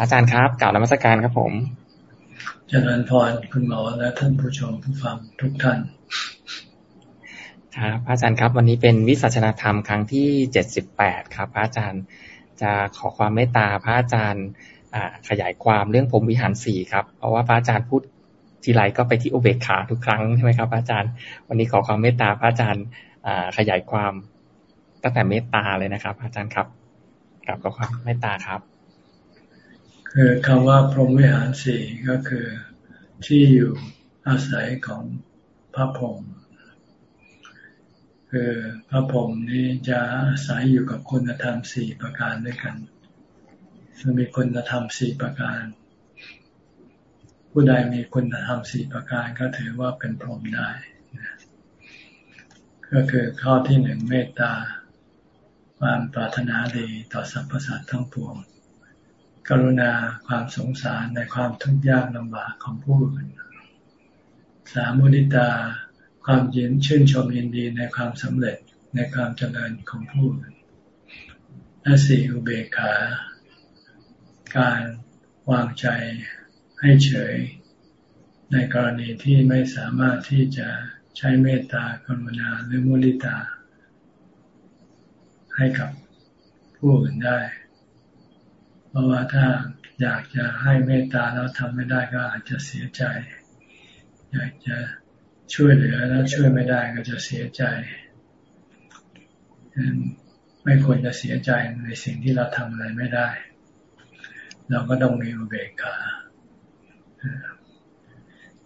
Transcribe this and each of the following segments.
อาจารย์ครับกล่าวนมัสการครับผมเจริญพรคุณหมอและท่านผู้ชมผู้ฟังทุกท่านครับอาจารย์ครับ วันนี้เป็นวิสัชนาธรรมครั้งที่เจ็ดสิบแปดครับพระอาจารย์จะขอความเมตตาพระอาจารย์ขยายความเรื่องผมวิหารสี่ครับ เพราะว่าพระอาจารย์พูดทีไรก็ไปที่อุเบกขาทุกครั้งใช่ไหมครับพระอาจารย์ วันนี้ขอความเมตตาพระอาจารย์ขยายความตั้งแต่เมตตาเลยนะครับ อาจารย์ครับกลับขอความเมตตาครับ คือคำว่าพรหมวิหารสี่ก็คือที่อยู่อาศัยของพระพรหมคือพระพรหมนี้จะอาศัยอยู่กับคุณธรรมสี่ประการด้วยกันคือมีคุณธรรมสี่ประการ ผู้ใดมีคุณธรรมสี่ประการก็ถือว่าเป็นพรหมได้ก็คือข้อที่หนึ่งเมตตาความปรารถนาดีต่อสรรพสัตว์ทั้งปวง กรุณาความสงสารในความทุกข์ยากลำบากของผู้อื่นสามุนิตา ความยินชื่นชมยินดีในความสำเร็จในความเจริญของผู้อื่นและสี่อุเบกขา การวางใจให้เฉย ในกรณีที่ไม่สามารถที่จะใช้เมตตากรุณาหรือมุนิตา ให้กับผู้อื่นได้ ราะว่าถ้าอยากจะให้เมตตาแล้วทำไม่ได้ก็อาจจะเสียใจ อยากจะช่วยเหลือแล้วช่วยไม่ได้ก็จะเสียใจไม่ควรจะเสียใจในสิ่งที่เราทำอะไรไม่ได้ เราก็ต้องมีอุเบกขา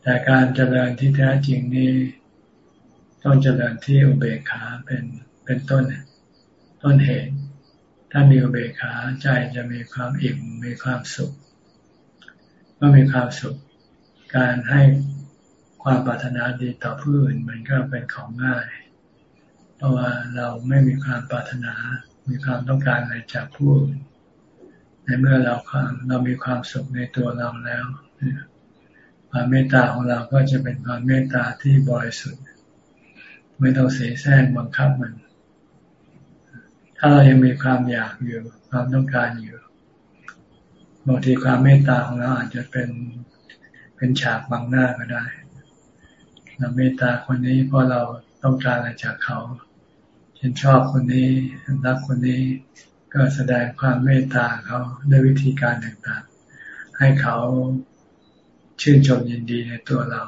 แต่การเจริญที่แท้จริงนี้ต้องเจริญที่อุเบกขาเป็นเป็นต้นต้นเหตุ ถ้ามีอุเบกขาใจจะมีความอิ่มมีความสุขเมื่อมีความสุข การให้ความปรารถนาดีต่อผู้อื่นมันก็เป็นของง่าย เพราะว่าเราไม่มีความปรารถนา มีความต้องการอะไรจากผู้อื่นในเมื่อเราความเรามีความสุขในตัวเราแล้วความเมตตาของเราก็จะเป็นความเมตตาที่บริสุทธิ์ ไม่ต้องเสียแซงบังคับมัน ถ้าเรายังมีความอยากอยู่ ความต้องการอยู่บางทีความเมตตาของเราอาจจะเป็นเป็นฉากบังหน้าก็ได้เราเมตตาคนนี้เพราะเราต้องการอะไรจากเขาเช่นชอบคนนี้รักคนนี้ก็แสดงความเมตตาเขาด้วยวิธีการต่างๆ ให้เขาชื่นชมยินดีในตัวเรา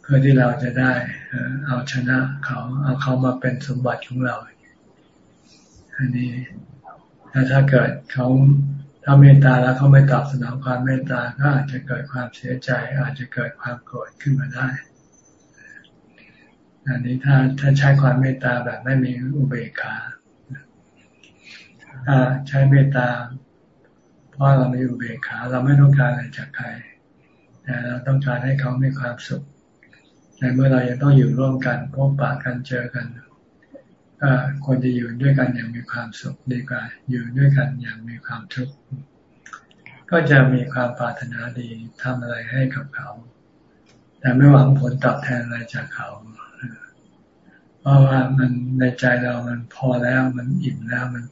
เพื่อที่เราจะได้เอาชนะเขาเอาเขามาเป็นสมบัติของเรา อันนี้ถ้าถ้าเกิดเขาถ้าเมตตาแล้วเขาไม่ตอบสนองความเมตตาก็อาจจะเกิดความเสียใจ อาจจะเกิดความโกรธขึ้นมาได้อันนี้ถ้าถ้าใช้ความเมตตาแบบไม่มีอุเบกขาถ้าใช้เมตตาเพราะเราไม่อุเบกขา เราไม่ต้องการอะไรจากใครแต่เราต้องการให้เขามีความสุขในเมื่อเรายังต้องอยู่ร่วมกันพบปะกันเจอกัน ก็ควรจะอยู่ด้วยกันอย่างมีความสุขดีกว่า อยู่ด้วยกันอย่างมีความทุกข์ก็จะมีความปรารถนาดีทำอะไรให้กับเขา แต่ไม่หวังผลตอบแทนอะไรจากเขา เพราะว่ามันในใจเรามันพอแล้วมันอิ่มแล้วมัน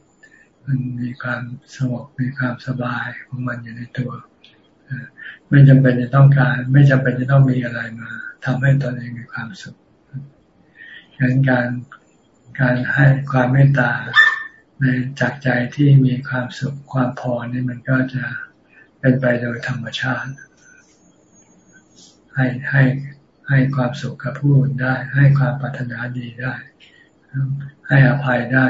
มันมีความสงบมีความสบายของมันอยู่ในตัวไม่จำเป็นจะต้องการ ไม่จำเป็นจะต้องมีอะไรมาทำให้ตนเองมีความสุขงั้นการ การให้ความเมตตาในจากใจที่มีความสุขความพอนี่มันก็จะเป็นไปโดยธรรมชาติ ให้ให้ให้ความสุขกับผู้อื่นได้ ให้ความปรารถนาดีได้ ให้อภัยได้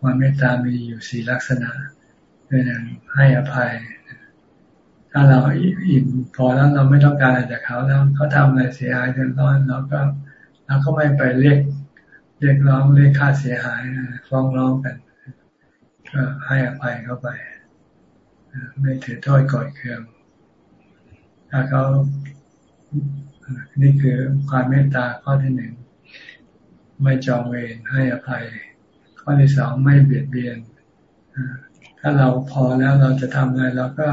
ความเมตตามีอยู่สี่ลักษณะเป็นอย่งให้อภัย ถ้าเราอิ่มพอแล้วเราไม่ต้องการอะไรจากเขาแล้วเขาทำอะไรเสียหายเดือดร้อนเราก็เราก็ไม่ไปเรียก เรียกร้องเรียกค่าเสียหายฟ้องร้องกันก็ให้อภัยเข้าไป ไม่ถือโทษก่อยเคืองถ้าเขานี่คือความเมตตาข้อที่หนึ่งไม่จองเวรให้อภัย ข้อที่สองไม่เบียดเบียนถ้าเราพอแล้วเราจะทำอะไรเราก็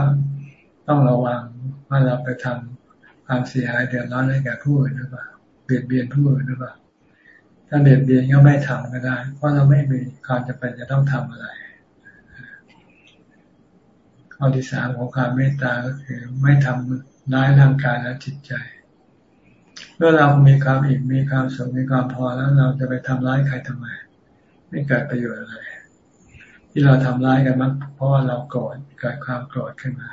ต้องระวังว่าเราไปทำความเสียหายเดือดร้อนให้แก่ผู้อื่นหรือเปล่าเบียดเบียนผู้อื่นหรือเปล่า ถ้าเบียดเบียนก็ไม่ทำก็ได้ เพราะเราไม่มีความจำเป็นจะต้องทำอะไรข้อที่สามของความเมตตาก็คือ ไม่ทำร้ายร่างกายและจิตใจ เมื่อเรามีความอิ่มมีความสุขมีความพอแล้วเราจะไปทำร้ายใครทำไม ไม่เกิดประโยชน์อะไร ที่เราทำร้ายกันมักเพราะว่าเราโกรธเกิดความโกรธขึ้นมา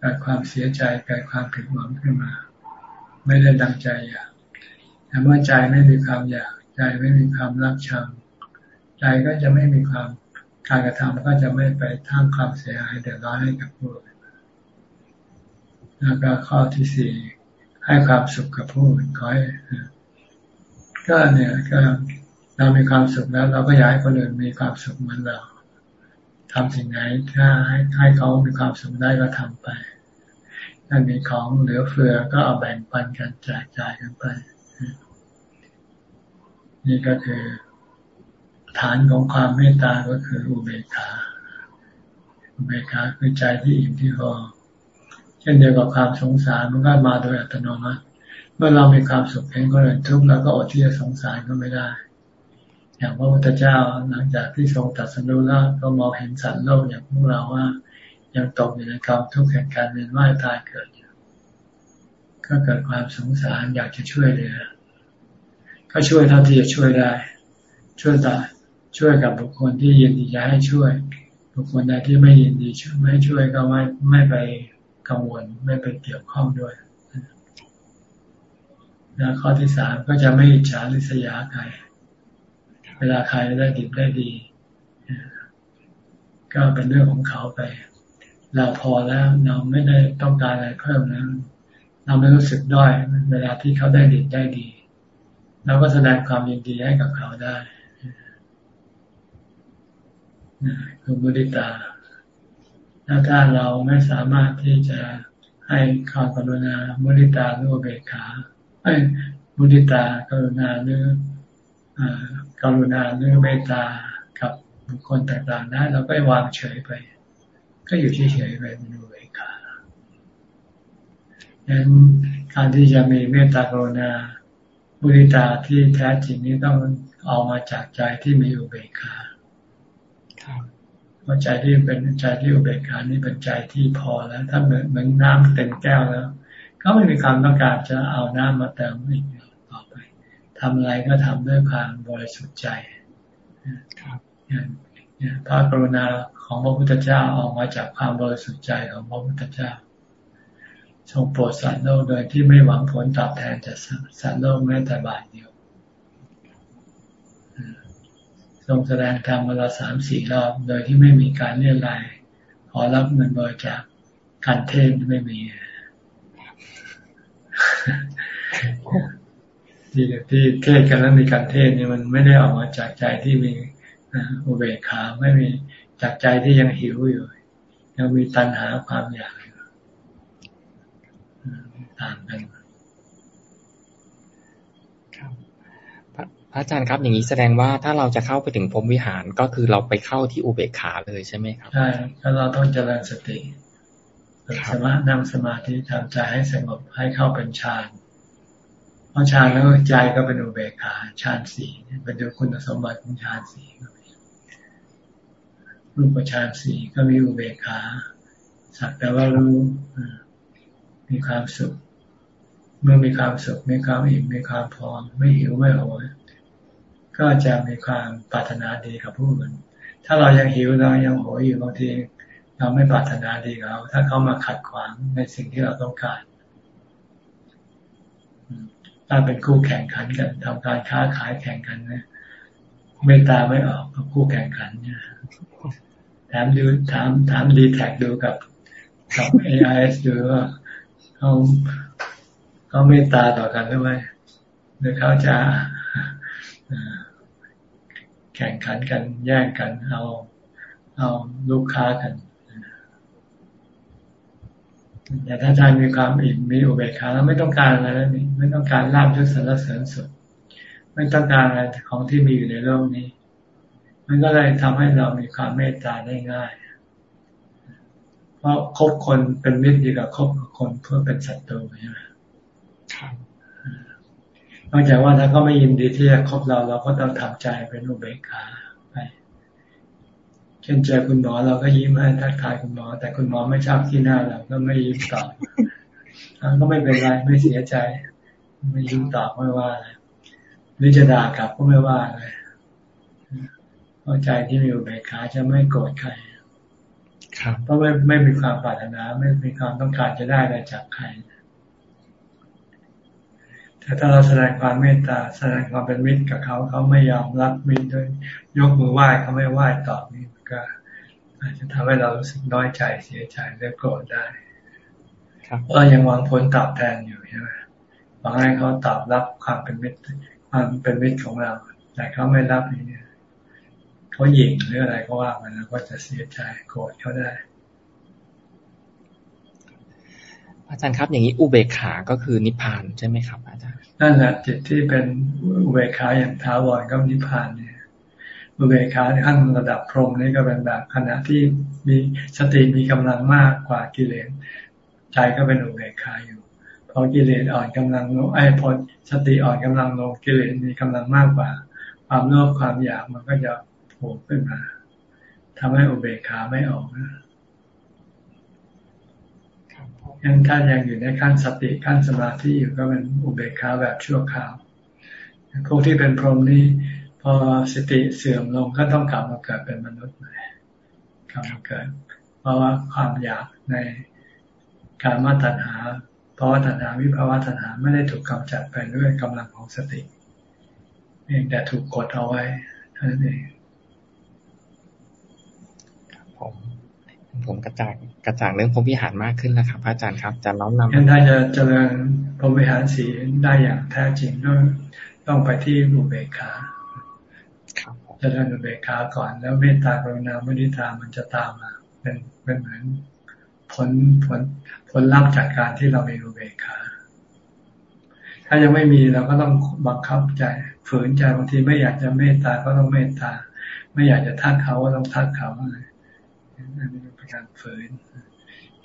เกิดความเสียใจเกิดความผิดหวังขึ้นมา ไม่ได้ดังใจอยากแต่เมื่อใจไม่มีความอยาก ใจไม่มีความรักชัง ใจก็จะไม่มีความการกระทำก็จะไม่ไปท่ามความเสียหายเดือดร้อนให้กับผู้อื่นแล้วก็ข้อที่สี่ให้ความสุขกับผู้อื่นขอให้ก็เนี่ยก็เรามีความสุขแล้ว เราก็อยากให้คนอื่นมีความสุขเหมือนเราทำสิ่งไหนถ้าให้ให้เขามีความสุขได้ก็ทำไปถ้ามีของเหลือเฟือก็เอาแบ่งปันกันแจกจ่ายกันไป นี่ก็คือฐานของความเมตตาก็คืออุเบกขาอุเบกขาคือใจที่อิ่มที่พอเช่นเดียวกับความสงสารมันก็มาโดยอัตโนมัติ เมื่อเรามีความสุขเห็นคนอื่นทุกข์เราก็อดที่จะสงสารก็ไม่ได้ อย่างพระพุทธเจ้าหลังจากที่ทรงตัดสินรู้แล้วก็มองเห็นสัตว์โลกอย่างพวกเราว่า ยังตกอยู่ในความทุกข์แห่งการเวียนว่ายตายเกิดก็เกิดความสงสารอยากจะช่วยเหลือ ก็ช่วยเท่าที่จะช่วยได้ ช่วยได้ช่วยกับบุคคลที่ยินดีจะให้ช่วย บุคคลใดที่ไม่ยินดีช่วยไม่ช่วยก็ไม่ไม่ไปกังวลไม่ไปเกี่ยวข้องด้วยแล้วข้อที่สามก็จะไม่อิจฉาริษยาใคร เวลาใครได้ดีได้ดี ก็เป็นเรื่องของเขาไป เราพอแล้วเราไม่ได้ต้องการอะไรเพิ่มแล้ว เราไม่รู้สึกด้อยเวลาที่เขาได้ดีได้ดี เราก็แสดงความยินดีให้กับเขาได้คือมุติตาถ้าเราไม่สามารถที่จะให้ความกรุณามุติตาหรือเบกขาไอ้มุติตากรุณาหรือกรุณาหรือเมตตากับบุคคลต่างๆได้เราก็วางเฉยไป ก็อยู่เฉยๆไปเป็นอุเบกขาดังนั้นการที่จะมีเมตตากรุณา มุติตาที่แท้จริงนี้ต้องเอามาจากใจที่มีอุเบกขาเพราะใจที่เป็นใจที่อุเบกขานี่เป็นใจที่พอแล้ว ถ้าเหมือนเหมือนน้ำเต็มแก้วแล้ว ก็ไม่มีความต้องการจะเอาน้ำมาเติมอีกต่อไปทำอะไรก็ทำด้วยความบริสุทธิ์ใจครับเนี่ยพระกรุณาของพระพุทธเจ้าออกมาจากความบริสุทธิ์ใจของพระพุทธเจ้า ทรงโปรดสัตว์โลกโดยที่ไม่หวังผลตอบแทนจากสัตว์โลกแม้แต่บาทเดียวทรงแสดงธรรมเวลาสามสี่รอบ โดยที่ไม่มีการเรียรายขอรับเงินบริจาคการเทศไม่มีที่ที่เทศกันแล้วมีการเทศนี่มันไม่ได้ออกมาจากใจที่มีอุเบกขาไม่มีจากใจที่ยังหิวอยู่ ยังมีตัณหาความอยาก ต่างกันพระอาจารย์ครับ อย่างนี้แสดงว่าถ้าเราจะเข้าไปถึงพรมวิหารก็คือเราไปเข้าที่อุเบกขาเลยใช่ไหมครับใช่แล้วเราต้องเจริญสติสมานั่งสมาธิทำใจให้สงบให้เข้าเป็นฌานเพราะฌานแล้วใจก็เป็นอุเบกขาฌานสี่เป็นดูคุณสมบัติของฌานสี่รูปฌานสี่ก็มีอุเบกขาสักแต่ว่ารู้มีความสุข เมื่อมีความสุขมีความอิ่มมีความพอไม่หิวไม่โหยก็จะมีความปรารถนาดีกับผู้อื่นถ้าเรายังหิวเรายังโหยอยู่บางทีเราไม่ปรารถนาดีเขาถ้าเขามาขัดขวางในสิ่งที่เราต้องการ ถ้าเป็นคู่แข่งขันกันทำการค้าขายแข่งกันนี่ยเมตตาไม่ออกกับคู่แข่งขันเนี่ยถามดูถามถามดีแท็กดูกับกับ AIS ดูว่าเขา เขาเมตตาต่อกันหรือไม่หรือเขาจะแข่งขันกันแย่งกัน เอา เอาลูกค้ากันแต่ถ้าใจมีความอิ่มมีอุเบกขาแล้วไม่ต้องการอะไรแล้วนี่ไม่ต้องการลาบยศสรรเสริญสุด ไม่ต้องการอะไรของที่มีอยู่ในโลกนี้ มันก็เลยทำให้เรามีความเมตตาได้ง่าย เพราะคบคนเป็นมิตรดีกว่าคบคนเพื่อเป็นศัตรูใช่ไหม นอกจากว่าถ้าเขาไม่ยินดีที่จะคบเรา เราก็ต้องทำใจเป็นอุเบกขาไปเช่ช่นเจอคุณหมอเราก็ยิ้มให้ทักทายคุณหมอ แต่คุณหมอไม่ชอบที่หน้าเราก็ไม่ยิ้มตอบก็ไม่เป็นไรไม่เสียใจ ไม่ยิ้มตอบไม่ว่าอะไรหรือจะด่ากลับก็ไม่ว่าอะไรเพราะใจที่มีอุเบกขาจะไม่โกรธใครเพราะไม่ไม่มีความปรารถนา ไม่มีความต้องการจะได้อะไรจากใคร แต่ถ้าเราแสดงความเมตตาแสดงความเป็นมิตรกับเขาเขาไม่ยอมรับมิตรด้วย ยกมือไหว้เขาไม่ไหว้ตอบนี่ก็อาจจะทำให้เรารู้สึกน้อยใจเสียใจหรือโกรธได้เพราะยังหวังผลตอบแทนอยู่ใช่ไหมหวังให้เขาตอบรับความเป็นมิตรความเป็นมิตรของเรา แต่เขาไม่รับนี่เขาหยิงหรืออะไรก็ว่ามันแล้วก็จะเสียใจโกรธเขาได้ อาจารย์ครับ อย่างนี้อุเบกขาก็คือนิพพานใช่ไหมครับ อาจารย์นั่นแหละจิตที่เป็นอุเบกขาอย่างท้าวรก็นิพพานเนี่ยอุเบกขาในขั้นระดับพรหมนี่ก็เป็นแบบขณะที่มีสติมีกำลังมากกว่ากิเลสใจก็เป็นอุเบกขาอยู่พอกิเลสอ่อนกำลังลงไอ้พอสติอ่อนกำลังลงกิเลสมีกำลังมากกว่า ความโลภความอยากมันก็จะโผล่ขึ้นมาทำให้อุเบกขาไม่ออกนะ ยังถ้ายังอยู่ในขั้นสติขั้นสมาธิอยู่ก็เป็นอุเบกขาแบบชั่วคราวพวกที่เป็นพรหมนี่พอสติเสื่อมลงก็ต้องกลับมาเกิดเป็นมนุษย์ใหม่กลับมาเกิด เพราะว่าความอยากในการมาตัณหาเพราะว่าตัณหาวิภาวะตัณหาไม่ได้ถูกกำจัดไปด้วยกำลังของสติเองแต่ถูกกดเอาไว้เท่านั้นเองผม ผมกระจ่างกระจ่างเรื่องพรหมวิหารมากขึ้นแล้วครับอาจารย์ครับจะน้อมนำถ้าจะเจริญพรหมวิหารสีได้อย่างแท้จริงต้องต้องไปที่อุเบกขาจะเริญอุเบกขาก่อน แล้วเมตตากรุณามุทิตามันจะตามมาเป็นเป็นเหมือนผลผลผลลัพธ์จากการที่เรามีอุเบกขาถ้ายังไม่มีเราก็ต้องบังคับใจ ฝืนใจบางทีไม่อยากจะเมตตาก็ต้องเมตตา ไม่อยากจะทักเขาก็ต้องทักเขาอะไรอันนี้เป็น การฝืน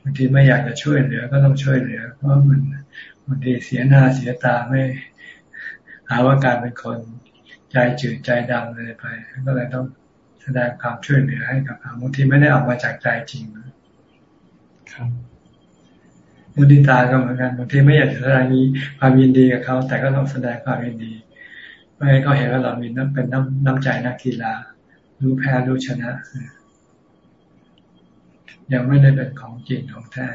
บางทีไม่อยากจะช่วยเหลือก็ต้องช่วยเหลือ เพราะมันบางทีเสียหน้าเสียตาไม่ หาว่าการเป็นคนใจจืดใจดำเลยไป ก็เลยต้องแสดงความช่วยเหลือให้กับเขาบางทีไม่ได้ออกมาจากใจจริงครับมุติตาก็เหมือนกันบางทีไม่อยากจะแสดงความยินดีกับเขา แต่ก็ต้องแสดงความยินดีเพื่อให้เขาเห็นว่าเรามีน้ำเป็นน้ำน้ำใจนักกีฬารู้แพ้รู้ชนะ ยังไม่ได้เป็นของจริงของแท้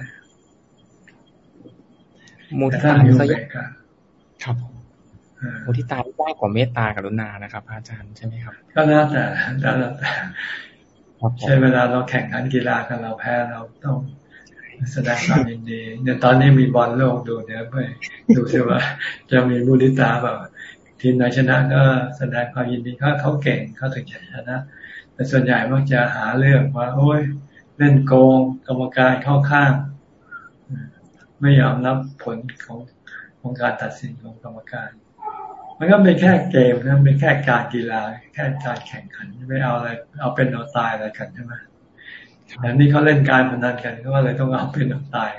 มุทิตาก็ยครับมุทิตาได้กว่าเมตตากรุณานะครับ อาจารย์ใช่ไหมครับ ก็แล้วแต่แล้วแต่ใช่เวลาเราแข่งขันกีฬากันเราแพ้เราต้องแสดงความยินดีเนี่ยตอนนี้มีบอลโลกดูเนี่ยไปดูซิว่า จะมีมุทิตาแบบทีมไหนชนะก็แสดงความยินดีเขาเขาเก่งเขาถึงจะชนะ แต่ส่วนใหญ่มักจะหาเรื่องว่า โอ้ย เล่นโกงกรรมการเข้าข้าง ไม่ยอมรับผลของของการตัดสินของกรรมการ มันก็เป็นแค่เกมนะเป็นแค่การกีฬา แค่การแข่งขันไม่เอาอะไร เอาเป็นเอาตายอะไรกันใช่ไหมแต่นี่เขาเล่นการพนันกันก็เลยต้องเอาเป็นเอาตาย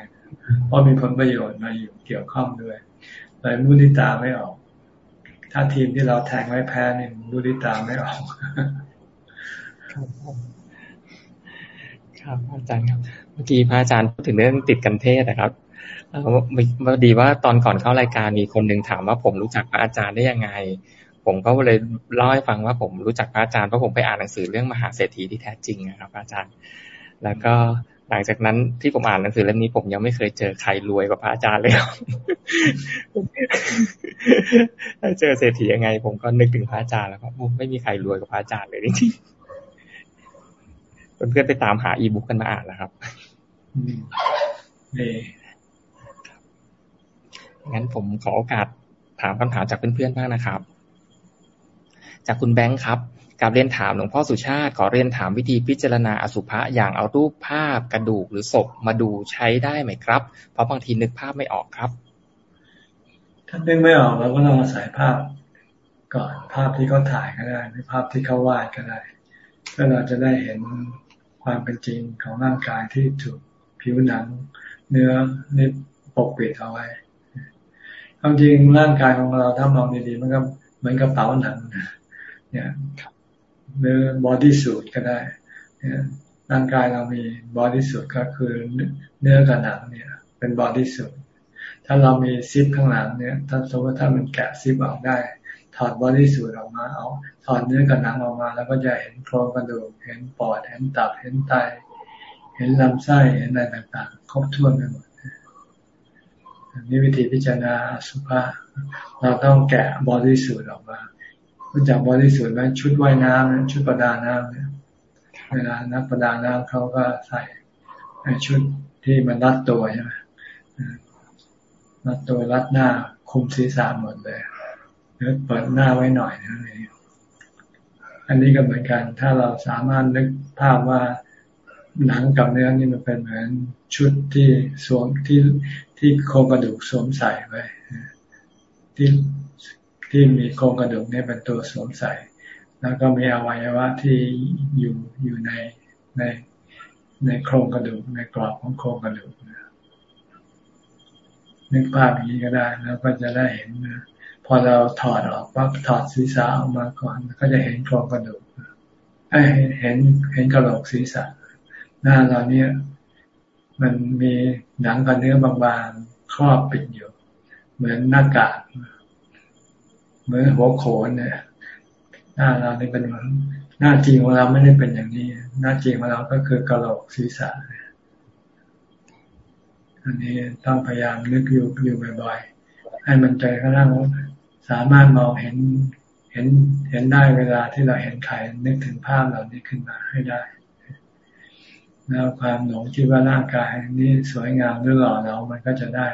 เพราะมีผลประโยชน์มาอยู่เกี่ยวข้องด้วยเลยมุนิตาไม่ออก ถ้าทีมที่เราแทงไว้แพ้เนี่ยมุนิตาไม่ออก ครับอาจารย์ครับ เมื่อกี้พระอาจารย์พูดถึงเรื่องติดกันเทศนะครับพอดีว่าตอนก่อนเข้ารายการมีคนหนึ่งถามว่าผมรู้จักพระอาจารย์ได้ยังไง ผมก็เลยเล่าให้ฟังว่าผมรู้จักพระอาจารย์เพราะผมไปอ่านหนังสือเรื่องมหาเศรษฐีที่แท้จริงนะครับอาจารย์ แล้วก็หลังจากนั้นที่ผมอ่านหนังสือเล่มนี้ผมยังไม่เคยเจอใครรวยกว่าพระอาจารย์เลยถ้าเจอเศรษฐียังไง ผมก็นึกถึงพระอาจารย์แล้วก็ไม่มีใครรวยกว่าพระอาจารย์เลยจริง เพื่อนๆไปตามหาอีบุ๊กกันมาอ่านนะครับงั้นผมขอโอกาสถามคำถามจากเพื่อนๆบ้างนะครับ จากคุณแบงค์ครับกับเรียนถามหลวงพ่อสุชาติ ขอเรียนถามวิธีพิจารณาอสุภะอย่างเอารูปภาพกระดูกหรือศพมาดูใช้ได้ไหมครับ เพราะบางทีนึกภาพไม่ออกครับ ถ้านึกไม่ออกเราก็ลองอาศัยภาพก่อนภาพที่เขาถ่ายก็ได้หรือภาพที่เขาวาดก็ได้เพื่อเราจะได้เห็น ความเป็นจริงของร่างกายที่ถูกผิวหนัง เนื้อหนังปกปิดเอาไว้ความจริงร่างกายของเราถ้ามองดีๆมันก็เหมือนกระเป๋าหนังเนี่ยหรือ bodysuit ก็ได้ร่างกายเรามี bodysuit ก็คือเนื้อกับหนังเนี่ย เป็น bodysuit ถ้าเรามีซิปข้างหลังเนี่ย ถ้าสมมติถ้ามันแกะซิปออกได้ ถอด bodysuit ออกมาเอาถอดเนื้อกับหนังออกมา แล้วก็จะเห็นโครงกระดูกเห็นปอดเห็นตับเห็นไต เห็นลำไส้เห็นอะไรต่างๆ ครบถ้วนไปหมดนี่วิธีพิจารณาอสุภะเราต้องแกะ bodysuit ออกมารู้จัก bodysuit ไหมชุดว่ายน้ำชุดประดาน้ำเนี่ยเวลานักประดาน้ำเขาก็ใส่ชุดที่มันรัดตัวใช่ไหมรัดตัวรัดหน้าคุมศีรษะหมดเลย รือเปิดหน้าไว้หน่อยนั่นเองอันนี้ก็เหมือนกัน ถ้าเราสามารถนึกภาพว่าหนังกับเนื้อนี่มันเป็นเหมือนชุดที่สวมที่ที่โครงกระดูกสวมใส่ไว้ที่ที่มีโครงกระดูกนี่เป็นตัวสวมใส่ แล้วก็มีอวัยวะที่อยู่อยู่ในในในโครงกระดูกในกรอบของโครงกระดูกนึกภาพอย่างนี้ก็ได้ แล้วก็จะได้เห็นนะ พอเราถอดออกปั๊บถอดศีรษะออกมาก่อน ก็จะเห็นโครงกระดูกเห็นเห็นกระโหลกศีรษะ หน้าเราเนี่ย มันมีหนังกับเนื้อบางๆครอบปิดอยู่ เหมือนหน้ากากเหมือนหัวโขนเนี่ยหน้าเราเนี่เป็นหน้าจริงของเราไม่ได้เป็นอย่างนี้ หน้าจริงของเราก็คือกระโหลกศีรษะอันนี้ต้องพยายามนึกอยู่อยู่บ่อยๆให้มันใจกระทั่ง สามารถมองเห็นเห็นเห็นได้เวลาที่เราเห็นใครนึกถึงภาพเหล่านี้ขึ้นมาให้ได้แล้วความหลงคิดว่าร่างกายนี้สวยงามหรือหล่อเรา มันก็จะได้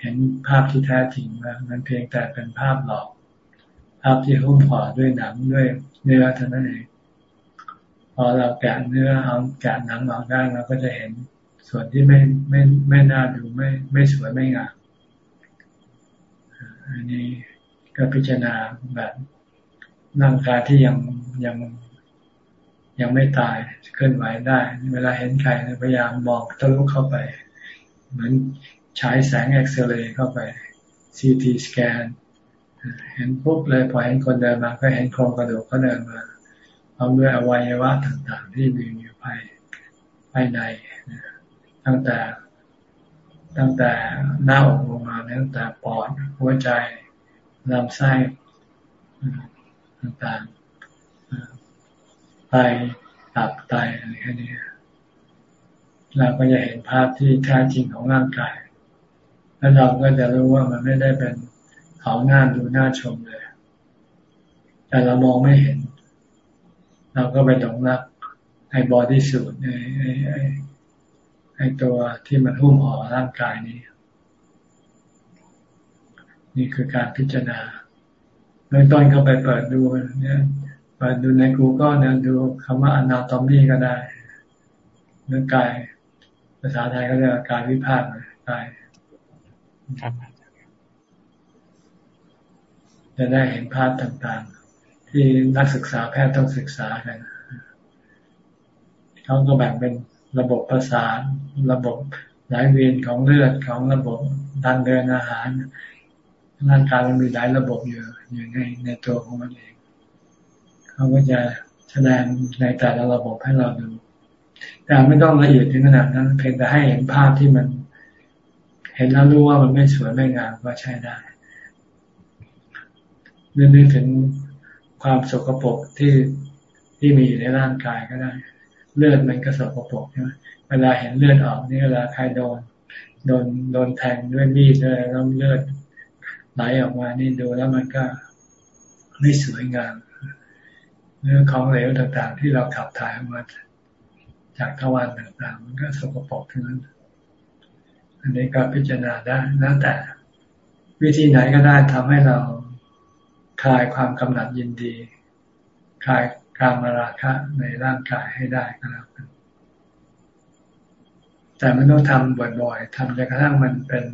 เห็นภาพที่แท้จริงว่ามันเพียงแต่เป็นภาพหลอก ภาพที่หุ้มห่อด้วยหนังด้วยเนื้อเท่านั้นเอง พอเราแกะเนื้อเอาแกะหนังออกได้เราก็จะเห็นส่วนที่ไม่ไม่ไม่น่าดูไม่ไม่สวยไม่งาม อันนี้ก็พิจารณาแบบร่างกายที่ยังยังยังไม่ตายเคลื่อนไหวได้ เวลาเห็นใครพยายามมองทะลุเข้าไป เหมือนใช้แสงเอ็กซเรย์เข้าไปซีทีสแกนเห็นปุ๊บเลยพอเห็นคนเดินมา ก็เห็นโครงกระดูกเขาเดินมาพร้อมด้วยอวัยวะต่างๆ ที่มีอยู่ภายภายในตั้งแต่ ตั้งแต่หน้าอกลงมาตั้งแต่ปอดหัวใจลำไส้ต่างๆไตตับไตอะไรแค่นี้เราก็จะเห็นภาพที่แท้จริงของร่างกาย แล้วเราก็จะรู้ว่ามันไม่ได้เป็นเขาหน้าดูหน้าชมเลย แต่เรามองไม่เห็น เราก็ไปหลงรักไอ้ bodysuit ไอ้ไอ้ ไอ้ตัวที่มันหุ้มห่อร่างกายนี้ นี่คือการพิจารณาเริ่มต้นก็ไปเปิดดูเนี่ยเปิดดูใน Google เนี่ยดูคำว่า anatomy ก็ได้เรื่องกายภาษาไทยก็เรียกการวิพากษ์กายครับจะได้เห็นภาพต่างๆ ที่นักศึกษาแพทย์ต้องศึกษากันเขาก็แบ่งเป็น ระบบประสานระบบไหลเวียนของเลือดของระบบดันเดินอาหารร่างกายมันมีหลายระบบอยู่อยู่ในในตัวของมันเอง เขาก็จะแสดงในแต่ละระบบให้เราดู แต่ไม่ต้องละเอียดถึงขนาดนั้น เพียงแต่ให้เห็นภาพที่มัน เห็นแล้วรู้ว่ามันไม่สวยไม่งามก็ใช้ได้นึกถึงความสกปรกที่ที่มีอยู่ในร่างกายก็ได้ เลือดมันก็สกปรกใช่ไหมเวลาเห็นเลือดออกนี่เวลาใครโดนโดนโดนแทงด้วยมีดด้วยแล้วเลือดไหลออกมานี่ดูแล้วมันก็ไม่สวยงามเรื่องของเหลวต่างๆ ที่เราขับถ่ายออกมาจากทวารต่างๆ มันก็สกปรกทั้งนั้น อันนี้ก็พิจารณาได้แล้วแต่ วิธีไหนก็ได้ทำให้เราคลายความกำหนัดยินดี คลาย การมาราคะในร่างกายให้ได้ก็แล้วกันแต่มันต้องทำบ่อยๆทำจนกระทั่งมันเป็น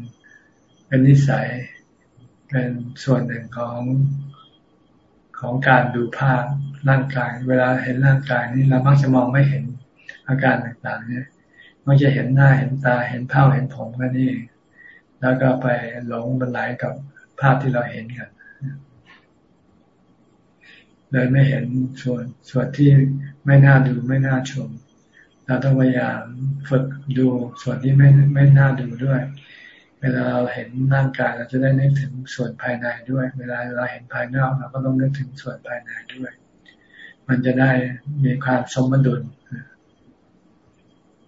เป็นนิสัย เป็นส่วนหนึ่งของของการดูภาพร่างกาย เวลาเห็นร่างกายนี้เรามักจะมองไม่เห็นอาการต่างๆ เนี่ยมักจะเห็นหน้าเห็นตาเห็นเผ้าเห็นผมแค่นี้แล้วก็ไปหลงบันไลกับภาพที่เราเห็นกัน เลยไม่เห็นส่วนส่วนที่ไม่น่าดูไม่น่าชม เราต้องพยายามฝึกดูส่วนที่ไม่ไม่น่าดูด้วย เวลาเราเห็นร่างกายเราจะได้นึกถึงส่วนภายในด้วย เวลาเราเห็นภายนอกเราก็ต้องนึกถึงส่วนภายในด้วย มันจะได้มีความสมดุล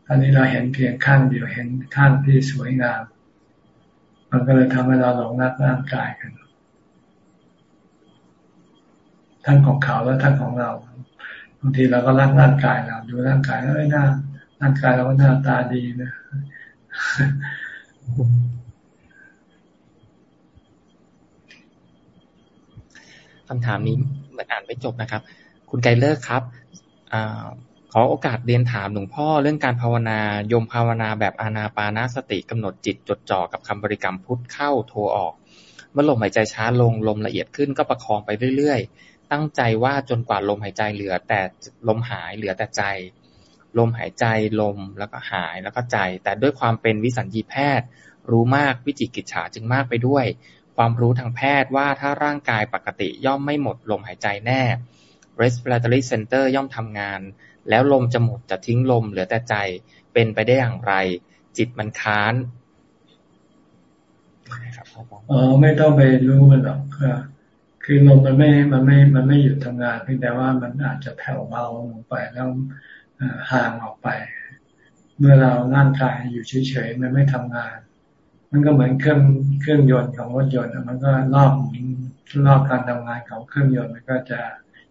อันนี้เราเห็นเพียงข้างเดียวเห็นข้างที่สวยงาม มันก็เลยทำให้เราหลงรักร่างกายกัน ทั้งของเขาและทั้งของเราบางทีเราก็รักร่างกายเราดูร่างกายแล้วหน้าร่างกายเราก็หน้าตาดีนะคำถามนี้เหมือนอ่านไม่จบนะครับ คุณไกเลอร์ครับอขอโอกาสเรียนถามหลวงพ่อเรื่องการภาวนายมภาวนาแบบอานาปานาสติกำหนดจิตจดจ่อกับคำบริกรรมพุทธเข้าโทออก เมื่อลมหายใจช้าลงลมละเอียดขึ้นก็ประคองไปเรื่อย ตั้งใจว่าจนกว่าลมหายใจเหลือ แต่ลมหายเหลือแต่ใจ ลมหายใจลมแล้วก็หายแล้วก็ใจ แต่ด้วยความเป็นวิสัญญีแพทย์ รู้มากวิจิกิจฉาจึงมากไปด้วย ความรู้ทางแพทย์ว่าถ้าร่างกายปกติย่อมไม่หมดลมหายใจแน่ respiratory center ย่อมทำงาน แล้วลมจะหมดจะทิ้งลมเหลือแต่ใจเป็นไปได้อย่างไร จิตมันค้านอ๋อไม่ต้องไปรู้มันหรอก คือลมมันไม่มันไม่มันไม่หยุดทำงานเพียงแต่ว่ามันอาจจะแผ่วเบาลงไปแล้วห่างออกไป เมื่อเราร่างกายอยู่เฉยๆมันไม่ทำงาน มันก็เหมือนเครื่องเครื่องยนต์ของรถยนต์มันก็รอบรอบการทำงานของเครื่องยนต์มันก็จะ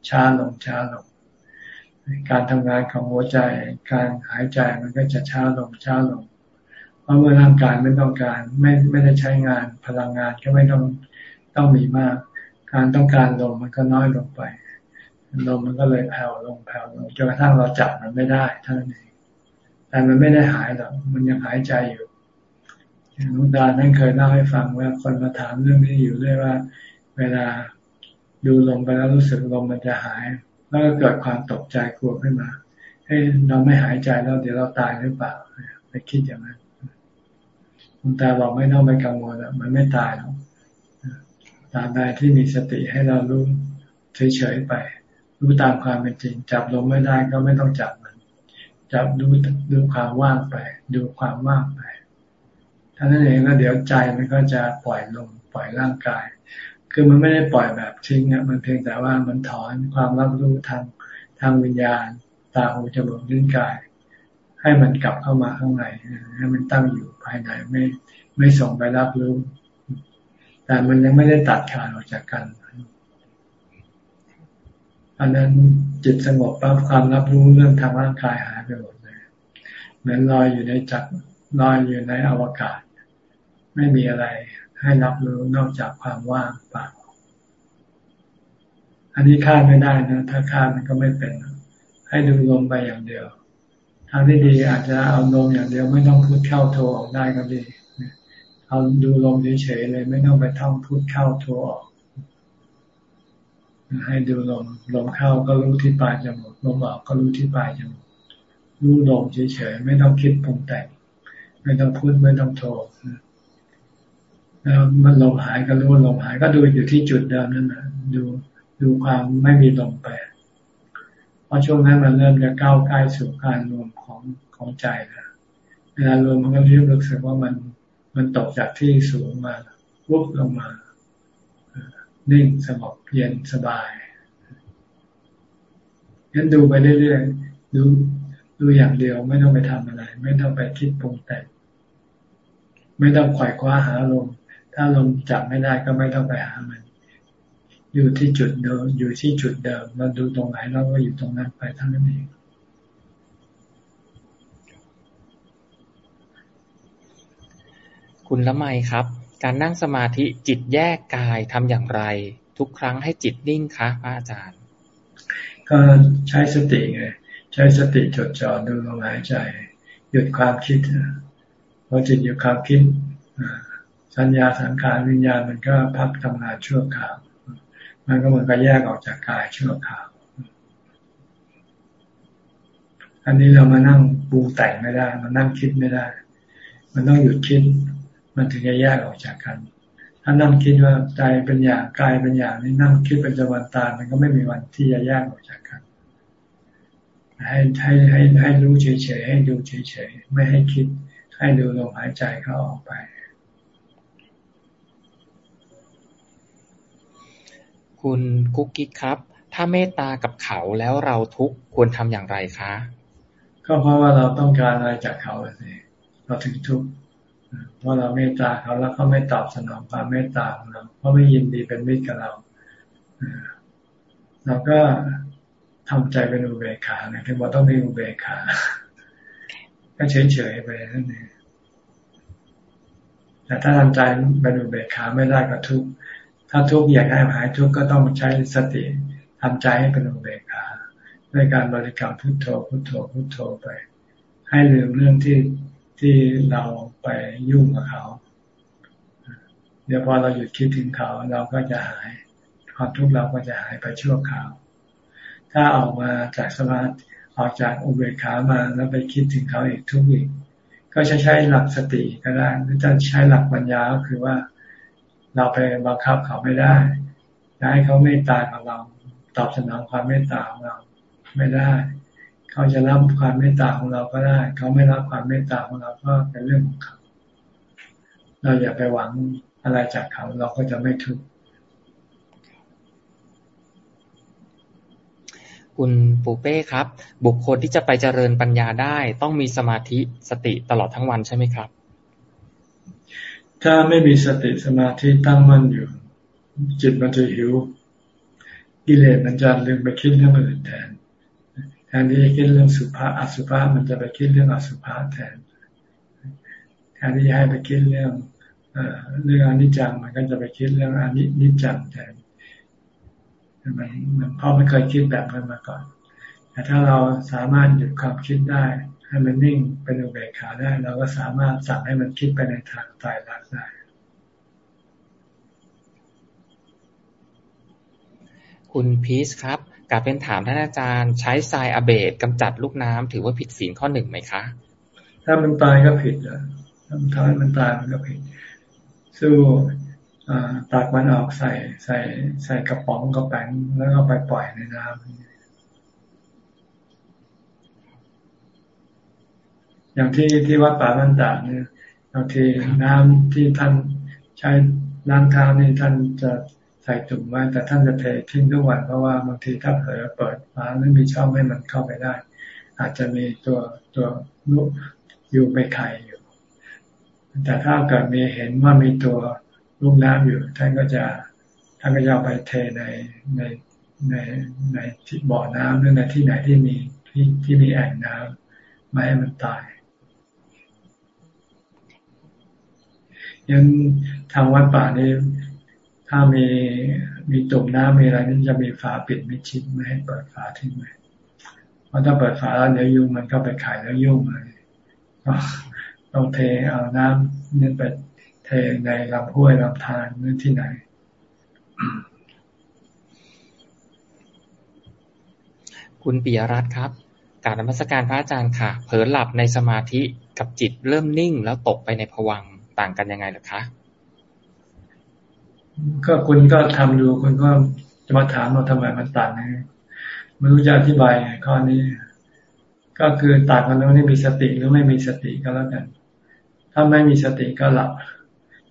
ช้าลงช้าลงการทำงานของหัวใจ การหายใจมันก็จะช้าลงช้าลง เพราะเมื่อร่างกายไม่ต้องการไม่ไม่ได้ใช้งานพลังงานก็ไม่ต้องต้องมีมาก การต้องการลมมันก็น้อยลงไปลมมันก็เลยแผ่วลงแผ่วลงจนกระทั่งเราจับมันไม่ได้เท่านั้นเองแต่มันไม่ได้หายหรอกมันยังหายใจอยู่ลุงดานั่นเคยเล่าให้ฟังว่าคนมาถามเรื่องนี้อยู่เรื่อยว่า เวลาดูลมไปแล้วรู้สึกลมมันจะหาย แล้วก็เกิดความตกใจกลัวขึ้นมาให้เราไม่หายใจแล้วเดี๋ยวเราตายหรือเปล่าไปคิดอย่างนั้นคุณตาบอกไม่ต้องไปกังวลแล้วมันไม่ตายหรอกามใดที่มีสติให้เรารู้เฉยๆไป รู้ตามความเป็นจริง จับลมไม่ได้ก็ไม่ต้องจับมัน จับดูดูความว่างไป ดูความว่างไปท่านั้นเองแล้วเดี๋ยวใจมันก็จะปล่อยลมปล่อยร่างกาย คือมันไม่ได้ปล่อยแบบทิ้งอะมันเพียงแต่ว่ามันถอนความรับรู้ทางทางวิญญาณ ตาหูจมูกลิ้นกาย ให้มันกลับเข้ามาข้างในให้มันตั้งอยู่ภายในไม่ไม่ส่งไปรับรู้ แต่มันยังไม่ได้ตัดขาดออกจากกันอันนั้นจิตสงบปั๊บความรับรู้เรื่องทางร่างกายหายไปหมดเลยเหมือนลอยอยู่ในจักรลอยอยู่ในอวกาศ ไม่มีอะไรให้รับรู้นอกจากความว่างเปล่าอันนี้คาดไม่ได้นะ ถ้าคาดมันก็ไม่เป็น ให้ดูลมไปอย่างเดียวทางที่ดีอาจจะเอาลมอย่างเดียวไม่ต้องพูดเข้าโทรออกได้ก็ดี เอาดูลมเฉยๆเลย ไม่ต้องไปท่องพูดเข้าโทรออก ให้ดูลมลมเข้าก็รู้ที่ปลายจมูกลมออกก็รู้ที่ปลายจมูกรู้ลมเฉยๆไม่ต้องคิดปรุงแต่งไม่ต้องพูดไม่ต้องโทรแล้วมันลมหายก็รู้ว่าลมหายก็ดูอยู่ที่จุดเดิมนั่นนะดูดูความไม่มีลมไปเพราะช่วงนั้นมันเริ่มจะก้าวใกล้สู่การรวมของของใจแล้วเวลารวมมันก็รู้สึกว่ามัน มันตกจากที่สูงมาวุบลงมานิ่งสงบเย็นสบายงั้นดูไปเรื่อยๆดูดูอย่างเดียวไม่ต้องไปทำอะไร ไม่ต้องไปคิดปรุงแต่งไม่ต้องไขว่คว้าหาลมถ้าลมจับไม่ได้ก็ไม่ต้องไปหามัน อยู่ที่จุดเดิมอยู่ที่จุดเดิมเราดูตรงไหนเราก็อยู่ตรงนั้นไปเท่านั้นเอง คุณละไมครับ การนั่งสมาธิจิตแยกกายทำอย่างไร ทุกครั้งให้จิตนิ่งคะพระอาจารย์ ก็ใช้สติไงใช้สติจดจ่อดูลมหายใจ หยุดความคิดพอจิตหยุดความคิดสัญญาสังขารวิญญาณมันก็พักทำงานชั่วคราวมันก็เหมือนกับแยกออกจากกายชั่วคราวอันนี้เรามานั่งปูแต่งไม่ได้ มานั่งคิดไม่ได้ มันต้องหยุดคิด มันถึงจะแยกออกจากกัน ถ้านั่งคิดว่าใจเป็นอย่างกายเป็นอย่างนี้นั่งคิดเป็นจวันตามันก็ไม่มีวันที่จะแยกออกจากกันให้ให้ให้ให้รู้เฉยๆให้ดูเฉยๆไม่ให้คิด ให้ดูลมหายใจเข้าออกไป คุณกุ๊กกิ๊กครับ ถ้าเมตตากับเขาแล้วเราทุกข์ควรทำอย่างไรคะ ก็เพราะว่าเราต้องการอะไรจากเขาสิเราถึงทุกข์ เพราะเราเมตตาเขาแล้วเขาไม่ตอบสนองความเมตตาของเราเขาไม่ยินดีเป็นมิตรกับเราเราก็ทำใจเป็นอุเบกขาเนี่ยถึงว่าต้องมีอุเบกขาก็เฉยๆไปนั่นเองแต่ถ้าทำใจเป็นอุเบกขาไม่ได้ก็ทุกข์ถ้าทุกข์อยากให้หายทุกข์ก็ต้องใช้สติทำใจให้เป็นอุเบกขาด้วยการบริกรรมพุทโธพุทโธพุทโธไป ให้ลืมเรื่องที่ ที่เราไปยุ่งกับเขา เดี๋ยวพอเราหยุดคิดถึงเขาเราก็จะหายความทุกข์เราก็จะหายไปชั่วคราว ถ้าออกมาจากสมาธิออกจากอุเบกขามาแล้วไปคิดถึงเขาอีกทุกอีก ก็จะใช้หลักสติก็ได้หรือจะใช้หลักปัญญาก็คือว่า เราไปบังคับเขาไม่ได้ให้เขาไม่ตายกับเรา ตอบสนองความเมตตาของเราไม่ได้ เขาจะรับความเมตตาของเราก็ได้ เขาไม่รับความเมตตาของเราก็เป็นเรื่องของเขา เราอย่าไปหวังอะไรจากเขาเราก็จะไม่ทุกข์คุณปูเป้ครับ บุคคลที่จะไปเจริญปัญญาได้ ต้องมีสมาธิสติตลอดทั้งวันใช่ไหมครับ ถ้าไม่มีสติสมาธิตั้งมั่นอยู่ จิตมันจะหิวกิเลสมันจะลืมไปคิดเรื่องอื่นแทน แทนที่จะคิดเรื่องสุภาอสุภามันจะไปคิดเรื่องอสุภาแทน แทนที่จะให้ไปคิดเรื่องเรื่องอนิจจังมันก็จะไปคิดเรื่องอนิจจังแทนมันมันเพราะไม่เคยคิดแบบนั้นมาก่อน แต่ถ้าเราสามารถหยุดความคิดได้ ให้มันนิ่งเป็นอุเบกขาได้ เราก็สามารถสั่งให้มันคิดไปในทางตายรักได้ คุณพีชครับ กลับเป็นถามท่านอาจารย์ ใช้ทรายอเบดกำจัดลูกน้ำถือว่าผิดศีลข้อหนึ่งไหมคะ ถ้ามันตายก็ผิดอะถ้ามันทำให้มันตายมันก็ผิด สู้ตักมันออกใส่ใส่ใส่กระป๋องกระแป้งแล้วก็ไปปล่อยในน้ำอย่างที่ที่วัดป่ามันตากเนี่ยบางทีน้ำที่ท่านใช้ล้างเท้านี่ท่านจะ ใส่ตุ่มไว้แต่ท่านจะเททิ้งทุกวันเพราะว่าบางทีถ้าเผลอเปิดฝาไม่มีช่องให้มันเข้าไปได้ อาจจะมีตัวตัวลูกอยู่ไปไข่อยู่ แต่ถ้าเกิดมีเห็นว่ามีตัวลูกน้ำอยู่ ท่านก็จะท่านก็จะไปเทในในในในที่บ่อน้ำหรือในที่ไหนที่มีที่ที่มีแอ่งน้ำไม่ให้มันตายยังทางวัดป่านี้ ถ้ามีมีตุ่มน้ำมีอะไรนี่จะมีฝาปิดมิดชิดไม่ให้เปิดฝาทิ้งไว้เพราะถ้าเปิดฝาแล้วเดี๋ยวยุ่งมันก็ไปขายแล้วยุ่งเลยต้องเทเอาน้ำนี่ไปเทในลำห้วยลำธารหรือที่ไหนคุณปิยรัตน์ครับ การนมัสการพระอาจารย์ค่ะ เผลอหลับในสมาธิกับจิตเริ่มนิ่งแล้วตกไปในภวังต่างกันยังไงหรือคะ ก็คุณก็ทำดูคุณก็จะมาถามเราทำไมมันต่างไงไม่รู้จะอธิบายไงข้อนี้ ก็คือต่างกันตรงนี้มีสติหรือไม่มีสติก็แล้วกัน ถ้าไม่มีสติก็หลับ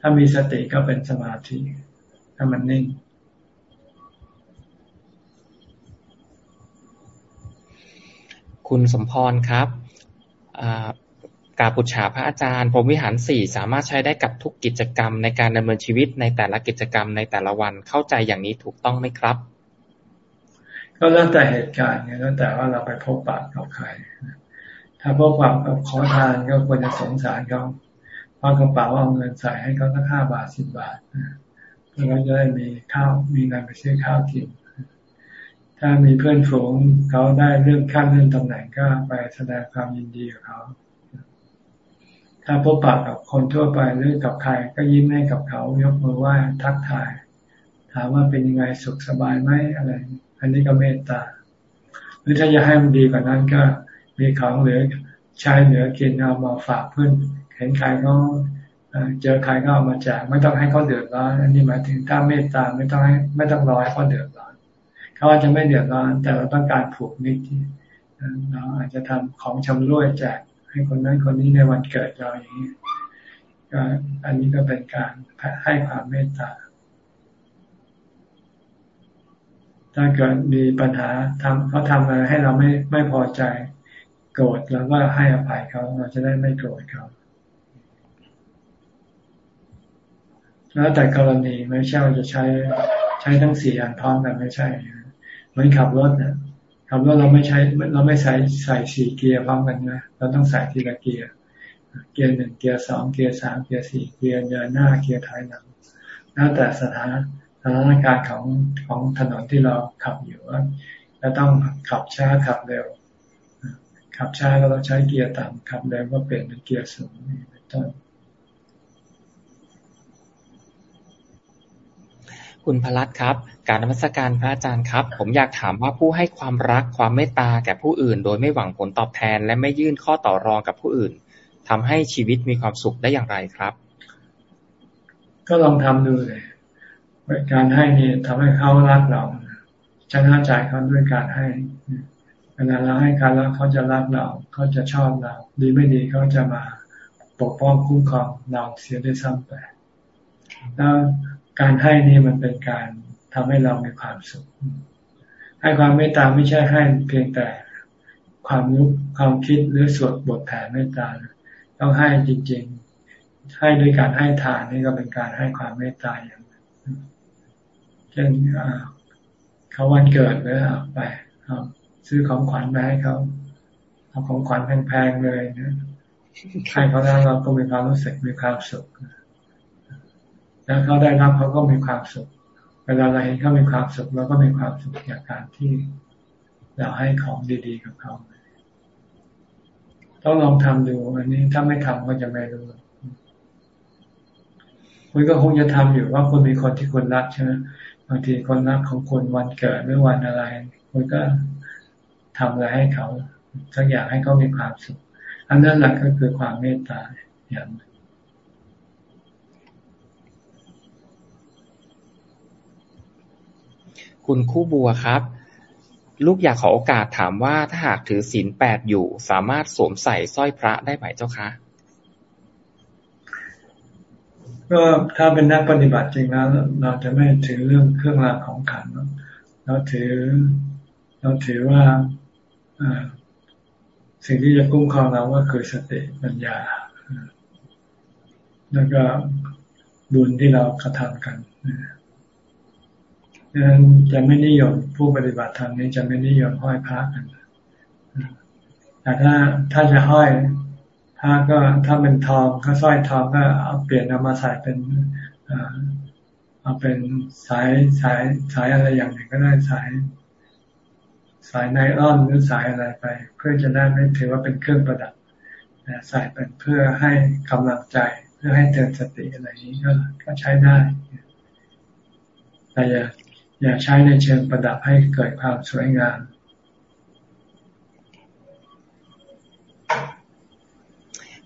ถ้ามีสติก็เป็นสมาธิ ถ้ามันนิ่งคุณสมพรครับ กาปุชาพระอาจารย์ พรหมวิหารสี่สามารถใช้ได้กับทุกกิจกรรมในการดำเนินชีวิตในแต่ละกิจกรรมในแต่ละวันเข้าใจอย่างนี้ถูกต้องไหมครับ ก็แล้วแต่เหตุการณ์ไงแล้วแต่ว่าเราไปพบปะกับใคร ถ้าพบปะกับขอทานก็ควรจะสงสารเขาเอากระเป๋าเอาเงินใส่ให้เขาสักห้าบาทสิบบาทเพื่อเขาจะได้มีข้าวมีเงินไปซื้อข้าวกินถ้ามีเพื่อนฝูงเขาได้เรื่องขั้นเรื่องตำแหน่งก็ไปแสดงความยินดีกับเขา ถ้าพบปะกับคนทั่วไปหรือกับใครก็ยิ้มให้กับเขา ยกมือไหว้ทักทาย ถามว่าเป็นยังไงสุขสบายไหมอะไร อันนี้ก็เมตตา หรือถ้าจะให้มันดีกว่านั้นก็มีของเหลือใช้เหลือกินเอามาฝากเพื่อนเห็นใครก็เจอใครก็เอามาแจกไม่ต้องให้เขาเดือดร้อนอันนี้หมายถึงถ้าเมตตาไม่ต้องให้ไม่ต้องรอให้เขาเดือดร้อนเขาอาจจะไม่เดือดร้อนแต่เราต้องการผูกมิตรเราอาจจะทำของชำร่วยแจก ให้คนนั้นคนนี้ในวันเกิดเราอย่างนี้ก็อันนี้ก็เป็นการให้ความเมตตา ถ้าเกิดมีปัญหาทำเขาทำอะไรให้เราไม่ไม่พอใจโกรธเราก็ให้อภัยเขาเราจะได้ไม่โกรธเขาแล้วแต่กรณีไม่ใช่ว่าจะใช้ใช้ทั้งสี่อันพร้อมกันไม่ใช่เหมือนขับรถนะ ขับรถเราไม่ใช้เราไม่ใส่ใส่สี่เกียร์พร้อมกันนะเราต้องใส่ทีละเกียร์ เกียร์หนึ่งเกียร์สองเกียร์สามเกียร์สี่เกียร์เดินหน้าเกียร์ถอยหลังแล้วแต่สถานสถานการณ์ของของถนนที่เราขับอยู่ว่าจะต้องขับช้าขับเร็ว ขับช้าก็เราใช้เกียร์ต่ำขับเร็วก็เปลี่ยนเป็นเกียร์สูงนี่เป็นต้น คุณพลัดครับ การนมัสการพระอาจารย์ครับ ผมอยากถามว่าผู้ให้ความรักความเมตตาแก่ผู้อื่น โดยไม่หวังผลตอบแทน และไม่ยื่นข้อต่อรองกับผู้อื่นทำให้ชีวิตมีความสุขได้อย่างไรครับ ก็ลองทำดูเลยการให้นี่ทำให้เขารักเราชนะใจเขาด้วยการให้เวลาเราให้การแล้วเขาจะรักเรา เขาจะชอบเรา ดีไม่ดีเขาจะมาปกป้องคุ้มครองเราเสียได้ซ้ำไปแล้ว การให้นี่มันเป็นการทำให้เรามีความสุข ให้ความเมตตาไม่ใช่ให้เพียงแต่ความรู้ความคิดหรือสวดบทแผ่เมตตา ต้องให้จริง ๆ ให้ด้วยการให้ทานนี่ก็เป็นการให้ความเมตตาอย่างเช่นเขาวันเกิดเลยไปซื้อของขวัญไปให้เขาเอาของขวัญแพงๆเลยนะให้เขาแล้วเราก็มีความรู้สึกมีความสุข แล้วเขาได้รับเขาก็มีความสุข เวลาเราเห็นเขามีความสุขเราก็มีความสุขจากการที่เราให้ของดีๆกับเขาต้องลองทำดูอันนี้ถ้าไม่ทำก็จะไม่รู้คุณก็คงจะทำอยู่ว่าคุณมีคนที่คุณรักใช่ไหมบางทีคนรักของคุณวันเกิดหรือวันอะไรคุณก็ทำอะไรให้เขาสักอย่างให้เขามีความสุข อันนั้นหละก็คือความเมตตาอย่าง คุณคู่บัวครับ ลูกอยากขอโอกาสถามว่าถ้าหากถือศีลแปดอยู่ สามารถสวมใส่สร้อยพระได้ไหมเจ้าคะก็ถ้าเป็นนักปฏิบัติจริงแล้วเราจะไม่ถือเรื่องเครื่องรางของขังเราถือ เราถือว่าสิ่งที่จะคุ้มครองเราก็คือสติปัญญา แล้วก็บุญที่เรากระทำกัน ดังนั้นจะไม่นิยมผู้ปฏิบัติธรรมนี้จะไม่นิยมห้อยพระกันแต่ถ้าถ้าจะห้อยพระก็ถ้าเป็นทองก็สร้อยทองก็เอาเปลี่ยนเอามาใส่เป็นเอาเป็นสายสายสายอะไรอย่างหนึ่งก็ได้สายสายไนลอนหรือสายอะไรไป เพื่อจะได้ไม่ถือว่าเป็นเครื่องประดับใส่เป็นเพื่อให้กำลังใจเพื่อให้เตือนสติอะไรนี้ก็ก็ใช้ได้แต่อย่า อย่าใช้ในเชิงประดับให้เกิดความสวยงาม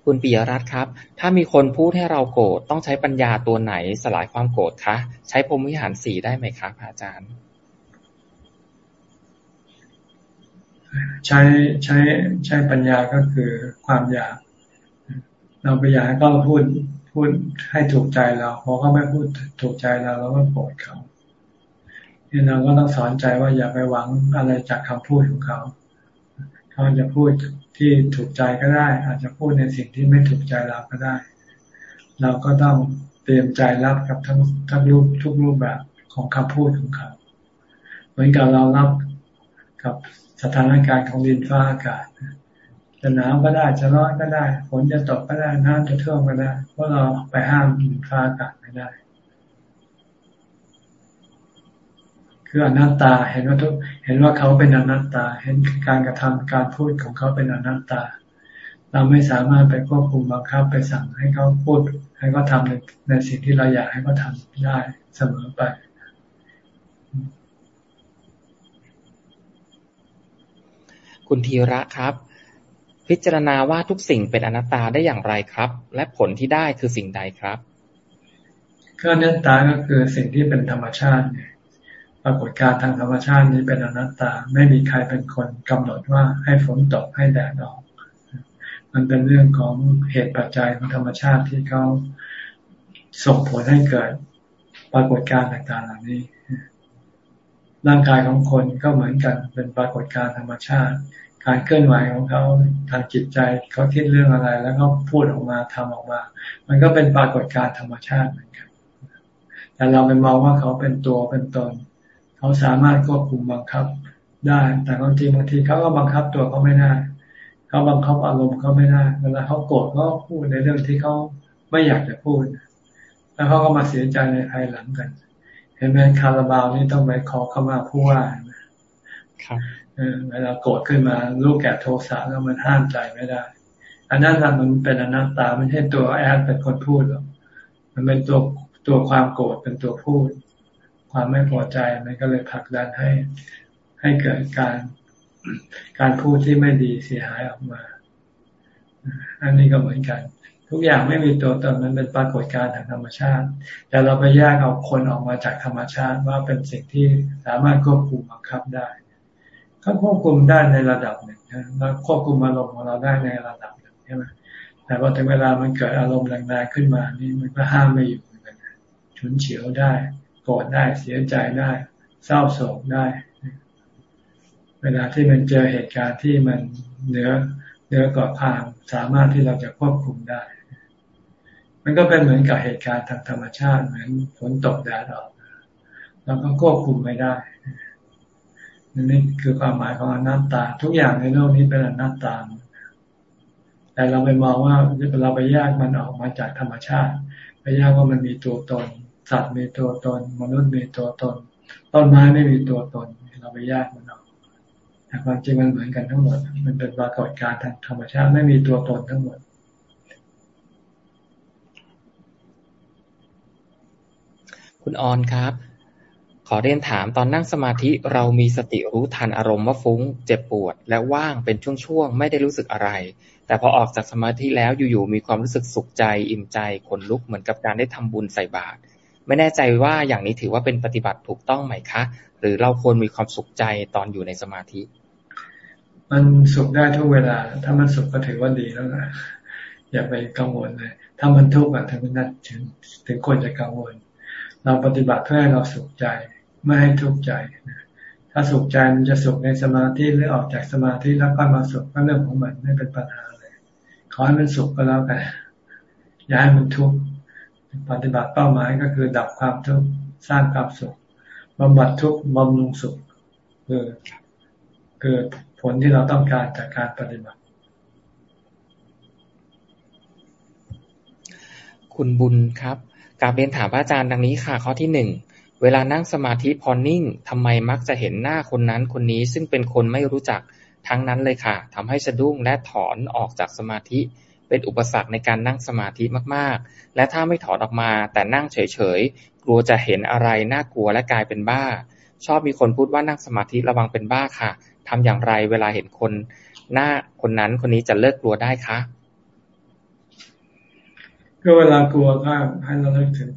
คุณปิยรัตน์ครับ ถ้ามีคนพูดให้เราโกรธต้องใช้ปัญญาตัวไหนสลายความโกรธคะ ใช้พรมวิหารสีได้ไหมครับอาจารย์ ใช้ใช้ใช้ปัญญาก็คือความอยาก เราไปอยากให้เขาพูดพูดให้ถูกใจเราพอเขาไม่พูดถูกใจเราเราก็โกรธเขา นี่เราก็ต้องสอนใจว่าอย่าไปหวังอะไรจากคำพูดของเขา เขาจะพูดที่ถูกใจก็ได้ อาจจะพูดในสิ่งที่ไม่ถูกใจเราก็ได้ เราก็ต้องเตรียมใจรับกับทั้งทั้งรูปทุกรูปแบบของคำพูดของเขา เหมือนกับเรารับกับสถานการณ์ของดินฟ้าอากาศจะหนาวก็ได้จะร้อนก็ได้ฝนจะตกก็ได้น้ำจะท่วมก็ได้เพราะเราไปห้ามดินฟ้าอากาศไม่ได้ คืออนัตตาเห็นว่าทุกเห็นว่าเขาเป็นอนัตตา เห็นการกระทำการพูดของเขาเป็นอนัตตา เราไม่สามารถไปควบคุมบังคับไปสั่งให้เขาพูดให้เขาทาในในสิ่งที่เราอยากให้เขาทาได้เสมอไปคุณธีระครับ พิจารณาว่าทุกสิ่งเป็นอนัตตาได้อย่างไรครับ และผลที่ได้คือสิ่งใดครับก็อนัตตาก็คือสิ่งที่เป็นธรรมชาติไง ปรากฏการทางธรรมชาตินี้เป็นอนัตตา ไม่มีใครเป็นคนกำหนดว่าให้ฝนตกให้แดดออก มันเป็นเรื่องของเหตุปัจจัยของธรรมชาติที่เขาส่งผลให้เกิดปรากฏการณ์ต่างๆเหล่านี้ ร่างกายของคนก็เหมือนกันเป็นปรากฏการณ์ธรรมชาติ การเคลื่อนไหวของเขาทางจิตใจเขาคิดเรื่องอะไร แล้วก็พูดออกมาทำออกมา มันก็เป็นปรากฏการณ์ธรรมชาติเหมือนกัน แต่เราไปมองว่าเขาเป็นตัวเป็นตน เขาสามารถควบคุมบังคับได้ แต่บางทีบางทีเขาก็บังคับตัวเขาไม่ได้เขาบังคับอารมณ์เขาไม่ได้เวลาเขาโกรธเขาพูดในเรื่องที่เขาไม่อยากจะพูด แล้วเขาก็มาเสียใจในภายหลังกัน เห็นไหมคาราบาวนี่ต้องไปขอเข้ามาผู้ว่าครับเวลาโกรธขึ้นมาลูกแก่โทสะแล้วมันห้ามใจไม่ได้ อันนั้นมันเป็นอนัตตาไม่ใช่ตัวแอดเป็นคนพูดหรอกมันเป็นตัวตัวความโกรธเป็นตัวพูด ความไม่พอใจมันก็เลยผลักดันให้ให้เกิดการการพูดที่ไม่ดีเสียหายออกมา อันนี้ก็เหมือนกัน ทุกอย่างไม่มีตัวตนมันเป็นปรากฏการณ์ทางธรรมชาติ แต่เราไปแยกเอาคนออกมาจากธรรมชาติว่าเป็นสิ่งที่สามารถควบคุมบังคับได้ก็ควบคุมได้ในระดับหนึ่งนะเราควบคุมอารมณ์ของเราได้ในระดับหนึ่งใช่ไหมแต่พอถึงเวลามันเกิดอารมณ์แรงๆขึ้นมา นี่มันก็ห้ามไม่อยู่เหมือนกันฉุนเฉียวได้ รธได้เสียใจได้ เศร้าโศกได้ เวลาที่มันเจอเหตุการณ์ที่มันเหนือเหนือกว่าพางสามารถที่เราจะควบคุมได้ มันก็เป็นเหมือนกับเหตุการณ์ทางธรรมชาติเหมือนฝนตกแดดออก เราก็ควบคุมไม่ได้นี่คือความหมายของอนัตตา ทุกอย่างในโลกนี้เป็นอนัตตา แต่เราไปมองว่าเราไปแยกมันออกมาจากธรรมชาติ ไปแยกว่ามันมีตัวตน สัตว์มีตัวตน มนุษย์มีตัวตน ต้นไม้ไม่มีตัวตน เราไปแยกมันออกแต่ความจริงมันเหมือนกันทั้งหมด มันเป็นปรากฏการณ์ทางธรรมชาติไม่มีตัวตนทั้งหมดคุณออนครับ ขอเรียนถามตอนนั่งสมาธิเรามีสติรู้ทันอารมณ์ว่าฟุ้ง เจ็บปวด และว่างเป็นช่วงๆ ไม่ได้รู้สึกอะไร แต่พอออกจากสมาธิแล้วอยู่ๆมีความรู้สึกสุขใจ อิ่มใจขนลุกเหมือนกับการได้ทำบุญใส่บาตร ไม่แน่ใจว่าอย่างนี้ถือว่าเป็นปฏิบัติถูกต้องไหมคะ หรือเราควรมีความสุขใจตอนอยู่ในสมาธิ มันสุขได้ทุกเวลา ถ้ามันสุขก็ถือว่าดีแล้วนะอย่าไปกังวลเลยถ้ามันทุกข์อะถึงนั้นถึงถึงควรจะกังวล เราปฏิบัติเพื่อให้เราสุขใจไม่ให้ทุกข์ใจถ้าสุขใจมันจะสุขในสมาธิหรือออกจากสมาธิแล้วก็มาสุขก็เรื่องของมันไม่เป็นปัญหาเลยขอให้มันสุขก็แล้วกันอย่าให้มันทุกข์ ปฏิบัติเป้าหมายก็คือดับความทุกข์สร้างความสุขบำบัดทุกข์บำรุงสุขคือคือผลที่เราต้องการจากการปฏิบัติ คุณบุญครับกาบเรียนถามพระอาจารย์ดังนี้ค่ะข้อที่หนึ่งเวลานั่งสมาธิพอนิ่งทำไมมักจะเห็นหน้าคนนั้นคนนี้ซึ่งเป็นคนไม่รู้จักทั้งนั้นเลยค่ะทำให้สะดุ้งและถอนออกจากสมาธิ เป็นอุปสรรคในการนั่งสมาธิมาก ๆ และถ้าไม่ถอนออกมา แต่นั่งเฉย ๆ กลัวจะเห็นอะไรน่ากลัวและกลายเป็นบ้า ชอบมีคนพูดว่านั่งสมาธิระวังเป็นบ้าค่ะทำอย่างไรเวลาเห็นคน หน้าคนนั้นคนนี้จะเลิกกลัวได้คะก็เวลากลัวก็ให้เราเลิกถึง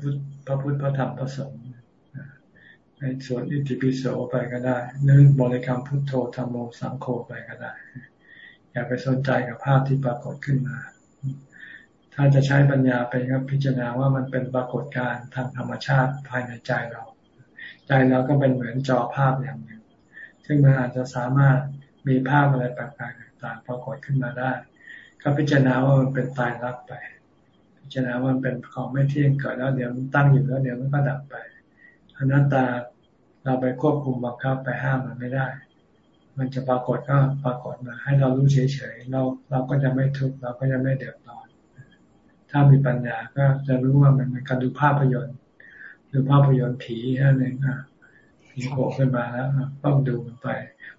พระพุทธพระธรรมพระสงฆ์ในส่วนอิติปิโสไปก็ได้นึกบริกรรมพุทโธธรรมโมสังโฆไปก็ได้ อย่าไปสนใจกับภาพที่ปรากฏขึ้นมา ถ้าจะใช้ปัญญาไปก็พิจารณาว่ามันเป็นปรากฏการณ์ทางธรรมชาติภายในใจเรา ใจเราก็เป็นเหมือนจอภาพอย่างหนึ่ง ซึ่งมันอาจจะสามารถมีภาพอะไรแปลกๆต่างๆปรากฏขึ้นมาได้ ก็พิจารณาว่ามันเป็นตายรักไป พิจารณาว่ามันเป็นของไม่เที่ยงเกิดแล้วเดี๋ยวมันตั้งอยู่แล้วเดี๋ยวมันก็ดับไปอนัตตาเราไปควบคุมบังคับไปห้ามมันไม่ได้ มันจะปรากฏก็ปรากฏมา ให้เรารู้เฉยๆเราเราก็จะไม่ทุกข์เราก็จะไม่เดือดร้อน ถ้ามีปัญญาก็จะรู้ว่ามันเป็นการดูภาพยนตร์ดูภาพยนตร์ผีนั่นเองอะผีโผล่ขึ้นมาแล้วต้องดูมันไป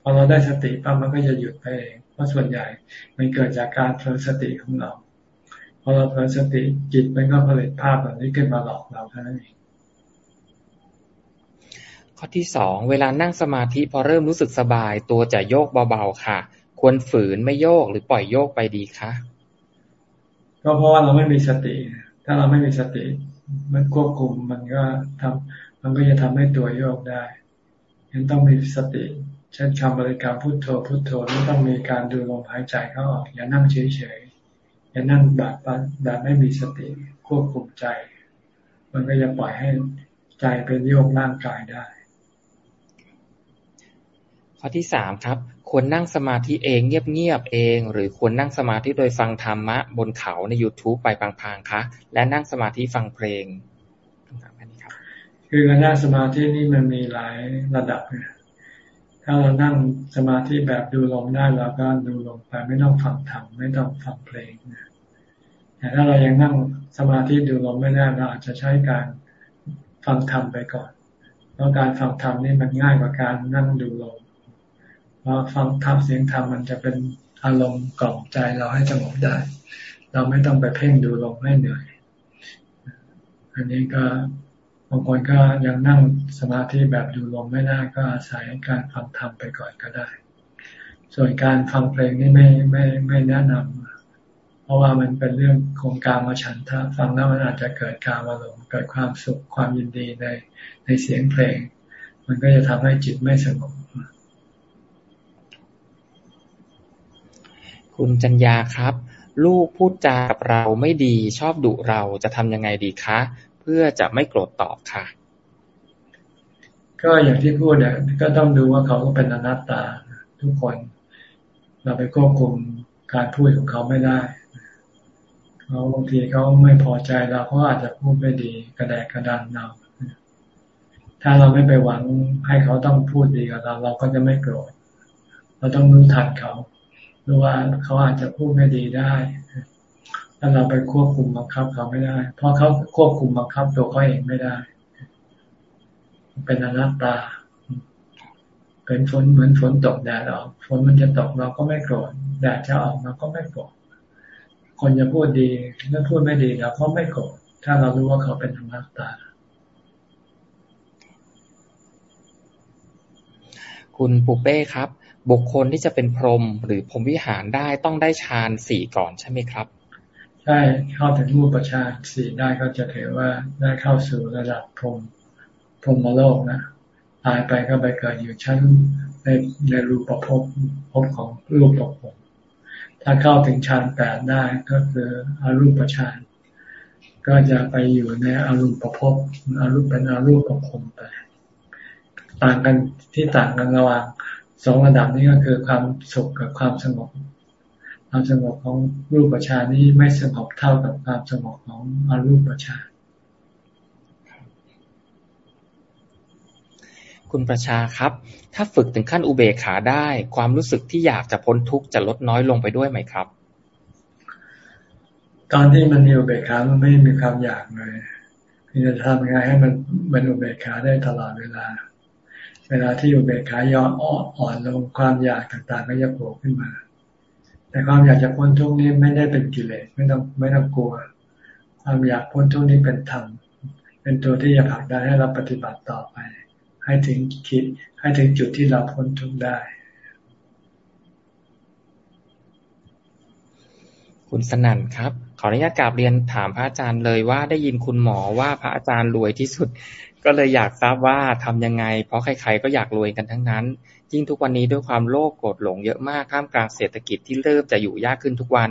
พอเราได้สติปั๊บมันก็จะหยุดไปเองเพราะส่วนใหญ่มันเกิดจากการเพลินสติของเราพอเราเพลินสติจิตมันก็ผลิตภาพแบบนี้ขึ้นมาหลอกเราเท่านั้นเองข้อที่สองเวลานั่งสมาธิพอเริ่มรู้สึกสบาย ตัวจะโยกเบาๆค่ะ ควรฝืนไม่โยกหรือปล่อยโยกไปดีคะ ก็เพราะว่าเราไม่มีสติ ถ้าเราไม่มีสติ มันควบคุมมันก็ทำมันก็จะทำให้ตัวโยกได้ยังต้องมีสติ เช่นคำบริกรรมพุทโธพุทโธไม่ต้องมีการดูลมหายใจเข้าออกอย่านั่งเฉยๆอย่านั่งแบบแบบไม่มีสติควบคุมใจ มันก็จะปล่อยให้ใจเป็นโยกร่างกายได้ ข้อที่สามครับ ควรนั่งสมาธิเองเงียบๆเอง หรือควรนั่งสมาธิโดยฟังธรรมะ บนเขาใน youtube ไปพังๆคะ และนั่งสมาธิฟังเพลงคำถามแค่นี้ครับ คือการนั่งสมาธินี่มันมีหลายระดับเนี่ยถ้าเรานั่งสมาธิแบบดูลมได้เราก็ดูลมไปไม่ต้องฟังธรรมไม่ต้องฟังเพลงนะแต่ถ้าเรายังนั่งสมาธิดูลมไม่ได้เราอาจจะใช้การฟังธรรมไปก่อนเพราะการฟังธรรมนี่มันง่ายกว่าการนั่งดูลม เพราะฟังธรรมเสียงธรรมมันจะเป็นอารมณ์กล่อมใจเราให้สงบได้ เราไม่ต้องไปเพ่งดูลมให้เหนื่อย อันนี้ก็บางคนก็ยังนั่งสมาธิแบบดูลมไม่ได้ก็อาศัยการฟังธรรมไปก่อนก็ได้ ส่วนการฟังเพลงนี่ไม่ไม่ไม่แนะนำเพราะว่ามันเป็นเรื่องของการมาฉันทะฟังแล้วมันอาจจะเกิดการอารมณ์เกิดความสุขความยินดีในในเสียงเพลง มันก็จะทำให้จิตไม่สงบ คุณจัญญาครับ ลูกพูดจากับเราไม่ดีชอบดุเราจะทำยังไงดีคะ เพื่อจะไม่โกรธตอบค่ะ ก็อย่างที่พูดเนี่ยก็ต้องดูว่าเขาก็เป็นอนัตตาทุกคน เราไปควบคุมการพูดของเขาไม่ได้เขาบางทีเขาไม่พอใจเราเขาอาจจะพูดไม่ดีกระแดกกระดานเราถ้าเราไม่ไปหวังให้เขาต้องพูดดีกับเรา เราก็จะไม่โกรธเราต้องรู้ทันเขา หรู้ว่าเขาอาจจะพูดไม่ดีได้ถ้าเราไปควบคุมบังคับเขาไม่ได้ เพราะเขาควบคุมบังคับตัวเขาเองไม่ได้ เป็นอนัตตา เป็นฝนเหมือนฝนตกแดดออกฝนมันจะตกเราก็ไม่โกรธแดดจะออกเราก็ไม่โกรธคนจะพูดดีถ้าพูดไม่ดีเราก็ไม่โกรธถ้าเรารู้ว่าเขาเป็นอนัตตาคุณปูเป้ครับ บุคคลที่จะเป็นพรหมหรือพรหมวิหารได้ต้องได้ฌานสี่ก่อนใช่ไหมครับ ใช่เข้าถึงรูปฌานสี่ได้ก็จะถือว่าได้เข้าสู่ระดับพรหมพรหมโลกนะตายไปก็ไปเกิดอยู่ชั้นในในรูปภพภพของรูปภพถ้าเข้าถึงฌานแปดได้ก็คืออรูปฌานก็จะไปอยู่ในอรูปภพอรูปเป็นอรูปภพไป ต่างกันที่ต่างกันระหว่าง สองระดับนี้ก็คือความสุขกับความสงบความสงบของรูปฌานนี้ไม่สงบเท่ากับความสงบของอรูปฌานคุณประชาครับ ถ้าฝึกถึงขั้นอุเบกขาได้ ความรู้สึกที่อยากจะพ้นทุกข์จะลดน้อยลงไปด้วยไหมครับ ตอนที่มันมีอุเบกขา มันไม่มีความอยากเลยคือจะทำยังไงให้มันมันอุเบกขาได้ตลอดเวลา เวลาที่อุเบกขาย่ออ่อนลงความอยากต่างๆ ก็จะโผล่ขึ้นมา แต่ความอยากจะพ้นทุกข์นี้ไม่ได้เป็นกิเลสไม่ต้องไม่ต้องกลัว ความอยากพ้นทุกข์นี้เป็นธรรมเป็นตัวที่จะผลักดันให้เราปฏิบัติต่อไป ให้ถึงคิดให้ถึงจุดที่เราพ้นทุกข์ได้ คุณสนั่นครับขออนุญาตกราบเรียนถามพระอาจารย์เลยว่าได้ยินคุณหมอว่าพระอาจารย์รวยที่สุด ก็เลยอยากทราบว่าทำยังไง เพราะใครๆก็อยากรวยกันทั้งนั้น ยิ่งทุกวันนี้ด้วยความโลภโกรธหลงเยอะมากท่ามกลางเศรษฐกิจที่เริ่มจะอยู่ยากขึ้นทุกวัน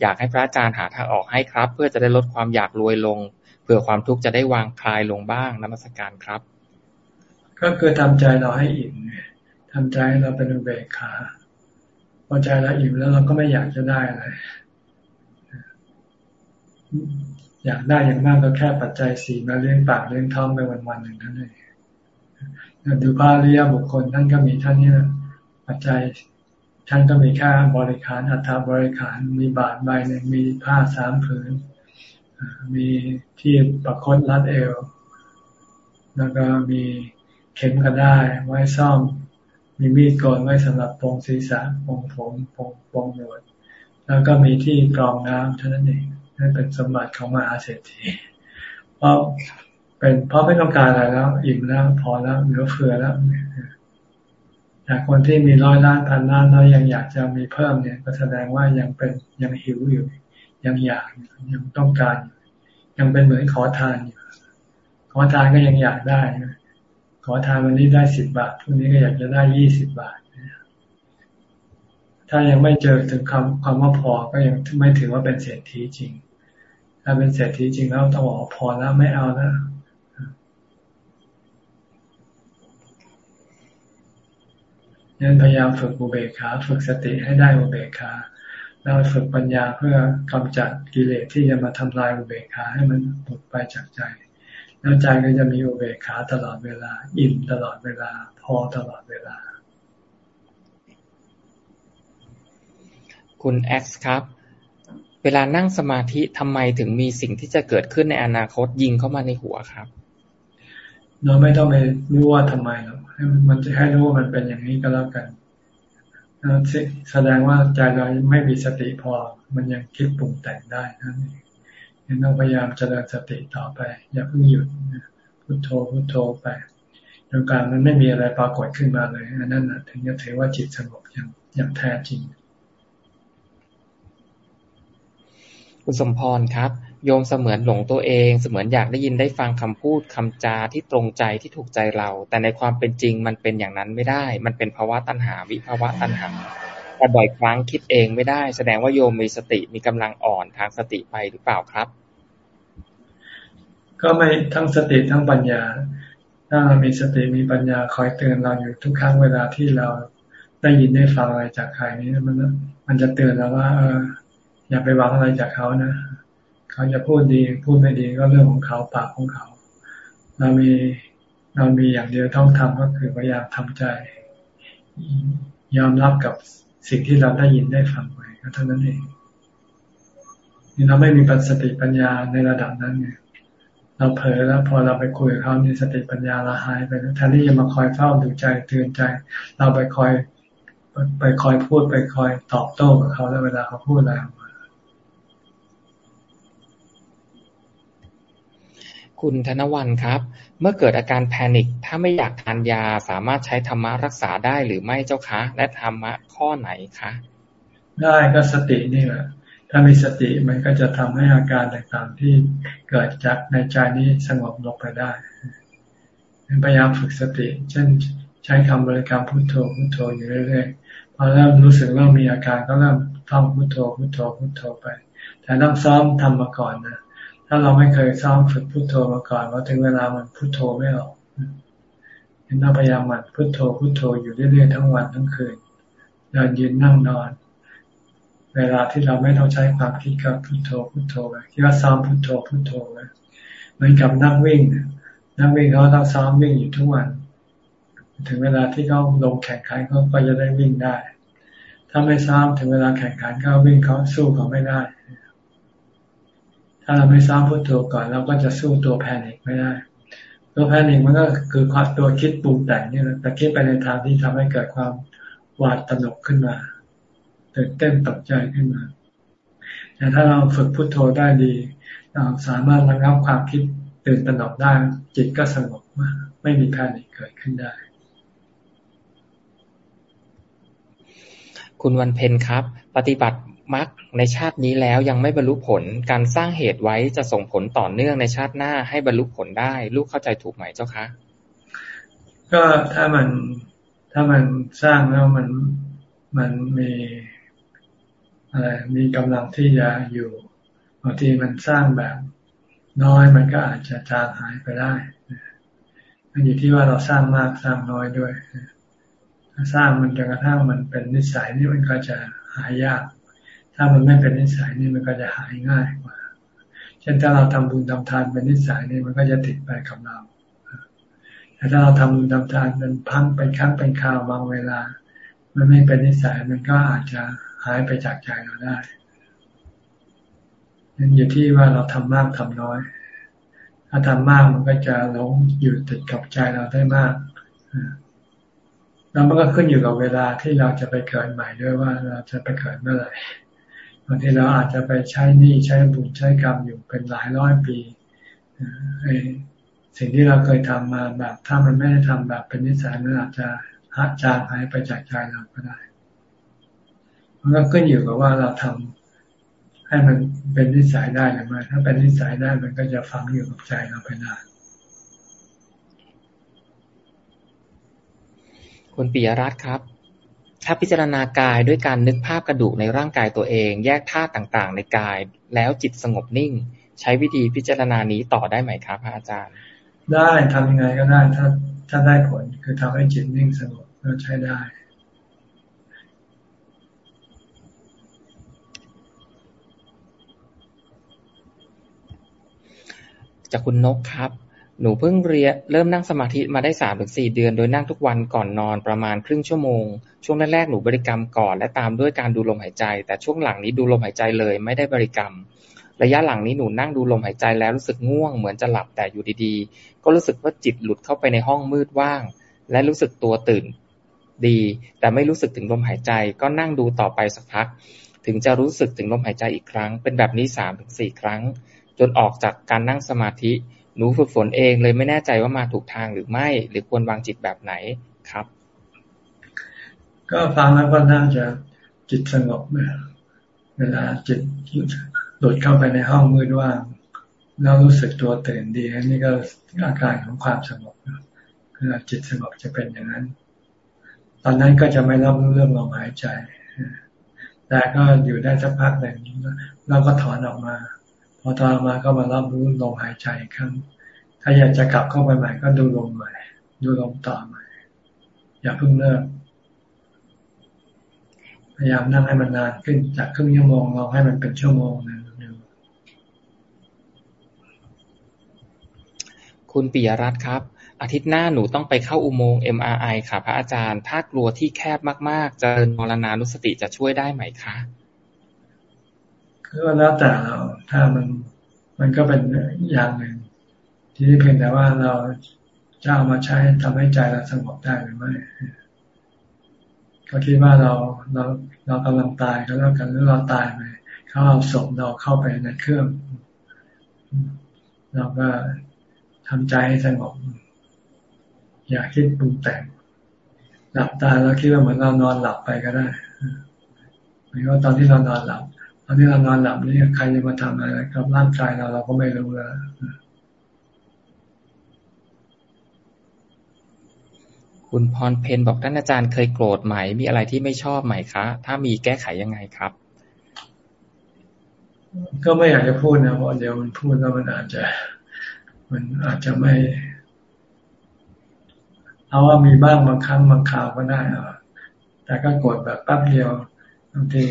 อยากให้พระอาจารย์หาทางออกให้ครับ เพื่อจะได้ลดความอยากรวยลงเพื่อความทุกข์จะได้วางคลายลงบ้างนมัสการครับ ก็คือทำใจเราให้อิ่มทำใจเราเป็นอุเบกขาพอใจเราอิ่มแล้วเราก็ไม่อยากจะได้อะไร อยากได้อย่างมากก็แค่ปัจจัยสี่มาเลี้ยงปากเลี้ยงท้องไปวันๆหนึ่งเท่านั้นเองดูพระริยบุคคลท่านก็มีท่านนี้ปัจจัยท่านก็มีค่าบริขารอัฐบริขารมีบาทใบหนึ่งมีผ้าสามผืนมีที่ประคตรัดเอว แล้วก็มีเข็มกระได้ไว้ซ่อม มีมีดโกนไว้สำหรับปรงศีรษะปรงผมปรงปรงหนวด แล้วก็มีที่กรองน้ำเท่านั้นเอง นั่นเป็นสมบัติของมหาเศรษฐี เพราะเป็นเพราะไม่ต้องการอะไรแล้ว อิ่มแล้วพอแล้วเหลือเฟือแล้วแต่คนที่มีร้อยล้านพันล้านแล้วยังอยากจะมีเพิ่มเนี่ย ก็แสดงว่ายังเป็นยังหิวอยู่ ยังอยากยังต้องการ ยังเป็นเหมือนขอทานอยู่ขอทานก็ยังอยากได้ขอทานวันนี้ได้สิบบาทพรุ่งนี้ก็อยากจะได้ยี่สิบบาทถ้ายังไม่เจอถึงคำความว่าพอก็ยังไม่ถือว่าเป็นเศรษฐีจริง ถ้าเป็นเศรษฐีจริงแล้วต้องบอกพอแล้วไม่เอาแล้วนั้นพยายามฝึกอุเบกขาฝึกสติให้ได้อุเบกขาแล้วฝึกปัญญาเพื่อกำจัดกิเลสที่จะมาทำลายอุเบกขาให้มันหมดไปจากใจ แล้วใจก็จะมีอุเบกขาตลอดเวลา อิ่มตลอดเวลา พอตลอดเวลา คุณแอ็กซ์ครับ เวลานั่งสมาธิทำไมถึงมีสิ่งที่จะเกิดขึ้นในอนาคตยิงเข้ามาในหัวครับ เราไม่ต้องไปรู้ว่าทำไมหรอกมันจะให้รู้ว่ามันเป็นอย่างนี้ก็แล้วกันแสดงว่าใจเราไม่มีสติพอ มันยังคิดปรุงแต่งได้นั่นเองยังต้องพยายามเจริญสติต่อไป อย่าเพิ่งหยุดพุโทโธพุโทโธไปจนกลางมันไม่มีอะไรปรากฏขึ้นมาเลยอันนั้นถึงจะถือว่าจิตสงบอย่างอย่างแท้จริง คุณสมพรครับ โยมเสมือนหลงตัวเอง เสมือนอยากได้ยินได้ฟังคำพูดคำจาที่ตรงใจที่ถูกใจเรา แต่ในความเป็นจริงมันเป็นอย่างนั้นไม่ได้ มันเป็นภาวะตัณหาวิภาวะตัณหาแต่บ่อยครั้งคิดเองไม่ได้ แสดงว่าโยมมีสติมีกำลังอ่อนทางสติไปหรือเปล่าครับ ก็ไม่ทั้งสติทั้งปัญญา ถ้าเรามีสติมีปัญญาคอยเตือนเราอยู่ทุกครั้งเวลาที่เราได้ยินได้ฟังอะไรจากใครนี้มันมันจะเตือนเราว่าเออ อย่าไปหวังอะไรจากเขานะ เขาจะพูดดีพูดไม่ดีก็เรื่องของเขาปากของเขา เรามีเรามีอย่างเดียวต้องทำก็คือพยายามทำใจ ยอมรับกับสิ่งที่เราได้ยินได้ฟังไปก็เท่านั้นเองนี่เราไม่มีปัสติปัญญาในระดับนั้นเนี่ยเราเผลอแล้วพอเราไปคุยกับเขาในสติปัญญาเราหายไปแล้วแทนที่จะมาคอยเฝ้าดูใจเตือนใจ เราไปคอย ไปคอยพูดไปคอยตอบโต้กับเขาแล้วเวลาเขาพูดอะไร คุณธนวันครับ เมื่อเกิดอาการแพนิค ถ้าไม่อยากทานยาสามารถใช้ธรรมะรักษาได้หรือไม่เจ้าคะ และธรรมะข้อไหนคะ ได้ก็สตินี่แหละ ถ้ามีสติมันก็จะทำให้อาการต่างๆที่เกิดจากในใจนี้สงบลงไปได้ พยายามฝึกสติ เช่นใช้คำบริกรรมพุทโธพุทโธอยู่เรื่อยๆ พอเริ่มรู้สึกเริ่มมีอาการก็เริ่มท่องพุทโธพุทโธพุทโธไป แต่ต้องซ้อมทำมาก่อนนะ ถ้าเราไม่เคยซ้อมฝึกพุโทโธมาก่อนพอถึงเวลามันพุโทโธไม่ออกเห็นเราพยายามหมั่นพุโทโธพุโทโธอยู่เรื่อยๆทั้งวันทั้งคืนเดินยืนนั่งนอน เวลาที่เราไม่ต้องใช้ความคิดก็พุโทโธพุโทโธไปคิดว่าซ้อมพุโทโธพุโทโธไปเหมือนกับนักวิ่งนักวิ่งเขาต้องซ้อมวิ่งอยู่ทุกวัน ถึงเวลาที่เขาลงแข่งขันเขาก็จะได้วิ่งได้ ถ้าไม่ซ้อมถึงเวลาแข่งขันก็วิ่งเขาสู้เขาไม่ได้ ถ้าเราไม่ซ้อมพุทโธก่อนเราก็จะสู้ตัวแพนิคไม่ได้ ตัวแพนิคมันก็คือความตัวคิดปรุงแต่งนี่แหละแต่คิดไปในทางที่ทำให้เกิดความหวาดตนกขึ้นมาตื่นเต้นตกใจขึ้นมา แต่ถ้าเราฝึกพุทโธได้ดี เราสามารถระงับความคิดตื่นตระหนกได้จิตก็สงบมากไม่มีแพนิคเกิดขึ้นได้ คุณวันเพ็ญครับ ปฏิบัติ มรรคในชาตินี้แล้วยังไม่บรรลุผล การสร้างเหตุไว้จะส่งผลต่อเนื่องในชาติหน้าให้บรรลุผลได้ ลูกเข้าใจถูกไหมเจ้าคะ ก็ถ้ามันถ้ามันสร้างแล้วมันมันมีอะไรมีกำลังที่จะอยู่บางทีมันสร้างแบบน้อยมันก็อาจจะจางหายไปได้มันอยู่ที่ว่าเราสร้างมากสร้างน้อยด้วยถ้าสร้างมันจนกระทั่งมันเป็นนิสัยนี่มันก็จะหายยาก ถ้ามันไม่เป็นนิสัยนี่มันก็จะหายง่ายกว่า เช่นถ้าเราทำบุญทำทานเป็นนิสัยนี่มันก็จะติดไปกับเราแต่ถ้าเราทำบุญทำทานเป็นพังเป็นครั้งเป็นคราวบางเวลา มันไม่เป็นนิสัยมันก็อาจจะหายไปจากใจเราได้นั่นอยู่ที่ว่าเราทำมากทำน้อย ถ้าทำมากมันก็จะหลงอยู่ติดกับใจเราได้มากแล้วมันก็ขึ้นอยู่กับเวลาที่เราจะไปเกิดใหม่ด้วยว่าเราจะไปเกิดเมื่อไหร่ บางทีเราอาจจะไปใช้หนี้ใช้บุญใช้กรรมอยู่เป็นหลายร้อยปีสิ่งที่เราเคยทำมาแบบถ้ามันไม่ได้ทำแบบเป็นนิสัยมันอาจจะหักจางหายไปจากใจเราก็ได้ มันก็ขึ้นอยู่กับว่าเราทำให้มันเป็นนิสัยได้หรือไม่ถ้าเป็นนิสัยได้มันก็จะฝังอยู่กับใจเราไปนานคุณปิยรัตน์ครับ ถ้าพิจารณากายด้วยการนึกภาพกระดูกในร่างกายตัวเอง แยกธาตุต่างๆ ในกาย แล้วจิตสงบนิ่ง ใช้วิธีพิจารณานี้ต่อได้ไหมครับพระอาจารย์ ได้ทำยังไงก็ได้ถ้าถ้าได้ผลคือทำให้จิตนิ่งสงบก็ใช้ได้จากคุณนกครับ หนูเพิ่งเรียนเริ่มนั่งสมาธิมาได้สามถึงสี่เดือน โดยนั่งทุกวันก่อนนอนประมาณครึ่งชั่วโมง ช่วงแรกๆหนูบริกรรมก่อน และตามด้วยการดูลมหายใจ แต่ช่วงหลังนี้ดูลมหายใจเลย ไม่ได้บริกรรม ระยะหลังนี้หนูนั่งดูลมหายใจแล้วรู้สึกง่วงเหมือนจะหลับแต่อยู่ดีๆ ก็รู้สึกว่าจิตหลุดเข้าไปในห้องมืดว่าง และรู้สึกตัวตื่นดี แต่ไม่รู้สึกถึงลมหายใจ ก็นั่งดูต่อไปสักพัก ถึงจะรู้สึกถึงลมหายใจอีกครั้ง เป็นแบบนี้สามถึงสี่ครั้ง จนออกจากการนั่งสมาธิ หนูฝึกฝนเองเลยไม่แน่ใจว่ามาถูกทางหรือไม่ หรือควรวางจิตแบบไหนครับ ก็ฟังแล้วก็น่าจะจิตสงบเวลาจิตหลุดเข้าไปในห้องมืดว่างแล้วรู้สึกตัวตื่นดีนี่ก็อาการของความสงบเวลาจิตสงบจะเป็นอย่างนั้น ตอนนั้นก็จะไม่รับรู้เรื่องลมหายใจแต่ก็อยู่ได้สักพักหนึ่งแล้วก็ถอนออกมา อตอนมาก็มารับรู้ลมหายใจครั้ง ถ้าอยากจะกลับเข้าไปใหม่ก็ดูลมใหม่ ดูลมต่อใหม่ อย่าเพิ่งเลิก พยายามนั่งให้มันนานขึ้นจากครึ่งชั่วโมงลองให้มันเป็นชั่วโมงนึงคุณปิยรัตน์ครับอาทิตย์หน้าหนูต้องไปเข้าอุโมงค์ MRI ค่ะ พระอาจารย์ ถ้ากลัวที่แคบมากๆจะเริญมรณานุสติจะช่วยได้ไหมคะ ก็แล้วแต่เราถ้ามันมันก็เป็นอย่างหนึ่ง ที่นี้เพียงแต่ว่าเราจะเอามาใช้ทำให้ใจเราสงบได้หรือไม่ก็คิดว่าเราเราเรากำลังตายก็แล้วกันหรือเราตายไปเขาเอาศพเราเข้าไปในเครื่อง เราก็ทำใจให้สงบ อย่าคิดปรุงแต่งหลับตาแล้วคิดว่าเหมือนเรานอนหลับไปก็ได้หรือว่าตอนที่เรานอนหลับ ตอนที่เรานอนหลับนี่ใครจะมาทำอะไรกับร่างกายเราเราก็ไม่รู้แล้วคุณพรเพนบอกท่านอาจารย์เคยโกรธไหม มีอะไรที่ไม่ชอบไหมคะ ถ้ามีแก้ไขยังไงครับ ก็ไม่อยากจะพูดนะเพราะเดี๋ยวมันพูดแล้วมันอาจจะ มันอาจจะไม่ เอาว่ามีบ้างบางครั้งบางคราวก็ได้อะแต่ก็โกรธแบบแป๊บเดียวบางที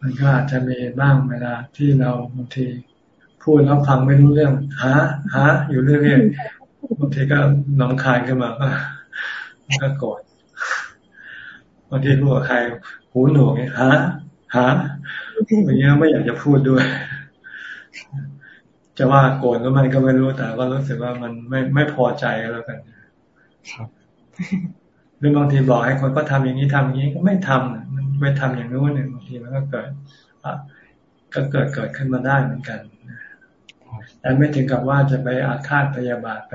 มันก็อาจจะมีบ้างเวลาที่เราบางทีพูดแล้วฟังไม่รู้เรื่องหาหาอยู่เรื่อยๆบางทีก็น้องคายขึ้นมาก็ก็โกรธบางทีพูดกับใครหูหนวกเนี่ยหาหาอย่างเงี้ยไม่อยากจะพูดด้วย จะว่าโกรธก็ไม่ก็ไม่รู้แต่ก็รู้สึกว่ามันไม่ไม่พอใจแล้วกันครับหรือบางทีบอกให้คนก็ทำอย่างนี้ทำอย่างนี้ก็ไม่ทำ ไปทำอย่างนู้นเนี่ยบางทีมันก็เกิดก็เกิดเกิดขึ้นมาได้เหมือนกันแต่ไม่ถึงกับว่าจะไปอาฆาตพยาบาทไป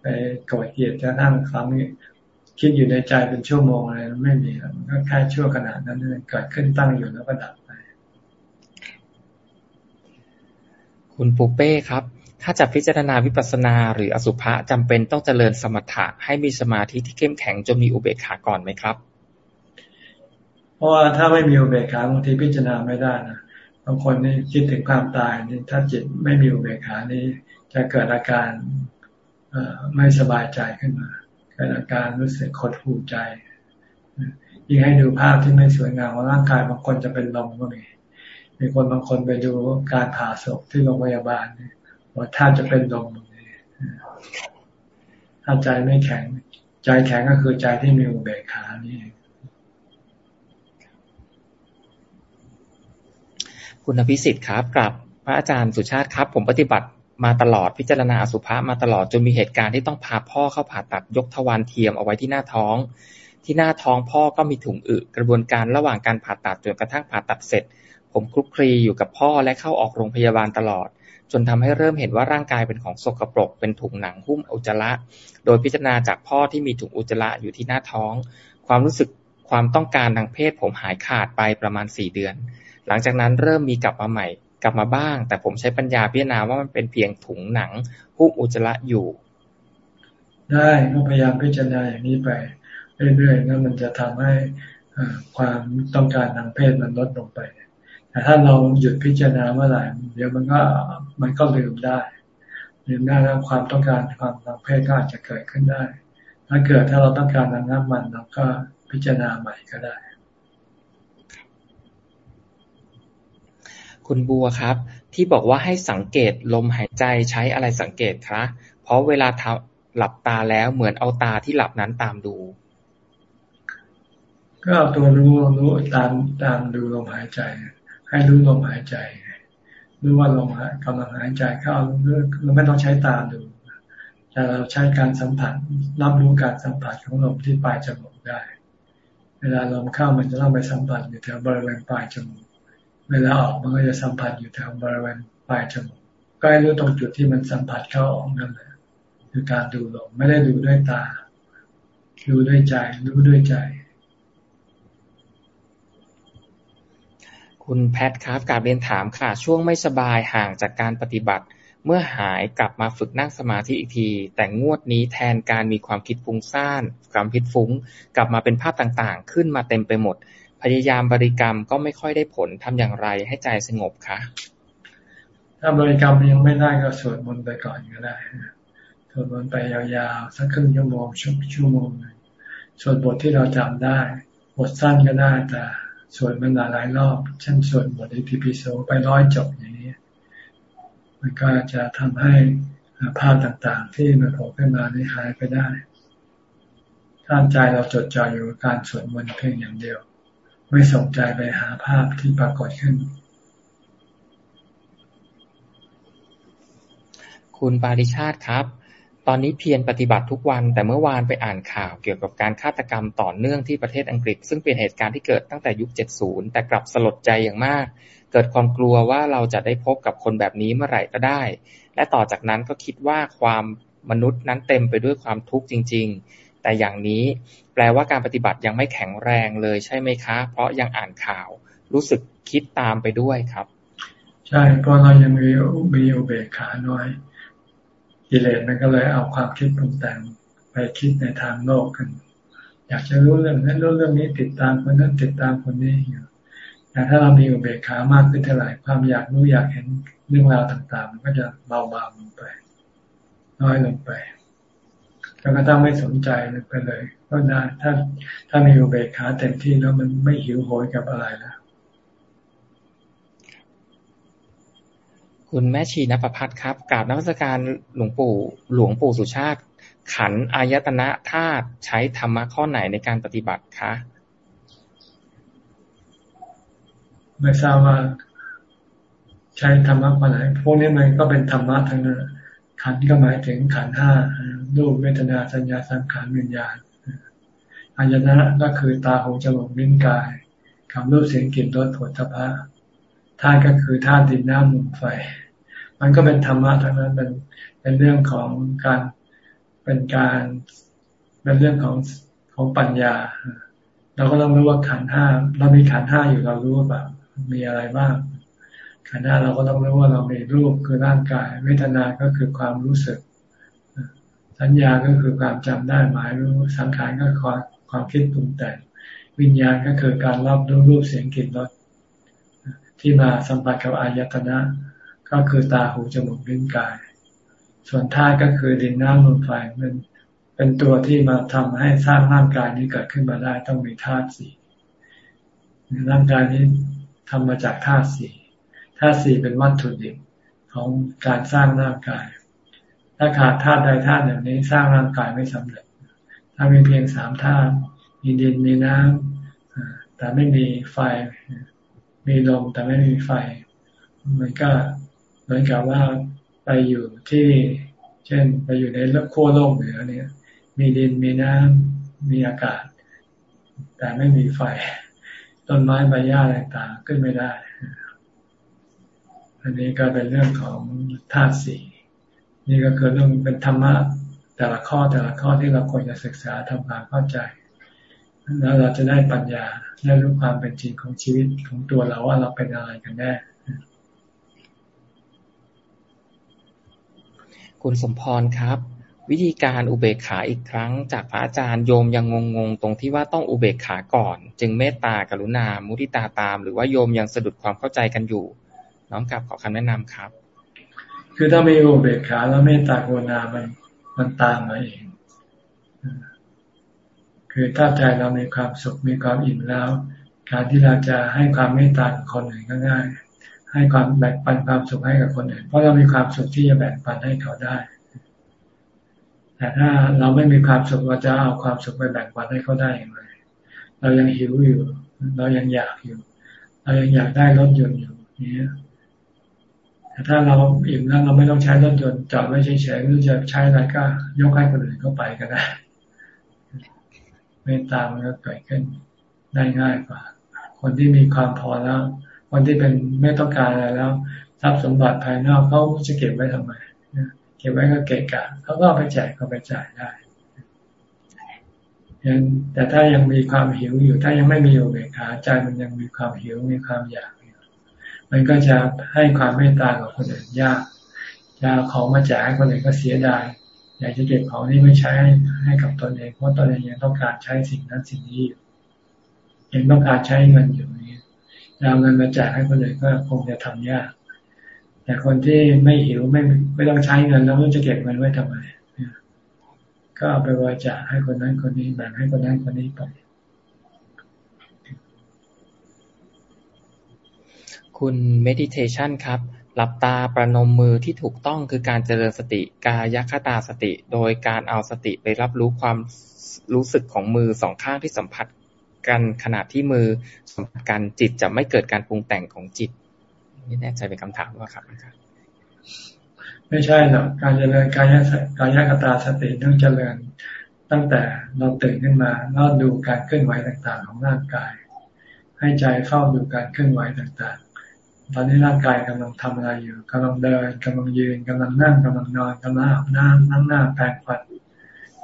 ไปโกรธเกลียดจะนั่งครั้งนี้คิดอยู่ในใจเป็นชั่วโมงอะไรไม่มีมันก็แค่ชั่วขนาดนั้นเองเกิดขึ้นตั้งอยู่แล้วก็ดับไป คุณปูเป้ครับ ถ้าจะพิจารณาวิปัสสนาหรืออสุภะจำเป็นต้องเจริญสมถะให้มีสมาธิที่เข้มแข็งจนมีอุเบกขาก่อนไหมครับ ราะว่าถ้าไม่มีอุเบกขาบางทีพิจารณาไม่ได้นะบางคนนี่คิดถึงความตายนี่ถ้าจิตไม่มีอุเบกขานี่จะเกิดอาการไม่สบายใจขึ้นมาเกิดอาการรู้สึกขดหูใจยิ่งให้ดูภาพที่ไม่สวยงามว่าร่างกายบางคนจะเป็นลมก็มีมีคนบางคนไปดูการผ่าศพที่โรงพยาบาลว่าถ้าจะเป็นลมถ้าใจไม่แข็ง ใจแข็งก็คือใจที่มีอุเบกขานี่ คุณพิสิทธิ์ครับกลับพระอาจารย์สุชาติครับ ผมปฏิบัติมาตลอดพิจารณาอสุภะมาตลอดจนมีเหตุการณ์ที่ต้องพาพ่อเข้าผ่าตัดยกทวารเทียมเอาไว้ที่หน้าท้อง ที่หน้าท้องพ่อก็มีถุงอึกระบวนการระหว่างการผ่าตัดจนกระทั่งผ่าตัดเสร็จ ผมคลุกคลีอยู่กับพ่อและเข้าออกโรงพยาบาลตลอด จนทำให้เริ่มเห็นว่าร่างกายเป็นของสกปรก เป็นถุงหนังหุ้มอุจจาระ โดยพิจารณาจากพ่อที่มีถุงอุจจาระอยู่ที่หน้าท้อง ความรู้สึกความต้องการทางเพศผมหายขาดไปประมาณสี่เดือน หลังจากนั้นเริ่มมีกลับมาใหม่ กลับมาบ้าง แต่ผมใช้ปัญญาพิจารณาว่ามันเป็นเพียงถุงหนังหุ้มอุจจาระอยู่ ได้ก็พยายามพิจารณาอย่างนี้ไปเรื่อยๆแล้วมันจะทำให้ความต้องการทางเพศมันลดลงไป แต่ถ้าเราหยุดพิจารณาเมื่อไหร่เดี๋ยวมันก็มันก็ลืมได้ลืมได้แล้วความต้องการความทางเพศก็อาจจะเกิดขึ้นได้ ถ้าเกิดถ้าเราต้องการระงับมันเราก็พิจารณาใหม่ก็ได้ คุณบัวครับ ที่บอกว่าให้สังเกตลมหายใจใช้อะไรสังเกตคะ เพราะเวลาหลับตาแล้วเหมือนเอาตาที่หลับนั้นตามดู ก็เอาตัวรู้รู้ตามตามดูลมหายใจ ให้รู้ลมหายใจรู้ว่าลมกำลังหายใจเข้าเราไม่ต้องใช้ตาดูแต่เราใช้การสัมผัสรับรู้การสัมผัสของลมที่ปลายจมูกได้ เวลาลมเข้ามันจะต้องไปสัมผัสอยู่แถวบริเวณปลายจมูก เวลาออกมันก็จะสัมผัสอยู่แถวบริเวณปลายจมูกก็ให้รู้ตรงจุดที่มันสัมผัสเข้าออกนั่นแหละคือการดูลมไม่ได้ดูด้วยตา ดูด้วยใจ รู้ด้วยใจ คุณแพทครับกาบเรียนถามค่ะ ช่วงไม่สบายห่างจากการปฏิบัติ เมื่อหายกลับมาฝึกนั่งสมาธิอีกที แต่งวดนี้แทนการมีความคิดฟุ้งซ่านความคิดฟุ้ง กลับมาเป็นภาพต่างๆ ขึ้นมาเต็มไปหมด พยายามบริกรรมก็ไม่ค่อยได้ผล ทำอย่างไรให้ใจสงบคะ ถ้าบริกรรมยังไม่ได้ก็สวดมนต์ไปก่อนก็ได้สวดมนต์ไปยาวๆ สักครึ่งชั่วโมงชั่วชั่วโมงสวดบทที่เราจำได้ บทสั้นก็ได้แต่สวดมันหลายรอบ เช่นสวดบทอิติปิโสไปร้อยจบอย่างนี้ มันก็จะทำให้ภาพต่างๆ ที่มันโผล่ขึ้นมานี้หายไปได้ถ้าใจเราจดจ่ออยู่กับการสวดมนต์เพียงอย่างเดียว ไม่สนใจไปหาภาพที่ปรากฏขึ้น คุณปาริชาติครับ ตอนนี้เพียรปฏิบัติทุกวัน แต่เมื่อวานไปอ่านข่าวเกี่ยวกับการฆาตกรรมต่อเนื่องที่ประเทศอังกฤษ ซึ่งเป็นเหตุการณ์ที่เกิดตั้งแต่ยุค 70 แต่กลับสลดใจอย่างมาก เกิดความกลัวว่าเราจะได้พบกับคนแบบนี้เมื่อไหร่ก็ได้ และต่อจากนั้นก็คิดว่าความมนุษย์นั้นเต็มไปด้วยความทุกข์จริงๆ แต่อย่างนี้แปลว่าการปฏิบัติยังไม่แข็งแรงเลยใช่ไหมคะ เพราะยังอ่านข่าว รู้สึกคิดตามไปด้วยครับ ใช่เพราะเรายังมีมีอุเบกขาน้อยกิเลสมันก็เลยเอาความคิดปรุงแต่งไปคิดในทางโลกกัน อยากจะรู้เรื่องนั้นรู้เรื่องนี้ติดตามคนนั้นติดตามคนนี้อยู่แต่ถ้าเรามีอุเบกขามากขึ้นเท่าไหร่ความอยากรู้อยากเห็นเรื่องราวต่างๆ มันก็จะเบาบางลงไป น้อยลงไป แล้วก็ต้องไม่สนใจไปเลย ก็ได้ถ้าถ้ามีอุเบกขาเต็มที่แล้วมันไม่หิวโหยกับอะไรแล้วคุณแม่ชีนภพัฒครับกราบนักวิชาการหลวงปู่หลวงปู่สุชาติ ขันอายตนะธาตุใช้ธรรมะข้อไหนในการปฏิบัติคะไม่ทราบว่าใช้ธรรมะข้อไหนพวกนี้มันก็เป็นธรรมะทั้งนั้น ขันก็หมายถึงขันห้ารูปเวทนาสัญญาสังขารวิญญาณอายตนะก็คือตาหูจมูกลิ้นกายคำรูปเสียงกลิ่นรสผลทพะธาตุก็คือธาตุดินน้ำลมไฟ มันก็เป็นธรรมะทั้งนั้นเป็นเป็นเรื่องของการเป็นการเป็นเรื่องของของปัญญา เราก็ต้องรู้ว่าขันห้าเรามีขันห้าอยู่เรารู้แบบมีอะไรบ้าง ขันห้าเราก็ต้องรู้ว่าเรามีรูปคือร่างกาย เวทนา ก็คือความรู้สึก สัญญาก็คือความจำได้หมายรู้ สังขารก็ความความคิดปรุงแต่งวิญญาณก็คือการรับรู้รูปเสียงกลิ่นรสที่มาสัมผัสกับอายตนะ ก็คือตาหูจมูกลิ้นกาย ส่วนธาตุก็คือดินน้ำลมไฟมันเป็นตัวที่มาทำให้สร้างร่างกายนี้เกิดขึ้นมาได้ต้องมีธาตุสี่ร่างกายนี้ทำมาจากธาตุสี่ ธาตุสี่เป็นวัตถุดิบของการสร้างร่างกาย ถ้าขาดธาตุใดธาตุหนึ่งนี้สร้างร่างกายไม่สำเร็จ ถ้ามีเพียงสามธาตุมีดินมีน้ำแต่ไม่มีไฟ มีลมแต่ไม่มีไฟ มันก็เหมือนกับว่าไปอยู่ที่ เช่นไปอยู่ในขั้วโลกเหนือเนี่ย มีดินมีน้ำมีอากาศ แต่ไม่มีไฟ ต้นไม้ใบหญ้าต่างๆขึ้นไม่ได้ อันนี้ก็เป็นเรื่องของธาตุสี่นี่ก็คือเรื่องเป็นธรรมะแต่ละข้อแต่ละข้อที่เราควรจะศึกษาทำความเข้าใจ แล้วเราจะได้ปัญญาได้รู้ความเป็นจริงของชีวิตของตัวเราว่าเราเป็นอะไรกันแน่คุณสมพรครับ วิธีการอุเบกขาอีกครั้ง จากพระอาจารย์โยมยังงงๆตรงที่ว่าต้องอุเบกขาก่อน จึงเมตตากรุณามุทิตาตาม หรือว่าโยมยังสะดุดความเข้าใจกันอยู่ น้องกลับขอคำแนะนำครับ คือถ้ามีอุเบกขาแล้วเมตตากรุณามันมันตามมาเอง คือถ้าใจเรามีความสุขมีความอิ่มแล้ว การที่เราจะให้ความเมตตากับคนอื่นก็ง่าย ให้ความแบ่งปันความสุขให้กับคนอื่น เพราะเรามีความสุขที่จะแบ่งปันให้เขาได้ แต่ถ้าเราไม่มีความสุขเราจะเอาความสุขไปแบ่งปันให้เขาได้อย่างไรเรายังหิวอยู่ เรายังอยากอยู่ เรายังอยากได้รถยนต์อยู่เนี่ย แต่ถ้าเราอิ่มแล้วเราไม่ต้องใช้รถยนต์จอดไว้เฉยๆหรือจะใช้อะไรก็ ยกให้คนอื่นเข้าไปก็ได้เมตตามันก็เกิดขึ้นได้ง่ายกว่า คนที่มีความพอแล้ว คนที่เป็นไม่ต้องการอะไรแล้วทรัพย์สมบัติภายนอกเขาจะเก็บไว้ทำไมเก็บไว้ก็เกะกะเขาก็ไปแจกก็ไปจ่ายได้ยังแต่ถ้ายังมีความหิวอยู่ ถ้ายังไม่มีอุเบกขาใจมันยังมีความหิวมีความอยาก มันก็จะให้ความเมตตากับคนอื่นยากจะของมาแจกให้คนอื่นก็เสียดายอยากจะเก็บของนี้ไม่ใช้ให้กับตนเองเพราะตนเองยังต้องการใช้สิ่งนั้นสิ่งนี้อยู่ยังต้องการใช้เงินอยู่นี้เอาเงินมาแจ่ายให้คนอื่นก็คงจะทำยาก แต่คนที่ไม่หิวไม่ไม่ต้องใช้เงินแล้วจะเก็บเงินไว้ทำไมก็เอาไปบริจาคให้คนนั้นคนนี้แบ่งให้คนนั้นคนนี้ไป คุณ meditation ครับ หลับตาประนมมือที่ถูกต้องคือการเจริญสติกายคตาสติ โดยการเอาสติไปรับรู้ความรู้สึกของมือสองข้างที่สัมผัสกันขณะที่มือสัมผัสกันจิตจะไม่เกิดการปรุงแต่งของจิตไม่แน่ใจเป็นคำถามว่าครับอาจารย์ไม่ใช่หรอกการเจริญกายกายคตาสติต้องเจริญตั้งแต่เราตื่นขึ้นมาแล้วดูการเคลื่อนไหวต่างๆ ของร่างกาย ให้ใจเฝ้าดูการเคลื่อนไหวต่างๆ ตอนนี้ร่างกายกำลังทำอะไรอยู่กำลังเดินกำลังยืนกำลังนั่งกำลังนอนกำลังอาบน้ำนั่งหน้าแปรงฟัน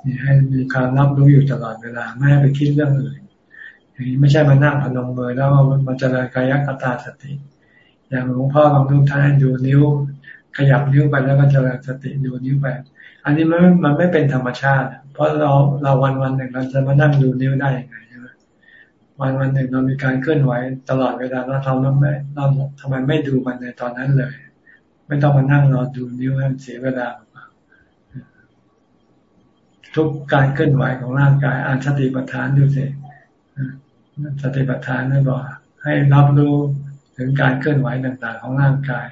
นี่ให้มีการรับรู้อยู่ตลอดเวลาไม่ให้ไปคิดเรื่องอื่นอย่างนี้ไม่ใช่มานั่งพนมมือแล้วมันจะเลยกายกตาสติ อย่างหลวงพ่อบางทุกท่านดูนิ้ว ขยับนิ้วไปแล้วก็จะเลยสติดูนิ้วไป อันนี้มันมันไม่เป็นธรรมชาติ เพราะเราเราวันวันหนึ่งเราจะมานั่งดูนิ้วได้ยังไง วันวันหนึ่งเรามีการเคลื่อนไหวตลอดเวลาเราทำไม่เราทำไมไม่ดูมันในตอนนั้นเลย ไม่ต้องมานั่งรอดูนิ้วให้เสียเวลาทุกการเคลื่อนไหวของร่างกายอ่านสติปัฏฐานดูสิสติปัฏฐานนั่นบอกให้รับรู้ถึงการเคลื่อนไหวต่างๆ ของร่างกาย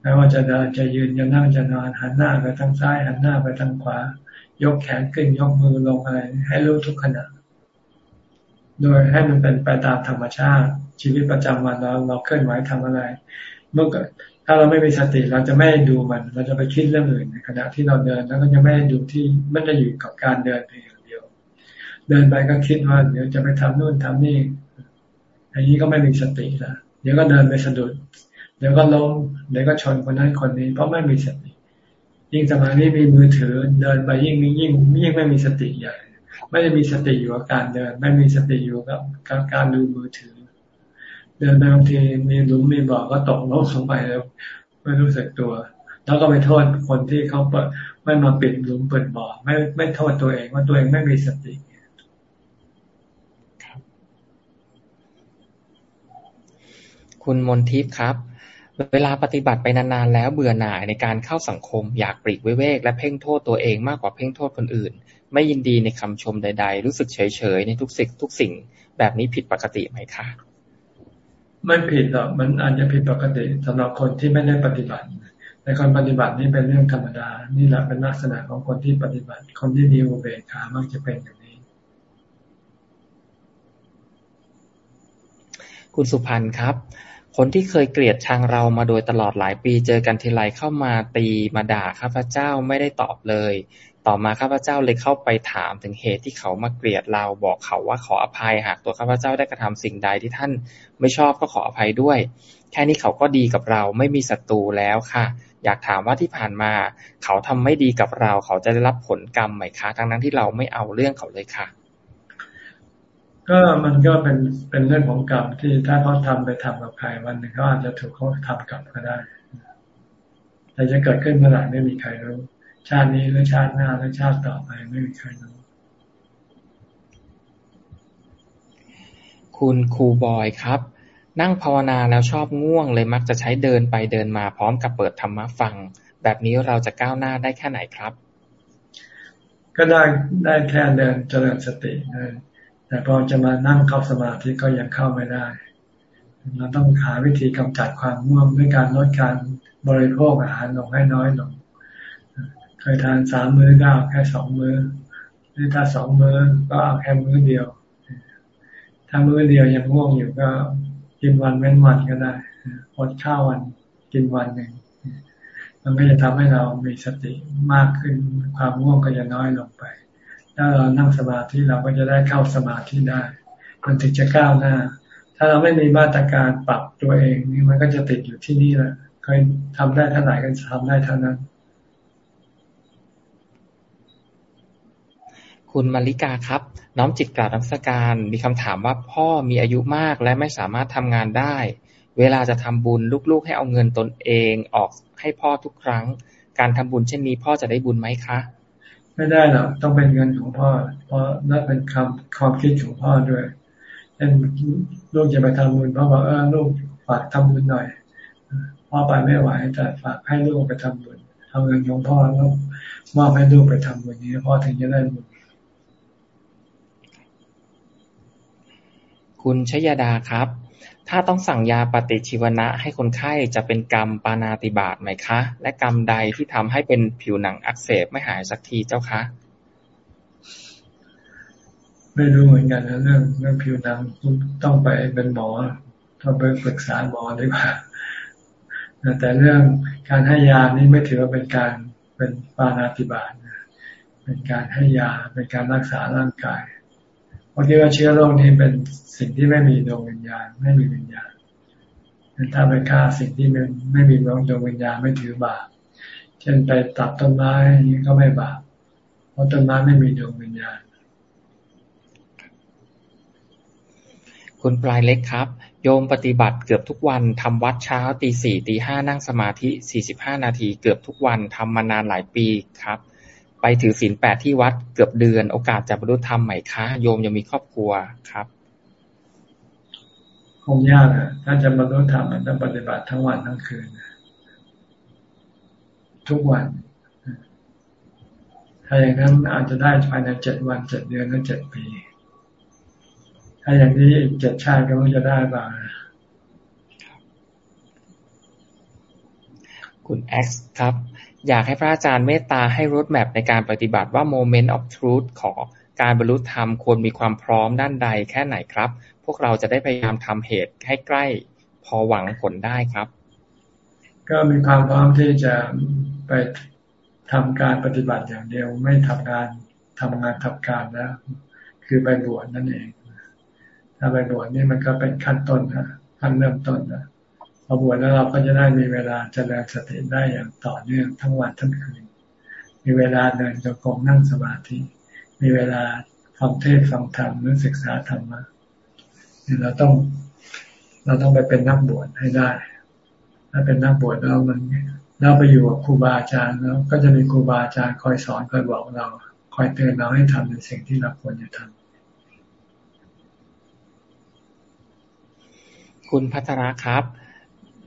ไม่ว่าจะเดินจะยืนจะนั่งจะนอนหันหน้าไปทางซ้ายหันหน้าไปทางขวา ยกแขนขึ้นยกมือลงอะไรให้รู้ทุกขณะ โดยให้มันเป็นไปตามธรรมชาติ ชีวิตประจำวันเราเราเคลื่อนไหวทำอะไร เมื่อถ้าเราไม่มีสติเราจะไม่ดูมัน เราจะไปคิดเรื่องอื่นในขณะที่เราเดินแล้วก็จะไม่ดูที่มันจะอยู่กับการเดินเพียงเดียว เดินไปก็คิดว่าเดี๋ยวจะไปทำนู่นทำนี่อันนี้ก็ไม่มีสติละเดี๋ยวก็เดินไปสะดุด เดี๋ยวก็ล้มเดี๋ยวก็ชนคนนั้นคนนี้ เพราะไม่มีสติ ยิ่งสมัยนี้มีมือถือเดินไปยิ่งยิ่งยิ่งไม่มีสติใหญ่ ไม่ได้มีสติอยู่กับการเดิน ไม่มีสติอยู่กับการดูมือถือ เดินไปบางทีมีหลุมมีบ่อก็ตกลงลงไปแล้ว ไม่รู้สึกตัว แล้วก็ไปโทษคนที่เขาเปิดไม่มาปิดหลุมเปิดบ่อไม่ไม่โทษตัวเองว่าตัวเองไม่มีสติคุณมนทิพย์ครับ เวลาปฏิบัติไปนานๆแล้วเบื่อหน่ายในการเข้าสังคม อยากปลีกวิเวกและเพ่งโทษตัวเองมากกว่าเพ่งโทษคนอื่น ไม่ยินดีในคำชมใด ๆ รู้สึกเฉยๆในทุกสิ่งทุกสิ่ง แบบนี้ผิดปกติไหมคะไม่ผิดหรอกมันอาจจะผิดปกติสำหรับคนที่ไม่ได้ปฏิบัติแต่คนปฏิบัตินี่เป็นเรื่องธรรมดา นี่แหละเป็นลักษณะของคนที่ปฏิบัติ คนที่มีอุเบกขามักจะเป็นอย่างนี้ คุณสุพันธ์ครับ คนที่เคยเกลียดชังเรามาโดยตลอดหลายปีเจอกันทีไรเข้ามาตีมาด่าข้าพเจ้าไม่ได้ตอบเลย ต่อมาข้าพเจ้าเลยเข้าไปถามถึงเหตุที่เขามาเกลียดเรา บอกเขาว่าขออภัยหากตัวข้าพเจ้าได้กระทำสิ่งใดที่ท่านไม่ชอบก็ขออภัยด้วย แค่นี้เขาก็ดีกับเราไม่มีศัตรูแล้วค่ะ อยากถามว่าที่ผ่านมา เขาทำไม่ดีกับเรา เขาจะได้รับผลกรรมไหมคะทั้งนั้นที่เราไม่เอาเรื่องเขาเลยค่ะ ก็มันก็เป็นเป็นเรื่องของกรรมที่ถ้าเขาทาไปทำกับใครวันหนึ่งเขาอาจจะถูกเขาทำกลับก็ได้แต่จะเกิดขึ้นเมื่อไหร่ไม่มีใครรู้ ชาตินี้หรือชาติหน้าหรือชาติต่อไปไม่มีใครรู้คุณครูบอยครับ นั่งภาวนาแล้วชอบง่วงเลยมักจะใช้เดินไปเดินมาพร้อมกับเปิดธรรมะฟัง แบบนี้เราจะก้าวหน้าได้แค่ไหนครับ ก็ได้ได้แค่เดินเจริญสตินะแต่พอจะมานั่งเข้าสมาธิก็ยังเข้าไม่ได้ เราต้องหาวิธีกำจัดความง่วงด้วยการลดการบริโภคอาหารลงให้น้อยลงเค ยทานสามมื้อก็เอาแค่สองมื้อหรือถ้าสองมื้อก็เอาแค่มื้อเดียว ถ้ามื้อเดียวยังง่วงอยู่ก็กินวันเว้นวันก็ได้อดข้าววันกินวันหนึ่งมันก็จะทำให้เรามีสติมากขึ้นความง่วงก็จะน้อยลงไป ถ้าเรานั่งสมาธิเราก็จะได้เข้าสมาธิได้มันถึงจะก้าวหน้า ถ้าเราไม่มีมาตรการปรับตัวเองนี่มันก็จะติดอยู่ที่นี่แหละเคยทำได้เท่าไหร่ก็ทำได้เท่านั้น คุณมาริกาครับ น้อมจิตกราบนักสการ มีคำถามว่าพ่อมีอายุมากและไม่สามารถทำงานได้ เวลาจะทำบุญลูกๆให้เอาเงินตนเองออกให้พ่อทุกครั้ง การทำบุญเช่นนี้พ่อจะได้บุญไหมคะ ไม่ได้หรอกต้องเป็นเงินของพ่อ เพราะนั่นเป็นคำความคิดของพ่อด้วยเช่นลูกจะไปทำบุญพ่อบอกเออลูกฝากทำบุญหน่อยพ่อไปไม่ไหวแต่ฝากให้ลูกไปทำบุญเอาเงินของพ่อแล้วมอบให้ลูกไปทำบุญนี้พ่อถึงจะได้บุญ คุณชยดาครับ ถ้าต้องสั่งยาปฏิชีวนะให้คนไข้จะเป็นกรรมปานาติบาตไหมคะ และกรรมใดที่ทำให้เป็นผิวหนังอักเสบไม่หายสักทีเจ้าคะ ไม่รู้เหมือนกันนะเรื่องเรื่องผิวหนังต้องไปเป็นหมอต้องไปปรึกษาหมอดีกว่าแต่เรื่องการให้ยานี้ไม่ถือว่าเป็นการเป็นปานาติบาตเป็นการให้ยาเป็นการรักษาร่างกาย เพราะที่ว่าเชื้อโรคนี้เป็นสิ่งที่ไม่มีดวงวิญญาณ ไม่มีวิญญาณถ้าไปฆ่าสิ่งที่ไม่ไม่มีดวงวิญญาณไม่ถือบาปเช่นไปตัดต้นไม้นี้ก็ไม่บาปเพราะต้นไม้ไม่มีดวงวิญญาณ คุณปลายเล็กครับ โยมปฏิบัติเกือบทุกวันทำวัดเช้าตีสี่ตีห้านั่งสมาธิสี่สิบห้านาที เกือบทุกวันทำมานานหลายปีครับ ไปถือศีลแปดที่วัดเกือบเดือน โอกาสจะบรรลุธรรมไหมคะ โยมยังมีครอบครัวครับ คงยากอะถ้าจะบรรลุธรรมมันต้องปฏิบัติทั้งวันทั้งคืน ทุกวัน ถ้าอย่างนั้นอาจจะได้ภายในเจ็ดวันเจ็ดเดือนหรือเจ็ดปี ถ้าอย่างนี้อีกเจ็ดชาติก็ไม่จะได้บ้างคุณเอ็กซ์ครับ อยากให้พระอาจารย์เมตตาให้รถแมพในการปฏิบัติว่า Moment of Truth ของการบรรลุธรรมควรมีความพร้อมด้านใดแค่ไหนครับ พวกเราจะได้พยายามทำเหตุให้ใกล้พอหวังผลได้ครับ ก็มีความพร้อมที่จะไปทำการปฏิบัติอย่างเดียวไม่ทำงานทำงานทำการแล้ว คือไปบวชนั่นเอง ถ้าไปบวชนี่มันก็เป็นขั้นต้นนะขั้นเริ่มต้นนะ พอบวชแล้วเราก็จะได้มีเวลาเจริญสติได้อย่างต่อเนื่องทั้งวันทั้งคืน มีเวลาเดินจงกรมนั่งสมาธิ มีเวลาฟังเทศฟังธรรมหรือศึกษาธรรมะเราต้อง เราต้องไปเป็นนักบวชให้ได้ ถ้าเป็นนักบวชแล้วมันเราไปอยู่กับครูบาอาจารย์แล้วก็จะมีครูบาอาจารย์คอยสอนคอยบอกเรา คอยเตือนเราให้ทำในสิ่งที่เราควรจะทำคุณพัทระครับ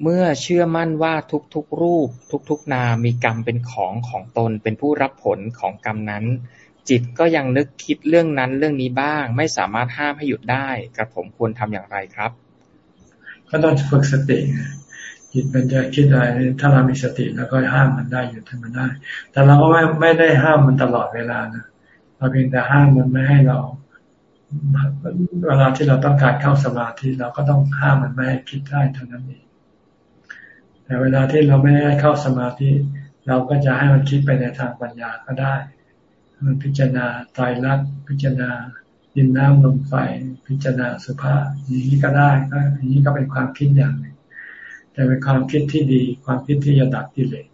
เมื่อเชื่อมั่นว่าทุก ๆ รูป ทุก ๆ นามมีกรรมเป็นของของตน เป็นผู้รับผลของกรรมนั้น จิตก็ยังนึกคิดเรื่องนั้นเรื่องนี้บ้าง ไม่สามารถห้ามให้หยุดได้กระผมควรทำอย่างไรครับ ก็ต้องฝึกสติจิตมันจะคิดอะไรถ้าเรามีสติแล้วก็ห้ามมันได้หยุดมันได้ แต่เราก็ไม่ไม่ได้ห้ามมันตลอดเวลานะเราเพียงแต่ห้ามมันไม่ให้เราเวลาที่เราต้องการเข้าสมาธิเราก็ต้องห้ามมันไม่ให้คิดได้เท่านั้นเอง แต่เวลาที่เราไม่ได้เข้าสมาธิ เราก็จะให้มันคิดไปในทางปัญญาก็ได้ มันพิจารณาไตรลักษณ์พิจารณาดินน้ำลมไฟพิจารณาสุภาพอย่างนี้ก็ได้ก็อย่างนี้ก็เป็นความคิดอย่างหนึ่งแต่เป็นความคิดที่ดี ความคิดที่จะดับกิเลส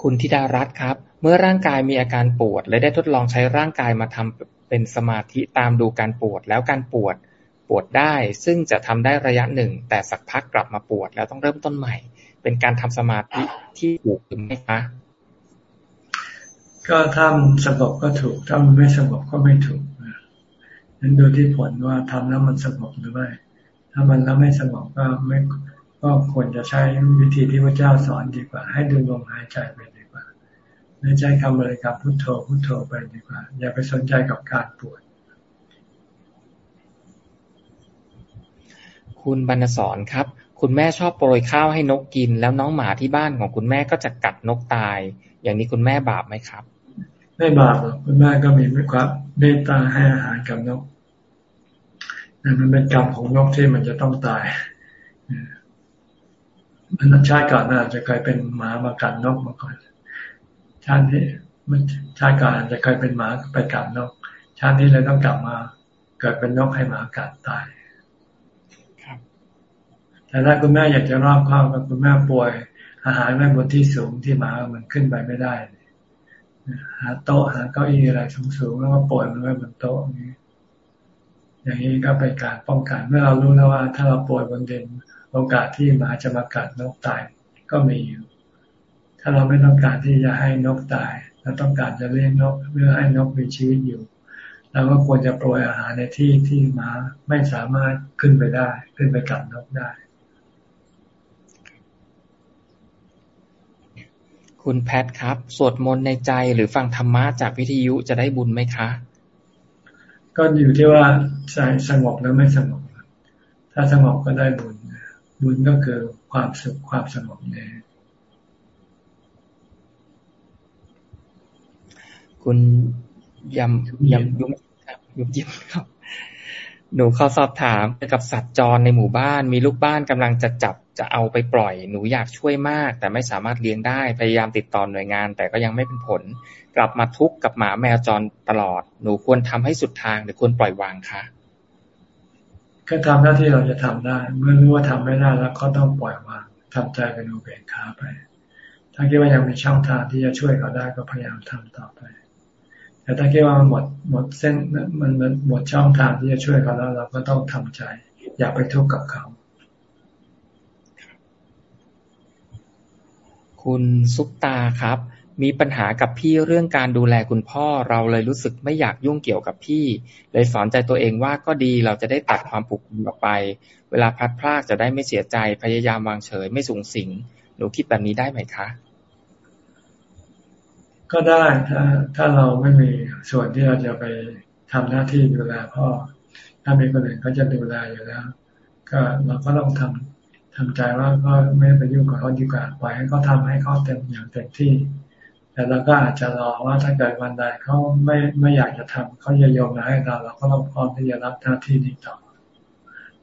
คุณธิดารัตน์ครับ เมื่อร่างกายมีอาการปวด และได้ทดลองใช้ร่างกายมาทำเป็นสมาธิตามดูการปวด แล้วการปวด ปวดได้ ซึ่งจะทำได้ระยะหนึ่ง แต่สักพักกลับมาปวดแล้วต้องเริ่มต้นใหม่ เป็นการทำสมาธิที่ถูกหรือไม่คะก็ถ้ามันสงบก็ถูก ถ้ามันไม่สงบก็ไม่ถูกนั้นดูที่ผลว่าทำแล้วมันสงบหรือไม่ ถ้ามันแล้วไม่สงบก็ไม่ก็ควรจะใช้วิธีที่พระเจ้าสอนดีกว่า ให้ดูลมหายใจไปดีกว่าไม่ใช้คำบริกรรมพุทโธพุทโธไปดีกว่า อย่าไปสนใจกับการปวด คุณบรรณสอนครับ คุณแม่ชอบโปรยข้าวให้นกกิน แล้วน้องหมาที่บ้านของคุณแม่ก็จะกัดนกตาย อย่างนี้คุณแม่บาปไหมครับ ไม่บาปหรอกคุณแม่ก็มีความเมตตาให้อาหารกับนกนั่นมันเป็นกรรมของนกที่มันจะต้องตายมันชาติก่อนอาจจะเคยเป็นหมามากัดนกมาก่อน ชาตินี้มันชาติก่อนอาจจะเคยเป็นหมาไปกัดนก ชาตินี้เลยต้องกลับมา เกิดเป็นนกให้หมากัดตาย แต่ถ้าคุณแม่อยากจะรอบครอบกับคุณแม่ป่วย อาหารแม่บนที่สูงที่หมามันขึ้นไปไม่ได้ หาโต๊ะหาเก้าอี้อะไรสูงๆแล้วก็ป่วยมันไว้บนโต๊ะนี้ อย่างนี้ก็เป็นการป้องกันเมื่อเรารู้แล้วว่า ถ้าเราป่วยบนเด่นโอกาสที่หมาจะมากัดนกตายก็มีอยู่ ถ้าเราไม่ต้องการที่จะให้นกตายเราต้องการจะเลี้ยงนกเพื่อให้นกมีชีวิตอยู่เราก็ควรจะโปรยอาหารในที่ที่หมาไม่สามารถขึ้นไปได้ ขึ้นไปกัดนกได้ คุณแพทครับ สวดมนต์ในใจหรือฟังธรรมะจากวิทยุจะได้บุญไหมคะ ก็อยู่ที่ว่าใจสงบหรือไม่สงบ ถ้าสงบก็ได้บุญ บุญก็คือความสุขความสงบเนี่ยคุณยำยำยุ่มครับยุ่มยิ้มครับ หนูเขาสอบถามเกี่ยวกับสัตว์จรในหมู่บ้าน มีลูกบ้านกำลังจะจับ จะเอาไปปล่อยหนูอยากช่วยมาก แต่ไม่สามารถเลี้ยงได้พยายามติดต่อหน่วยงาน แต่ก็ยังไม่เป็นผล กลับมาทุกข์กับหมาแมวจรตลอด หนูควรทำให้สุดทางหรือควรปล่อยวางคะก็ทำหน้าที่เราจะทำได้ เมื่อรู้ว่าทำไม่ได้แล้วก็ต้องปล่อยวางทำใจเป็นอุเบกขาไป ถ้าคิดว่ายังมีช่องทางที่จะช่วยเขาได้ก็พยายามทำต่อไป แต่ถ้าคิดว่ามันหมดหมดเส้นมันหมดช่องทางที่จะช่วยเขาแล้ว เราก็ต้องทำใจ อย่าไปทุกข์กับเขา คุณซุปตาครับ มีปัญหากับพี่เรื่องการดูแลคุณพ่อ เราเลยรู้สึกไม่อยากยุ่งเกี่ยวกับพี่ เลยสอนใจตัวเองว่าก็ดีเราจะได้ตัดความผูกพันออกไป เวลาพัดพลากจะได้ไม่เสียใจ พยายามวางเฉยไม่สูงสิง หนูคิดแบบนี้ได้ไหมคะ ก็ได้ถ้าถ้าเราไม่มีส่วนที่เราจะไปทำหน้าที่ดูแลพ่อ ถ้ามีคนอื่นเขาจะดูแลอยู่แล้ว ก็เราก็ต้องทำ ทำใจว่าก็ไม่ไปยุ่งกับเขาดีกว่าปล่อยให้เขาทาให้เขาเต็มอย่างเต็มที่ แต่เราก็อาจจะรอว่าถ้าเกิดวันใดเขาไม่ไม่อยากจะทำเขาจะยอมให้เราเราก็ต้องพร้อมที่จะรับหน้าที่นี้ต่อ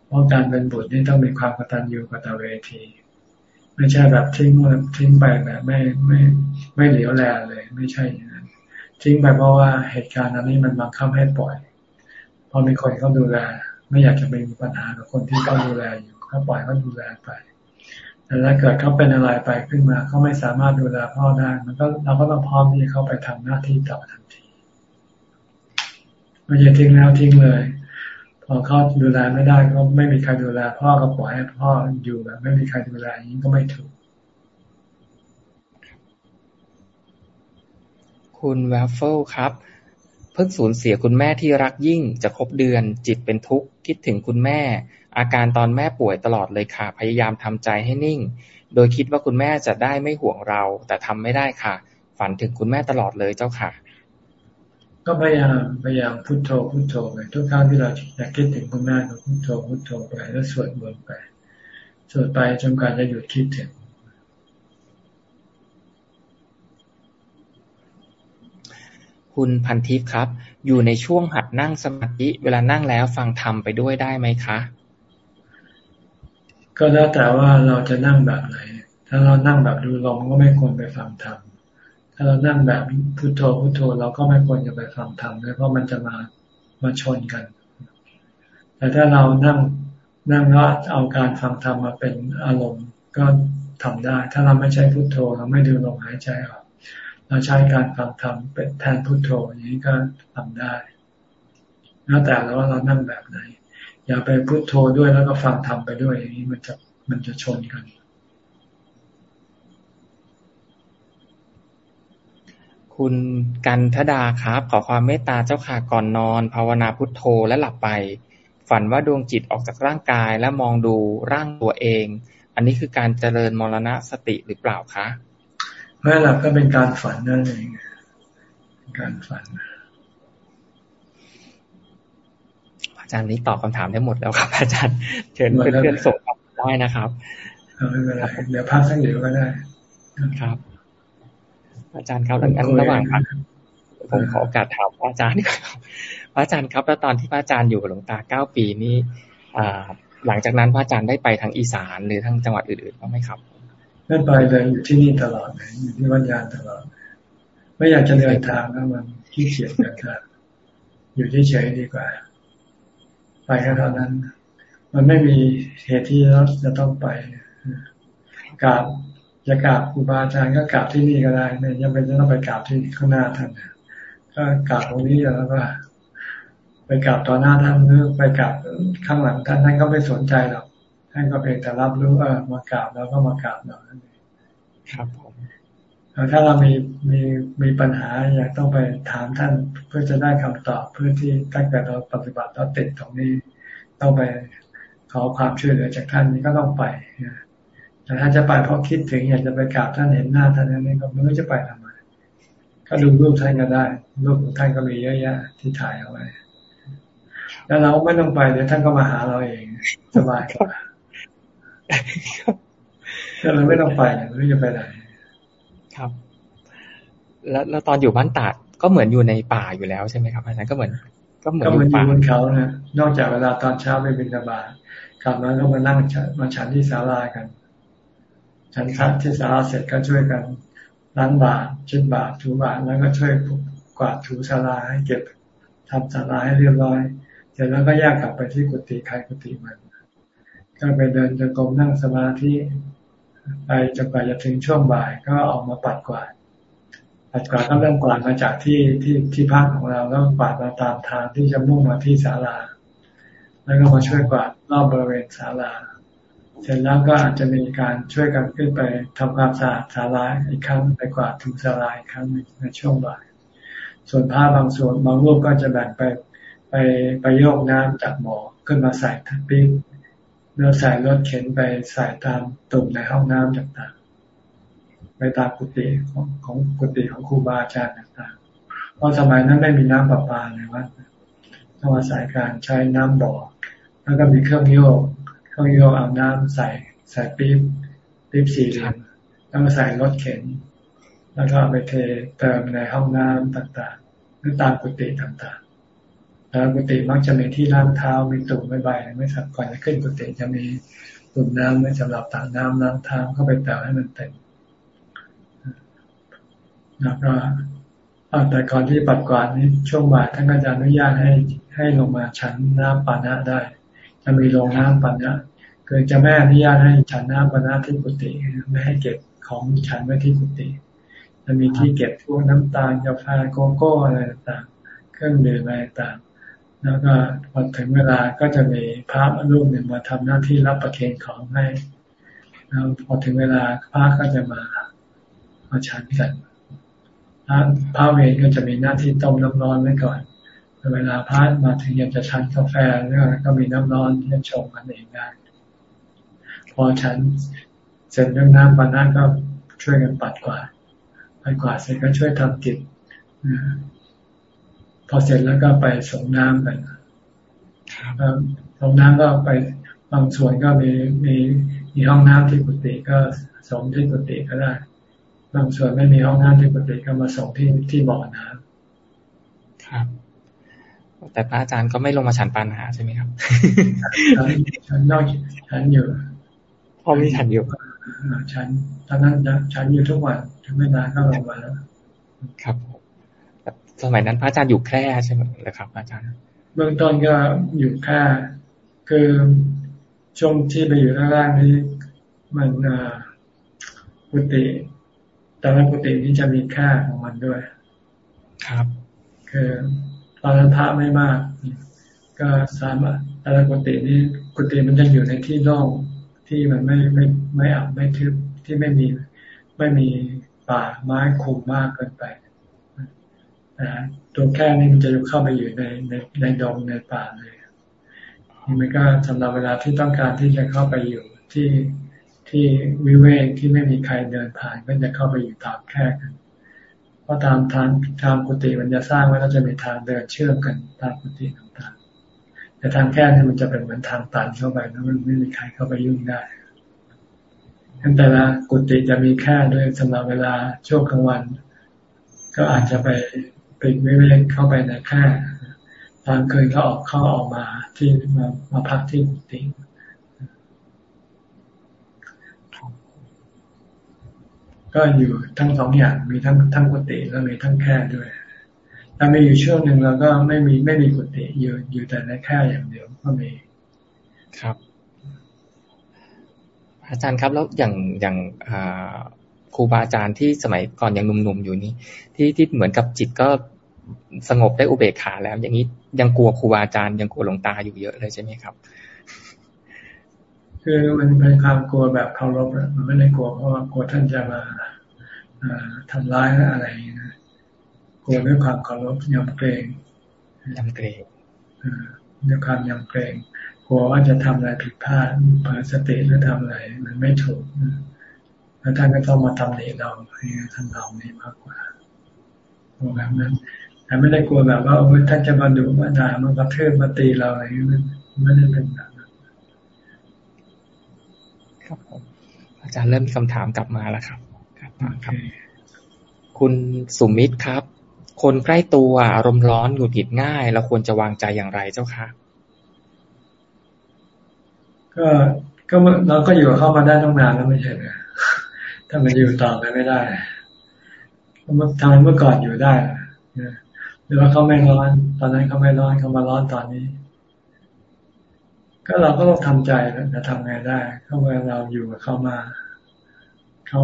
เพราะการเป็นบุตรนี่ต้องมีความกตัญญูกตเวที ไม่ใช่แบบทิ้งทิ้งไปแบบไม่ไม่ไม่เหลียวแลเลย ไม่ใช่อย่างนั้นทิ้งไปเพราะว่าเหตุการณ์นั้นนี่มันบังคับให้ปล่อย พอมีคนเขาดูแล ไม่อยากจะมีปัญหากับคนที่เขาดูแลอยู่ เขาปล่อยเขาดูแลไปแต่ถ้าเกิดเขาเป็นอะไรไปขึ้นมาเขาไม่สามารถดูแลพ่อได้มันก็เราก็ต้องพร้อมที่จะเข้าไปทำหน้าที่ต่อทันทีไม่ใช่ทิ้งแล้วทิ้งเลย พอเขาดูแลไม่ได้ก็ไม่มีใครดูแลพ่อก็ปล่อยให้พ่ออยู่แบบไม่มีใครดูแลอย่างนี้ก็ไม่ถูก คุณแวฟเฟิลครับเพิ่งสูญเสียคุณแม่ที่รักยิ่งจะครบเดือนจิตเป็นทุกข์คิดถึงคุณแม่ อาการตอนแม่ป่วยตลอดเลยค่ะ พยายามทำใจให้นิ่ง โดยคิดว่าคุณแม่จะได้ไม่ห่วงเรา แต่ทำไม่ได้ค่ะ ฝันถึงคุณแม่ตลอดเลยเจ้าค่ะ ก็พยายามพยายามพุโทโธพุโทโธไปทุกครั้งที่เราอยากคิดถึงคุณแม่ก็พุโทโธพุโทโธไปแล้วสวดมนต์ไปสวดไปจนกว่าจะหยุดคิดถึงคุณพันทิพย์ครับ อยู่ในช่วงหัดนั่งสมาธิ เวลานั่งแล้วฟังธรรมไปด้วยได้ไหมคะ ก็แล้วแต่ว่าเราจะนั่งแบบไหน ถ้าเรานั่งแบบดูลมก็ไม่ควรไปฟังธรรม ถ้าเรานั่งแบบพุโทโธพุโทโธเราก็ไม่ควรจะไปฟังธรรมเลยเพราะมันจะมามาชนกัน แต่ถ้าเรานั่งนั่งแล้วเอาการฟังธรรมมาเป็นอารมณ์ก็ทำได้ ถ้าเราไม่ใช้พุโทโธ เราไม่ดูลมหายใจออกเราใช้การฟังธรรมเป็นแทนพุโทโธอย่างนี้ก็ทำได้ แล้วแต่เราว่าเรานั่งแบบไหน อย่าไปพุโทโธด้วยแล้วก็ฟังธรรมไปด้วยอย่างนี้มันจะมันจะชนกัน คุณกันธดาครับ ขอความเมตตาเจ้าค่ะก่อนนอน ภาวนาพุทโธและหลับไป ฝันว่าดวงจิตออกจากร่างกายและมองดูร่างตัวเอง อันนี้คือการเจริญมรณะสติหรือเปล่าคะไม่หลับก็เป็นการฝันนั่นเองการฝันนะ อาจารย์นี้ตอบคำถามได้หมดแล้วครับ อาจารย์เชิญเพื่อนๆส่งได้นะครับไม่เป็นไรเดี๋ยวพักสักเดี๋ยวก็ได้ครับ อาจารย์ครับอันระหว่างพักผมขอโอกาสถามอาจารย์ครับพระอาจารย์ครับ แล้วตอนที่พระอาจารย์อยู่กับหลวงตาเก้าปีนี้หลังจากนั้นพระอาจารย์ได้ไปทางอีสานหรือทางจังหวัดอื่นๆบ้างไหมครับไม่ไปเลยอยู่ที่นี่ตลอดเลยอยู่ที่วัดยานตลอด ไม่อยากจะเดินทางแล้วมันขี้เกียจเดินทางอยู่เฉยๆดีกว่า ไปแค่เท่านั้น มันไม่มีเหตุที่เราจะต้องไปกราบจะกราบครูบาอาจารย์ก็กราบที่นี่ก็ได้ไม่ยังเป็นจะต้องไปกราบที่ข้างหน้าท่านก็กราบตรงนี้แล้วก็ไปกราบต่อหน้าท่านหรือไปกราบข้างหลังท่านท่านก็ไม่สนใจหรอกท่านก็เพียงแต่รับรู้เออมากราบแล้วก็มากราบเราครับผม ถ้าเรามีมีมีปัญหาอยากต้องไปถามท่านเพื่อจะได้คำตอบเพื่อที่ตั้งแต่เราปฏิบัติเราติดตรงนี้ต้องไปขอความช่วยเหลือจากท่านนี้ก็ต้องไปแต่ถ้าจะไปเพราะคิดถึงอยากจะไปกราบท่านเห็นหน้าท่านนี่ก็ไม่รู้จะไปทำไมก็ดูรูปท่านก็ได้ รูปของท่านก็มีเยอะแยะที่ถ่ายเอาไว้ แล้วเราไม่ต้องไปเดี๋ยวท่านก็มาหาเราเองสบายกว่าก็เราไม่ต้องไปไม่รู้จะไปไหน ครับ แล้วแล้วตอนอยู่บ้านตาดก็เหมือนอยู่ในป่าอยู่แล้วใช่ไหมครับอาจารย์ก็เหมือน ก็เหมือนอยู่บนเขานะนอกจากเวลาตอนเช้าไปบิณฑบาตกลับมาก็มานั่งมาฉันที่ศาลากัน ฉันทัดที่ศาลาเสร็จก็ช่วยกันล้างบาตชิดบาตถูบาตแล้วก็ช่วยกวาดถูศาลาให้เก็บทำศาลาให้เรียบร้อยเสร็จแล้วก็แยกกลับไปที่กุฏิใครกุฏิมันก็ไปเดินจงกรมนั่งสมาธิ ไปจนกว่าจะถึงช่วงบ่ายก็ออกมาปัดกวาดปัดกวาดก็เริ่มกวาดมาจากที่ที่ที่พักของเราแล้วกวาดมาตามทางที่จะมุ่งมาที่ศาลา แล้วก็มาช่วยกวาดรอบบริเวณศาลา เสร็จแล้วก็อาจจะมีการช่วยกันขึ้นไปทำความสะอาดศาลาอีกครั้งไปกวาดทุกศาลาอีกครั้งในช่วงบ่าย ส่วนผ้าบางส่วนบางรูปก็จะแบ่งไปไปไปโยกน้ำจากหมอขึ้นมาใส่ทับปิ๊ก เราใส่รถเข็นไปใส่ตามตุ่มในห้องน้ำต่างๆ ไปตามกุฏิของของกุฏิของครูบาอาจารย์ต่างๆ เพราะสมัยนั้นไม่มีน้ำประปาในวัดต้องอาศัยการใช้น้ำบ่อ แล้วก็มีเครื่องโยก เครื่องโยกเอาน้ำใส่ใส่ปี๊บปี๊บสี่เหลี่ยมแล้วก็ใส่รถเข็น แล้วก็ไปเทเติมในห้องน้ำต่างๆ หรือตามกุฏิต่าง แล้วกุฏิมักจะมีที่ล้างเท้ามีตุ่มใบใบไม่สับก่อนจะขึ้นกุฏิจะมีตุ่มน้ำไว้สำหรับตักน้ำล้างเท้าเข้าไปเติมให้มันเต็มแล้วก็แต่ก่อนที่ปัดกวาดนี้ช่วงบ่ายท่านอาจารย์อนุญาตให้ให้ลงมาฉันน้ำปานะได้ จะมีโรงน้ำปานะคือจะไม่อนุญาตให้ฉันน้ำปานะที่กุฏิไม่ให้เก็บของฉันไว้ที่กุฏิจะมีที่เก็บพวกน้ำตาลกาแฟโกโก้อะไรต่างเครื่องดื่มอะไรต่าง แล้วก็พอถึงเวลาก็จะมีพระรูปหนึ่งมาทำหน้าที่รับประเคนของให้แล้วพอถึงเวลาพระก็จะมามาฉันกันพระพระเวรก็จะมีหน้าที่ต้มน้ำร้อนไว้ก่อน เวลาพระมาถึงยากจะฉันกาแฟแล้วก็มีน้ำร้อนที่จะชงกันเองได้ พอฉันเสร็จเรื่องน้ำปานะก็ช่วยกันปัดกวาดปัดกวาดเสร็จก็ช่วยทำกิจ พอเสร็จแล้วก็ไปส่งน้ำกันส่งน้ำก็ไปบางส่วนก็มีมีมีห้องน้ำที่กุฏิก็ส่งที่กุฏิก็ได้ บางส่วนไม่มีห้องน้ำที่กุฏิก็มาส่งที่ที่บ่อน้ำครับ แต่พระอาจารย์ก็ไม่ลงมาฉันปัญหาใช่ไหมครับฉันนอกฉันอยู่พอมีฉันอยู่ฉันตอนนั้นฉันอยู่ทุกวันถึงไม่นานก็ลงมาแล้ว ครับ สมัยนั้นพระอาจารย์อยู่แค่ใช่ไหมเลยครับ อาจารย์ เบื้องต้นก็อยู่แค่คือช่วงที่ไปอยู่แรกๆนี้ มันกุฏิแต่ละกุฏินี้จะมีแค่ของมันด้วย ครับ คือตอนนั้นพระไม่มาก ก็สามารถแต่ละกุฏินี้กุฏิมันจะอยู่ในที่โล่งที่มันไม่ไม่ไม่อับไม่ทึบที่ไม่มีไม่มีป่าไม้คุมมากเกินไปแต่ตัวแค่นี้มันจะเข้าไปอยู่ในในในดงในป่าเลยนี่มันก็สำหรับเวลาที่ต้องการที่จะเข้าไปอยู่ที่ที่วิเวกที่ไม่มีใครเดินผ่านก็จะเข้าไปอยู่ตามแค่กัน เพราะตามทางทางกุฏิมันจะสร้างไว้แล้วจะมีทางเดินเชื่อมกันตามกุฏิต่างๆ แต่ทางแค่นี้มันจะเป็นเหมือนทางตันเข้าไปแล้วมันไม่มีใครเข้าไปยุ่งได้ทั้งแต่ละกุฏิจะมีแค่ด้วยสำหรับเวลาช่วงกลางวัน ก็อาจจะไป ปิดวิเวกเข้าไปในแค่ตอนคืนก็ออกเข้าออกมาที่มามาพักที่กุฏิก็อยู่ทั้งสองอย่างมีทั้งทั้งกุฏิแล้วมีทั้งแค่ด้วยถ้ามีอยู่ช่วงหนึ่งเราก็ไม่มีไม่มีกุฏิอยู่อยู่แต่ในแค่อย่างเดียวก็มีครับ อาจารย์ครับแล้วอย่างอย่าง ครูบาอาจารย์ที่สมัยก่อนยังหนุ่มๆอยู่นี้ ที่ที่เหมือนกับจิตก็สงบได้อุเบกขาแล้ว อย่างนี้ยังกลัวครูบาอาจารย์ยังกลัวหลวงตาอยู่เยอะเลยใช่ไหมครับ คือมันเป็นความกลัวแบบเคารพมันไม่ได้กลัวเพราะว่ากลัวท่านจะมาทำร้ายอะไรนะกลัวด้วยความเคารพยำเกรงยำเกรงด้วยความยำเกรงกลัวว่าจะทำอะไรผิดพลาดเผลอสติหรือทำอะไร มันไม่ถูก แล้วท่านก็ต้องมาทำหนีเราให้ท่านเรานี่มากกว่าแบบนั้นแต่ไม่ได้กลัวแบบว่าท่านจะมาดูมาด่ามาระเทือมาตีเราอะไรนั้นไม่ได้เป็นแบบนั้นครับผมอาจารย์เริ่มมีคำถามกลับมาแล้วครับครับ คุณสุมิตรครับ คนใกล้ตัวอารมณ์ร้อนหงุดหงิดง่ายเราควรจะวางใจอย่างไรเจ้าคะก็ก็เราก็อยู่กับเขามาได้ตั้งนานแล้วไม่ใช่ไหม ถ้ามันอยู่ต่อไปไม่ได้ทำไมเมื่อก่อนอยู่ได้หรือว่าเขาไม่ร้อน ตอนนั้นเขาไม่ร้อนเขามาร้อนตอนนี้ ก็เราก็ต้องทำใจแล้วจะทำไงได้เขาเมื่อเราอยู่กับเขามาเขา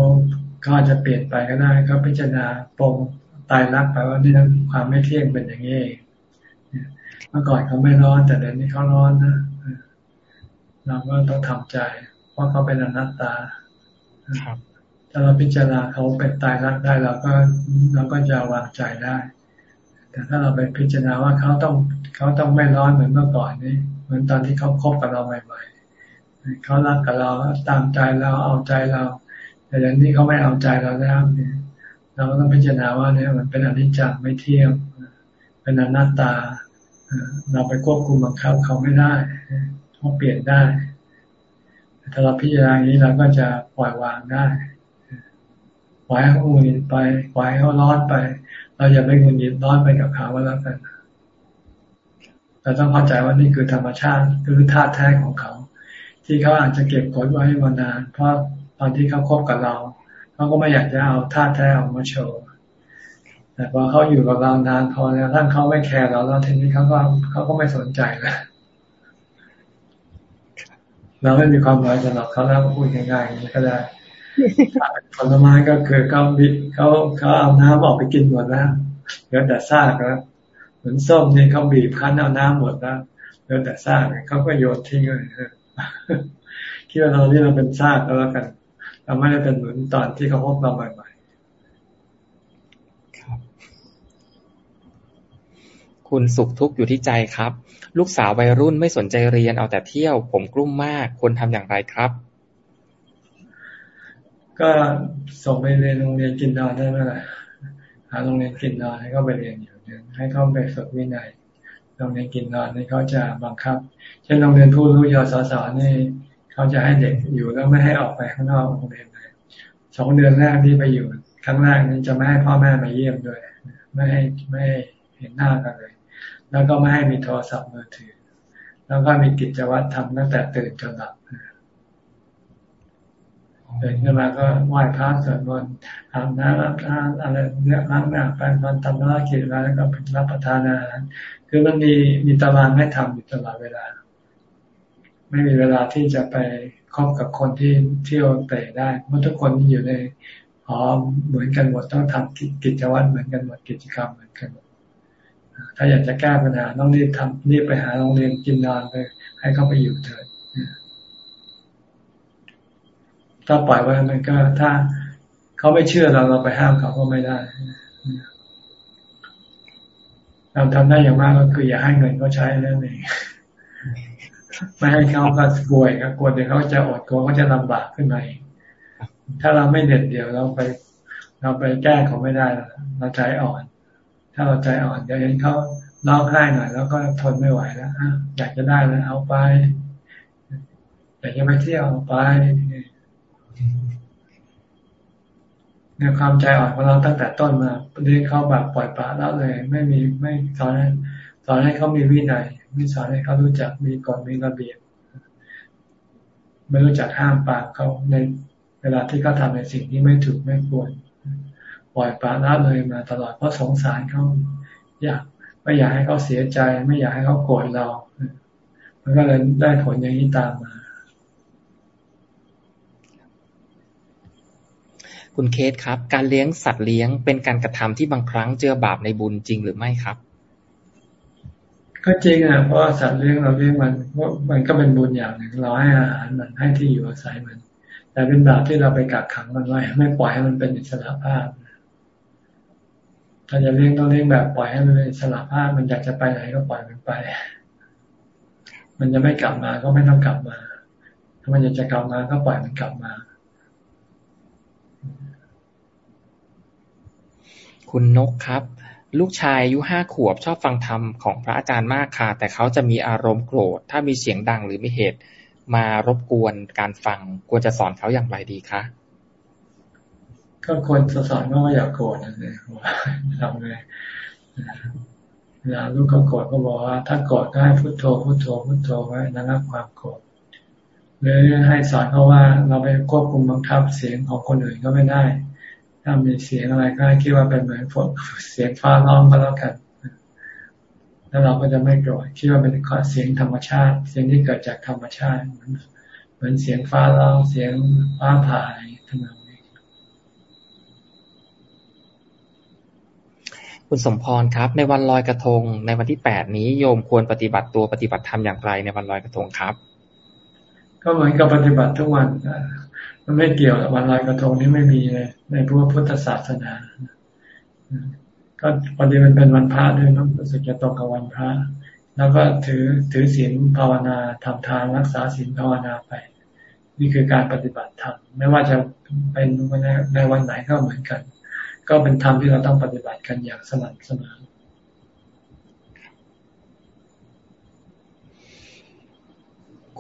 เขาอาจจะเปลี่ยนไปก็ได้เขาพิจารณาปรงตายรักไปว่านี่นั้นความไม่เที่ยงเป็นอย่างนี้เมื่อก่อนเขาไม่ร้อน แต่เดี๋ยวนี้เขาร้อนนะเราก็ต้องทำใจ เพราะเขาเป็นอนัตตา ถ้าเราพิจารณาเขาเป็นตายรักได้เราก็เราก็จะวางใจได้ แต่ถ้าเราไปพิจารณาว่าเขาต้องเขาต้องไม่ร้อนเหมือนเมื่อก่อนนี่เหมือนตอนที่เขาคบกับเราใหม่ๆเขารักกับเราตามใจเราเอาใจเรา แต่อย่างนี้เขาไม่เอาใจเราแล้วเนี่ยเราก็ต้องพิจารณาว่าเนี่ยมันเป็นอนิจจ์ไม่เที่ยงเป็นอนัตตาเราไปควบคุมบังคับเขาไม่ได้เขาเปลี่ยนได้ ถ้าเราพิจารณาอย่างนี้เราก็จะปล่อยวางได้ ล่อยให้เขาหงุดหงิดไปปล่อยให้เขาร้อนไป เราอย่าไปหงุดหงิดร้อนไปกับเขาแล้วกันเราต้องเข้าใจว่านี่คือธรรมชาติคือธาตุแท้ของเขา ที่เขาอาจจะเก็บกดไว้มานาน เพราะตอนที่เขาคบกับเราเขาก็ไม่อยากจะเอาท่าแท้ออกมาโชว์แต่พอเขาอยู่กับเรานานพอแล้วท่านเขาไม่แคร์เราแล้วทีนี้เขาก็เขาก็ไม่สนใจแล้วเราไม่มีความหมายสำหรับเขาแล้วพูดง่ายๆอย่างนี้ก็ได้ ผลไม้ก็คือเขาบิเขาเขาเอาน้ำออกไปกินหมดแล้วเหลือแต่ซากแล้วเหมือนส้มเนี่ยเขาบีบคั้นเอาน้ำหมดแล้วเหลือแต่ซากเขาก็โยนทิ้งเลยคิดว่าเราที่เราเป็นซากก็แล้วกันเราไม่ได้เป็นเหมือนตอนที่เขาพบเราใหม่ๆครับ คุณสุขทุกข์อยู่ที่ใจครับ ลูกสาววัยรุ่นไม่สนใจเรียนเอาแต่เที่ยว ผมกลุ้มมากควรทำอย่างไรครับ ก็ส่งไปเรียนโรงเรียนกินนอนได้ไหมล่ะหาโรงเรียนกินนอนให้เขาไปเรียนอยู่เนี่ยให้เขาไปฝึกวินัยโรงเรียนกินนอนนี่เขาจะบังคับ เช่นโรงเรียนผู้รู้ยศสนี่เขาจะให้เด็กอยู่แล้วไม่ให้ออกไปข้างนอกโรงเรียนเลยสองเดือนแรกที่ไปอยู่ครั้งแรกนี้จะไม่ให้พ่อแม่มาเยี่ยมด้วย ไม่ให้ไม่เห็นหน้ากันเลย แล้วก็ไม่ให้มีโทรศัพท์มือถือ แล้วก็มีกิจวัตรทำตั้งแต่ตื่นจนหลับ ตื่นขึ้นมาก็ไหว้พระสวดมนต์อาบน้ำรับทานอะไรเนื้อล้างหน้าแปรงฟันทำธุรกิจแล้วก็รับประทานอาหารคือมันมีมีตารางให้ทำอยู่ตลอดเวลา ไม่มีเวลาที่จะไปคบกับคนที่เที่ยวเตะได้เมื่อทุกคนที่อยู่ในหอเหมือนกันหมดต้องทำกิจวัตรเหมือนกันหมดกิจกรรมเหมือนกันหมดถ้าอยากจะแก้ปัญหาต้องรีบทำรีบไปหาโรงเรียนกินนอนไปให้เขาไปอยู่เถิด ถ้าปล่อยไว้มันก็ถ้าเขาไม่เชื่อเราเราไปห้ามเขาก็ไม่ได้เราทำได้อย่างมากก็คือ อย่าให้เงินเขาใช้นั่นเองไม่ให้เขาก็กลัวครับกลัวเดี๋ยวเขาจะอดกลัวเขาจะลำบากขึ้นมาเองถ้าเราไม่เด็ดเดี่ยวเราไป เราไปแก้เขาไม่ได้เราใจอ่อน ถ้าเราใจอ่อนจะเห็นเขาร้องไห้หน่อยแล้วก็ทนไม่ไหวแล้วอยากจะได้แล้วเอาไปอยากจะไปเที่ยวเอาไป ในความใจอ่อนของเราตั้งแต่ต้นมาเรียนเขาแบบปล่อยปละแล้วเลย ไม่มีไม่สอนให้สอนให้เขามีวินัยไม่สอนให้เขารู้จักมีกฎมีระเบียบไม่รู้จักห้ามปากเขาในเวลาที่เขาทาในสิ่งที่ไม่ถูกไม่ควรปล่อยปละละเลยมาตลอดเพราะสงสารเขาอยากไม่อยากให้เขาเสียใจ ไม่อยากให้เขาโกรธเรา มันก็เลยได้ผลอย่างนี้ตามมา คุณเคสครับ การเลี้ยงสัตว์เลี้ยงเป็นการกระทำที่บางครั้งเจอบาปในบุญจริงหรือไม่ครับ ก็จริงอะเพราะสัตว์เลี้ยงเราเลี้ยงมันมันก็เป็นบุญอย่างหนึ่งเราให้อาหารมันให้ที่อยู่อาศัยมัน แต่เป็นบาปที่เราไปกักขังมันไว้ไม่ปล่อยให้มันเป็นอิสระภาพถ้าจะเลี้ยงต้องเลี้ยงแบบปล่อยให้มันเป็นอิสระภาพมันอยากจะไปไหนก็ปล่อยมันไป มันจะไม่กลับมาก็ไม่ต้องกลับมา ถ้ามันอยากจะกลับมาก็ปล่อยมันกลับมา คุณนกครับ ลูกชายอายุห้าขวบชอบฟังธรรมของพระอาจารย์มากค่ะ แต่เขาจะมีอารมณ์โกรธ ถ้ามีเสียงดังหรือมีเหตุมารบกวนการฟัง ควรจะสอนเขาอย่างไรดีคะก็ควรสอนว่าอย่าโกรธนั่นเองทำไงเวลาลูกเขาโกรธก็บอกว่า ถ้าโกรธก็ให้พุโทโธพุโทโธพุโทโธไว้ระงับความโกรธหรือให้สอนเขาว่าเราไปควบคุมบังคับเสียงของคนอื่นก็ไม่ได้ ถ้ามีเสียงอะไรก็คิดว่าเป็นเหมือนฝนเสียงฟ้าร้องก็แล้วกันแล้วเราก็จะไม่โกรธคิดว่าเป็นเสียงธรรมชาติ เสียงที่เกิดจากธรรมชาติเหมือนเสียงฟ้าร้องเสียงฟ้าผ่าทั้งนั้นคุณสมพรครับ ในวันลอยกระทง ในวันที่แปดนี้โยมควรปฏิบัติตัวปฏิบัติธรรมอย่างไรในวันลอยกระทงครับ ก็เหมือนกับปฏิบัติทุกวัน มันไม่เกี่ยวกับวันลอยกระทงนี่ไม่มีเลยในพวกพุทธศาสนาก็พอดีมันเป็นวันพระด้วยนะรู้สึกจะตรงกับวันพระ แล้วก็ถือถือศีลภาวนาทำทานรักษาศีลภาวนาไป นี่คือการปฏิบัติธรรมไม่ว่าจะเป็นในวันไหนก็เหมือนกัน ก็เป็นธรรมที่เราต้องปฏิบัติกันอย่างสม่ำเสมอ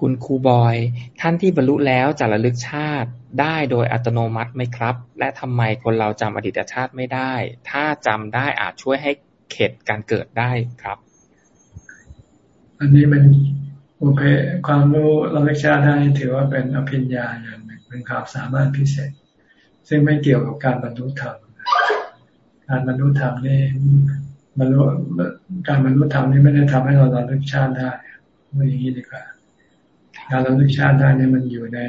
คุณครูบอย ท่านที่บรรลุแล้วจะระลึกชาติได้โดยอัตโนมัติไหมครับ และทำไมคนเราจำอดีตชาติไม่ได้ ถ้าจำได้อาจช่วยให้เข็ดการเกิดได้ครับ อันนี้เป็นโอเคความรู้ระลึกชาติได้ถือว่าเป็นอภิญญาอย่างหนึ่งเป็นความสามารถพิเศษ ซึ่งไม่เกี่ยวกับการบรรลุธรรมการบรรลุธรรมนี่บรรลุการบรรลุธรรมนี่ไม่ได้ทำให้เราระลึกชาติได้ไม่อย่างนี้ดีกว่า การระลึกชาติได้เนี่ยมันอยู่ใน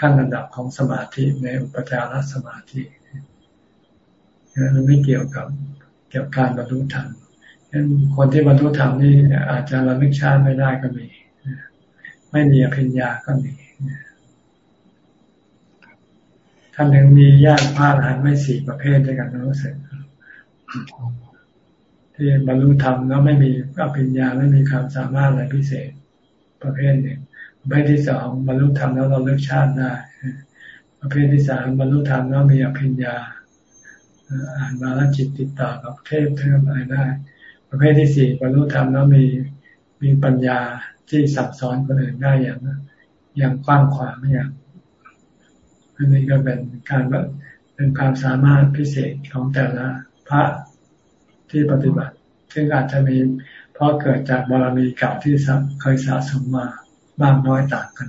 ขั้นระดับของสมาธิในอุปจารสมาธิมันไม่เกี่ยวกับเกี่ยวกับการบรรลุธรรมฉะนั้นคนที่บรรลุธรรมนี่อาจจะระลึกชาติไม่ได้ก็มีไม่มีอภิญญาก็มีท่านหนึ่งมีญาติพาหันไม่สี่ประเภทด้วยกันรู้สึกที่บรรลุธรรมแล้วไม่มีอภิญญาไม่มีความสามารถอะไรพิเศษประเภทหนึ่ง ประเภทที่สองบรรลุธรรมแล้วเราเลือกชาติได้ ประเภทที่สามบรรลุธรรมแล้วมีอภิญญา อ่านมาแล้วจิตติดต่อกับเทพเพิ่มอะไรได้ ประเภทที่สี่บรรลุธรรมแล้วมีมีปัญญาที่สับซ้อนคนอื่นได้อย่างอย่างกว้างขวางอย่างอันนี้ก็เป็นการเป็นความสามารถพิเศษของแต่ละพระที่ปฏิบัติ ซึ่งอาจจะมีเพราะเกิดจากบารมีเก่าที่เคยสะสมมา มากน้อยต่างกัน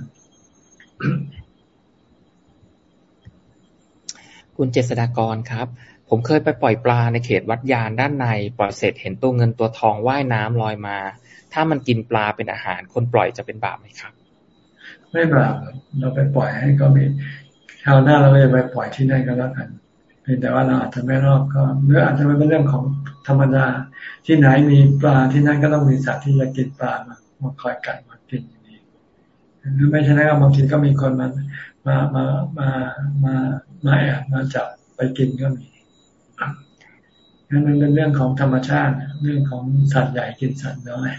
คุณเจษดากรครับ ผมเคยไปปล่อยปลาในเขตวัดยานด้านใน ปล่อยเสร็จเห็นตัวเงินตัวทองว่ายน้ำลอยมา ถ้ามันกินปลาเป็นอาหาร คนปล่อยจะเป็นบาปไหมครับ ไม่บาปเราไปปล่อยให้ก็มีคราวหน้าเราก็จะไปปล่อยที่นั่นก็แล้วกันเพียงแต่ว่าเราอาจจะไม่รอบก็หรืออาจจะเป็นเรื่องของธรรมดาที่ไหนมีปลาที่นั่นก็ต้องมีสัตว์ที่จะกินปลามามาคอยกัดมากิน หรือไม่ใช่นะครับบางทีก็มีคนมามามามามามาแอบมาจับไปกินก็มีงั้นมันเป็นเรื่องของธรรมชาติ เรื่องของสัตว์ใหญ่กินสัตว์น้อย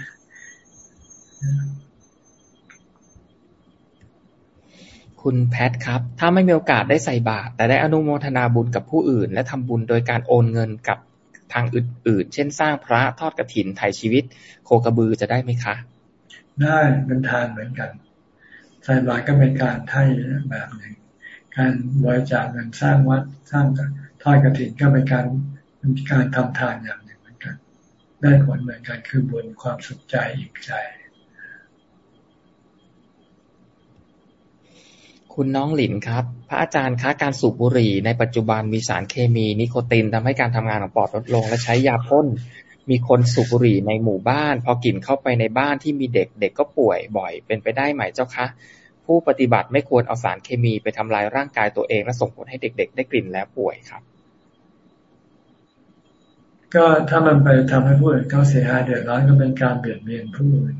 คุณแพทครับ ถ้าไม่มีโอกาสได้ใส่บาตรแต่ได้อนุโมทนาบุญกับผู้อื่น และทำบุญโดยการโอนเงินกับทางอื่นๆ เช่นสร้างพระทอดกระถินไถ่ชีวิต โคกระบือจะได้ไหมคะ ได้เป็นทานเหมือนกัน ใส่บาตรก็เป็นการให้แบบหนึ่ง การบริจาคเงินสร้างวัดสร้างทอดกระถินก็เป็นการเป็นการทำทานอย่างหนึ่งเหมือนกัน ได้ผลเหมือนกันคือบุญความสุขใจอิ่มใจ คุณน้องหลินครับ พระอาจารย์คะการสูบบุหรี่ในปัจจุบันมีสารเคมีนิโคตินทำให้การทำงานของปอดลดลง และใช้ยาพ่น มีคนสูบบุหรี่ในหมู่บ้าน พอกลิ่นเข้าไปในบ้านที่มีเด็ก เด็กก็ป่วยบ่อย เป็นไปได้ไหมเจ้าคะ ผู้ปฏิบัติไม่ควรเอาสารเคมีไปทำลายร่างกายตัวเอง และส่งผลให้เด็ก ๆ ได้กลิ่นแล้วป่วยครับ ก็ถ้ามันไปทำให้ผู้อื่นเขาเสียหายเดือดร้อนก็เป็นการเบียดเบียนผู้อื่น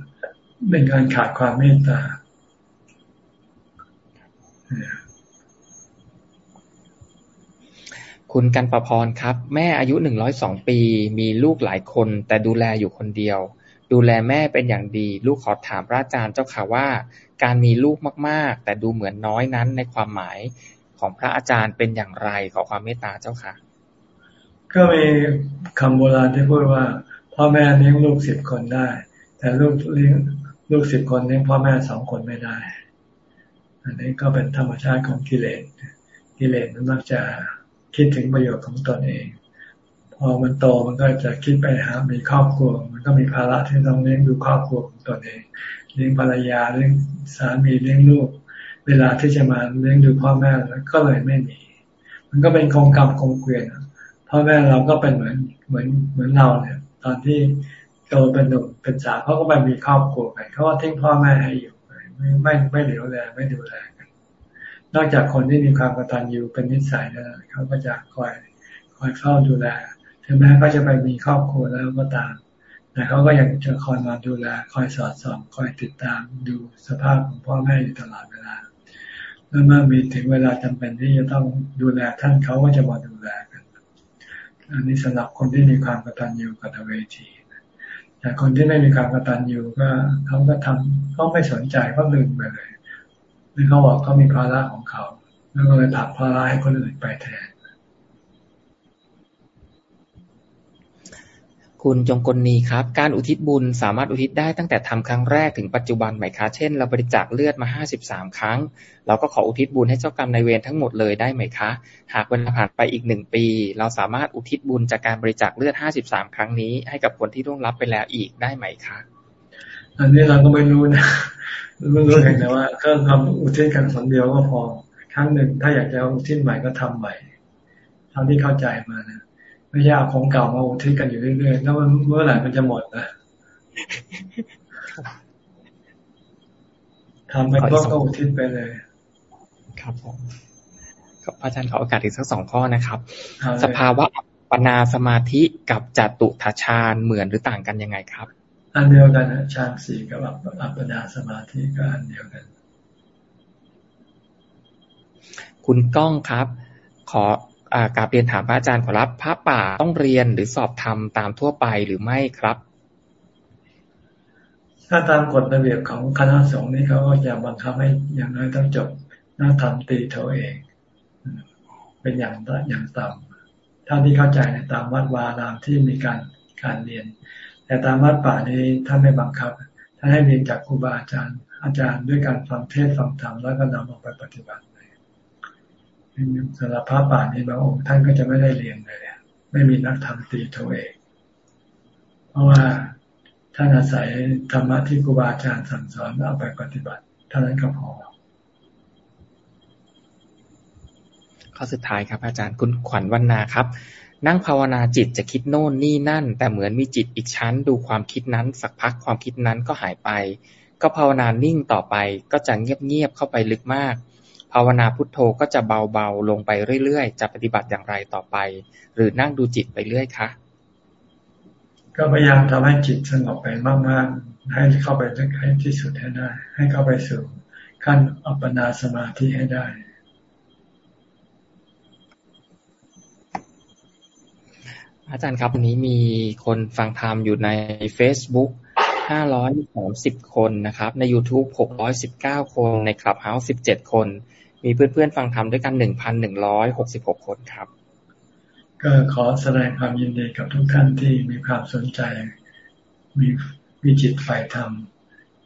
เป็นการขาดความเมตตา คุณกันประพรครับ แม่อายุหนึ่งร้อยสองปี มีลูกหลายคน แต่ดูแลอยู่คนเดียว ดูแลแม่เป็นอย่างดี ลูกขอถามพระอาจารย์เจ้าค่ะว่า การมีลูกมากๆ แต่ดูเหมือนน้อยนั้นในความหมายของพระอาจารย์เป็นอย่างไรขอความเมตตาเจ้าค่ะ ก็มีคำโบราณที่พูดว่า พ่อแม่เลี้ยงลูกสิบคนได้ แต่ลูกเลี้ยงลูกสิบคนเลี้ยงพ่อแม่สองคนไม่ได้ อันนี้ก็เป็นธรรมชาติของกิเลสกิเลสมันมักจะ คิดถึงประโยชน์ของตนเอง พอมันโตมันก็จะคิดไปหา มีครอบครัว มันก็มีภาระที่ต้องเลี้ยงดูครอบครัวของตนเองเลี้ยงภรรยาเลี้ยงสามีเลี้ยงลูก เวลาที่จะมาเลี้ยงดูพ่อแม่ก็เลยไม่มี มันก็เป็นคงกรรมคงเกวียนพ่อแม่เราก็เป็นเหมือนเหมือนเหมือนเราเนี่ย ตอนที่โตเป็นหนุ่มเป็นสาวเขาก็ไปมีครอบครัวไปเขาก็ทิ้งพ่อแม่ให้อยู่ไม่ไม่เหลียวแลไม่ดูแล นอกจากคนที่มีความกตัญญูเป็นนิสัยแล้วเขาก็จะคอยคอยเฝ้าดูแลถึงแม้เขาจะไปมีครอบครัวแล้วก็ตามแต่เขาก็ยังจะคอยมาดูแล คอยสอดส่อง คอยติดตามดูสภาพของพ่อแม่อยู่ตลอดเวลาแล้วเมื่อมีถึงเวลาจำเป็นที่จะต้องดูแลท่านเขาก็จะมาดูแลกัน อันนี้สำหรับคนที่มีความกตัญญูกตเวทีแต่คนที่ไม่มีความกตัญญูก็เขาก็ทำเขาไม่สนใจเขาลืมไปเลย รือเขาบอกเขามีภาระของเขา แล้วก็เลยผักภาระให้คนอื่นไปแทน คุณจงกลนีครับ การอุทิศบุญสามารถอุทิศได้ตั้งแต่ทำครั้งแรกถึงปัจจุบันไหมคะ เช่น เราบริจาคเลือดมาห้าสิบสามครั้ง เราก็ขออุทิศบุญให้เจ้ากรรมนายเวรทั้งหมดเลยได้ไหมคะ หากเวลาผ่านไปอีกหนึ่งปี เราสามารถอุทิศบุญจากการบริจาคเลือดห้าสิบสามครั้งนี้ให้กับคนที่ร่วงรับไปแล้วอีกได้ไหมคะอันนี้เราก็ไม่รู้นะ ไม่รู้แต่ว่าก็ทำอุทิศกันคนเดียวก็พอครั้งหนึ่งถ้าอยากจะอุทิศใหม่ก็ทำใหม่เท่าที่เข้าใจมานะไม่ใช่เอาของเก่ามาอุทิศกันอยู่เรื่อยๆแล้วมันเมื่อไหร่มันจะหมดนะทำไปก็ก็อุทิศไปเลย ครับผมครับอาจารย์ขอโอกาสอีกสักสองข้อนะครับ สภาวะปนาสมาธิกับจตุถฌานเหมือนหรือต่างกันยังไงครับ อันเดียวกันฌานสี่กับอัปปนาสมาธิก็อันเดียวกัน คุณก้องครับ ขอกราบเรียนถามพระอาจารย์ขอรับพระป่าต้องเรียนหรือสอบธรรมตามทั่วไปหรือไม่ครับ ถ้าตามกฎระเบียบของคณะสงฆ์นี่เขาก็จะบังคับให้อย่างน้อยต้องจบนักธรรมตีเท่าเอง เป็นอย่างอย่างต่ำเท่าที่เข้าใจในตามวัดวารามที่มีการการเรียน แต่ตามวัดป่านี้ท่านไม่บังคับท่านให้เรียนจากครูบาอาจารย์ อาจารย์ด้วยการฟังเทศฟังธรรมแล้วก็นำออกไปปฏิบัติสำหรับพระป่านี้บางองค์ท่านก็จะไม่ได้เรียนเลยไม่มีนักธรรมตีโทเองเพราะว่าท่านอาศัยธรรมะที่ครูบาอาจารย์สั่งสอนเอาไปปฏิบัติเท่านั้นก็พอข้อสุดท้ายครับอาจารย์คุณขวัญวันนาครับ นั่งภาวนาจิตจะคิดโน่นนี่นั่น แต่เหมือนมีจิตอีกชั้นดูความคิดนั้น สักพักความคิดนั้นก็หายไป ก็ภาวนานิ่งต่อไป ก็จะเงียบๆเข้าไปลึกมาก ภาวนาพุทโธก็จะเบาๆลงไปเรื่อยๆ จะปฏิบัติอย่างไรต่อไป หรือนั่งดูจิตไปเรื่อยคะก็พยายามทำให้จิตสงบไปมากๆ ให้เข้าไปให้ที่สุดให้ได้ ให้เข้าไปสู่ขั้นอัปปนาสมาธิให้ได้ อาจารย์ครับวันนี้มีคนฟังธรรมอยู่ใน Facebook 530 คนนะครับ ใน YouTube 619 คน ใน Clubhouse 17 คน มีเพื่อนๆฟังธรรมด้วยกัน 1,166 คนครับ ก็ขอแสดงความยินดีกับทุกท่านที่มีความสนใจ มีมีจิตฝ่ายธรรม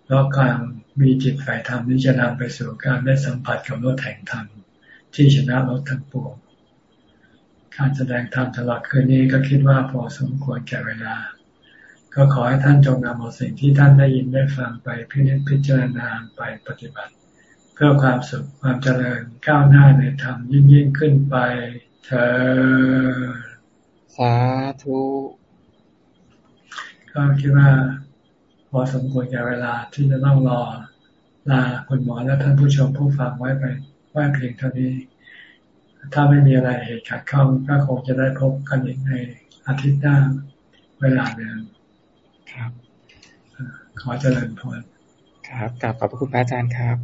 แล้วการมีจิตฝ่ายธรรมนี้จะนำไปสู่การได้สัมผัสกับรถแห่งธรรมที่ชนะรถทั้งปวง การแสดงธรรมตลอดคืนนี้ก็คิดว่าพอสมควรแก่เวลา ก็ขอให้ท่านจงนำเอาสิ่งที่ท่านได้ยินได้ฟังไปพิจพิจารณาไปปฏิบัติ เพื่อความสุขความเจริญก้าวหน้าในธรรมยิ่งยิ่งขึ้นไปเธอสาธุก็คิดว่าพอสมควรแก่เวลาที่จะต้องรอลาคุณหมอและท่านผู้ชมผู้ฟังไว้ไปไว้เพียงเท่านี้ ถ้าไม่มีอะไรเหตุขัดข้องก็คงจะได้พบกันอีกในอาทิตย์หน้าเวลาเดิมครับ ขอเจริญพรครับกลับขอบพระคุณพระอาจารย์ครับ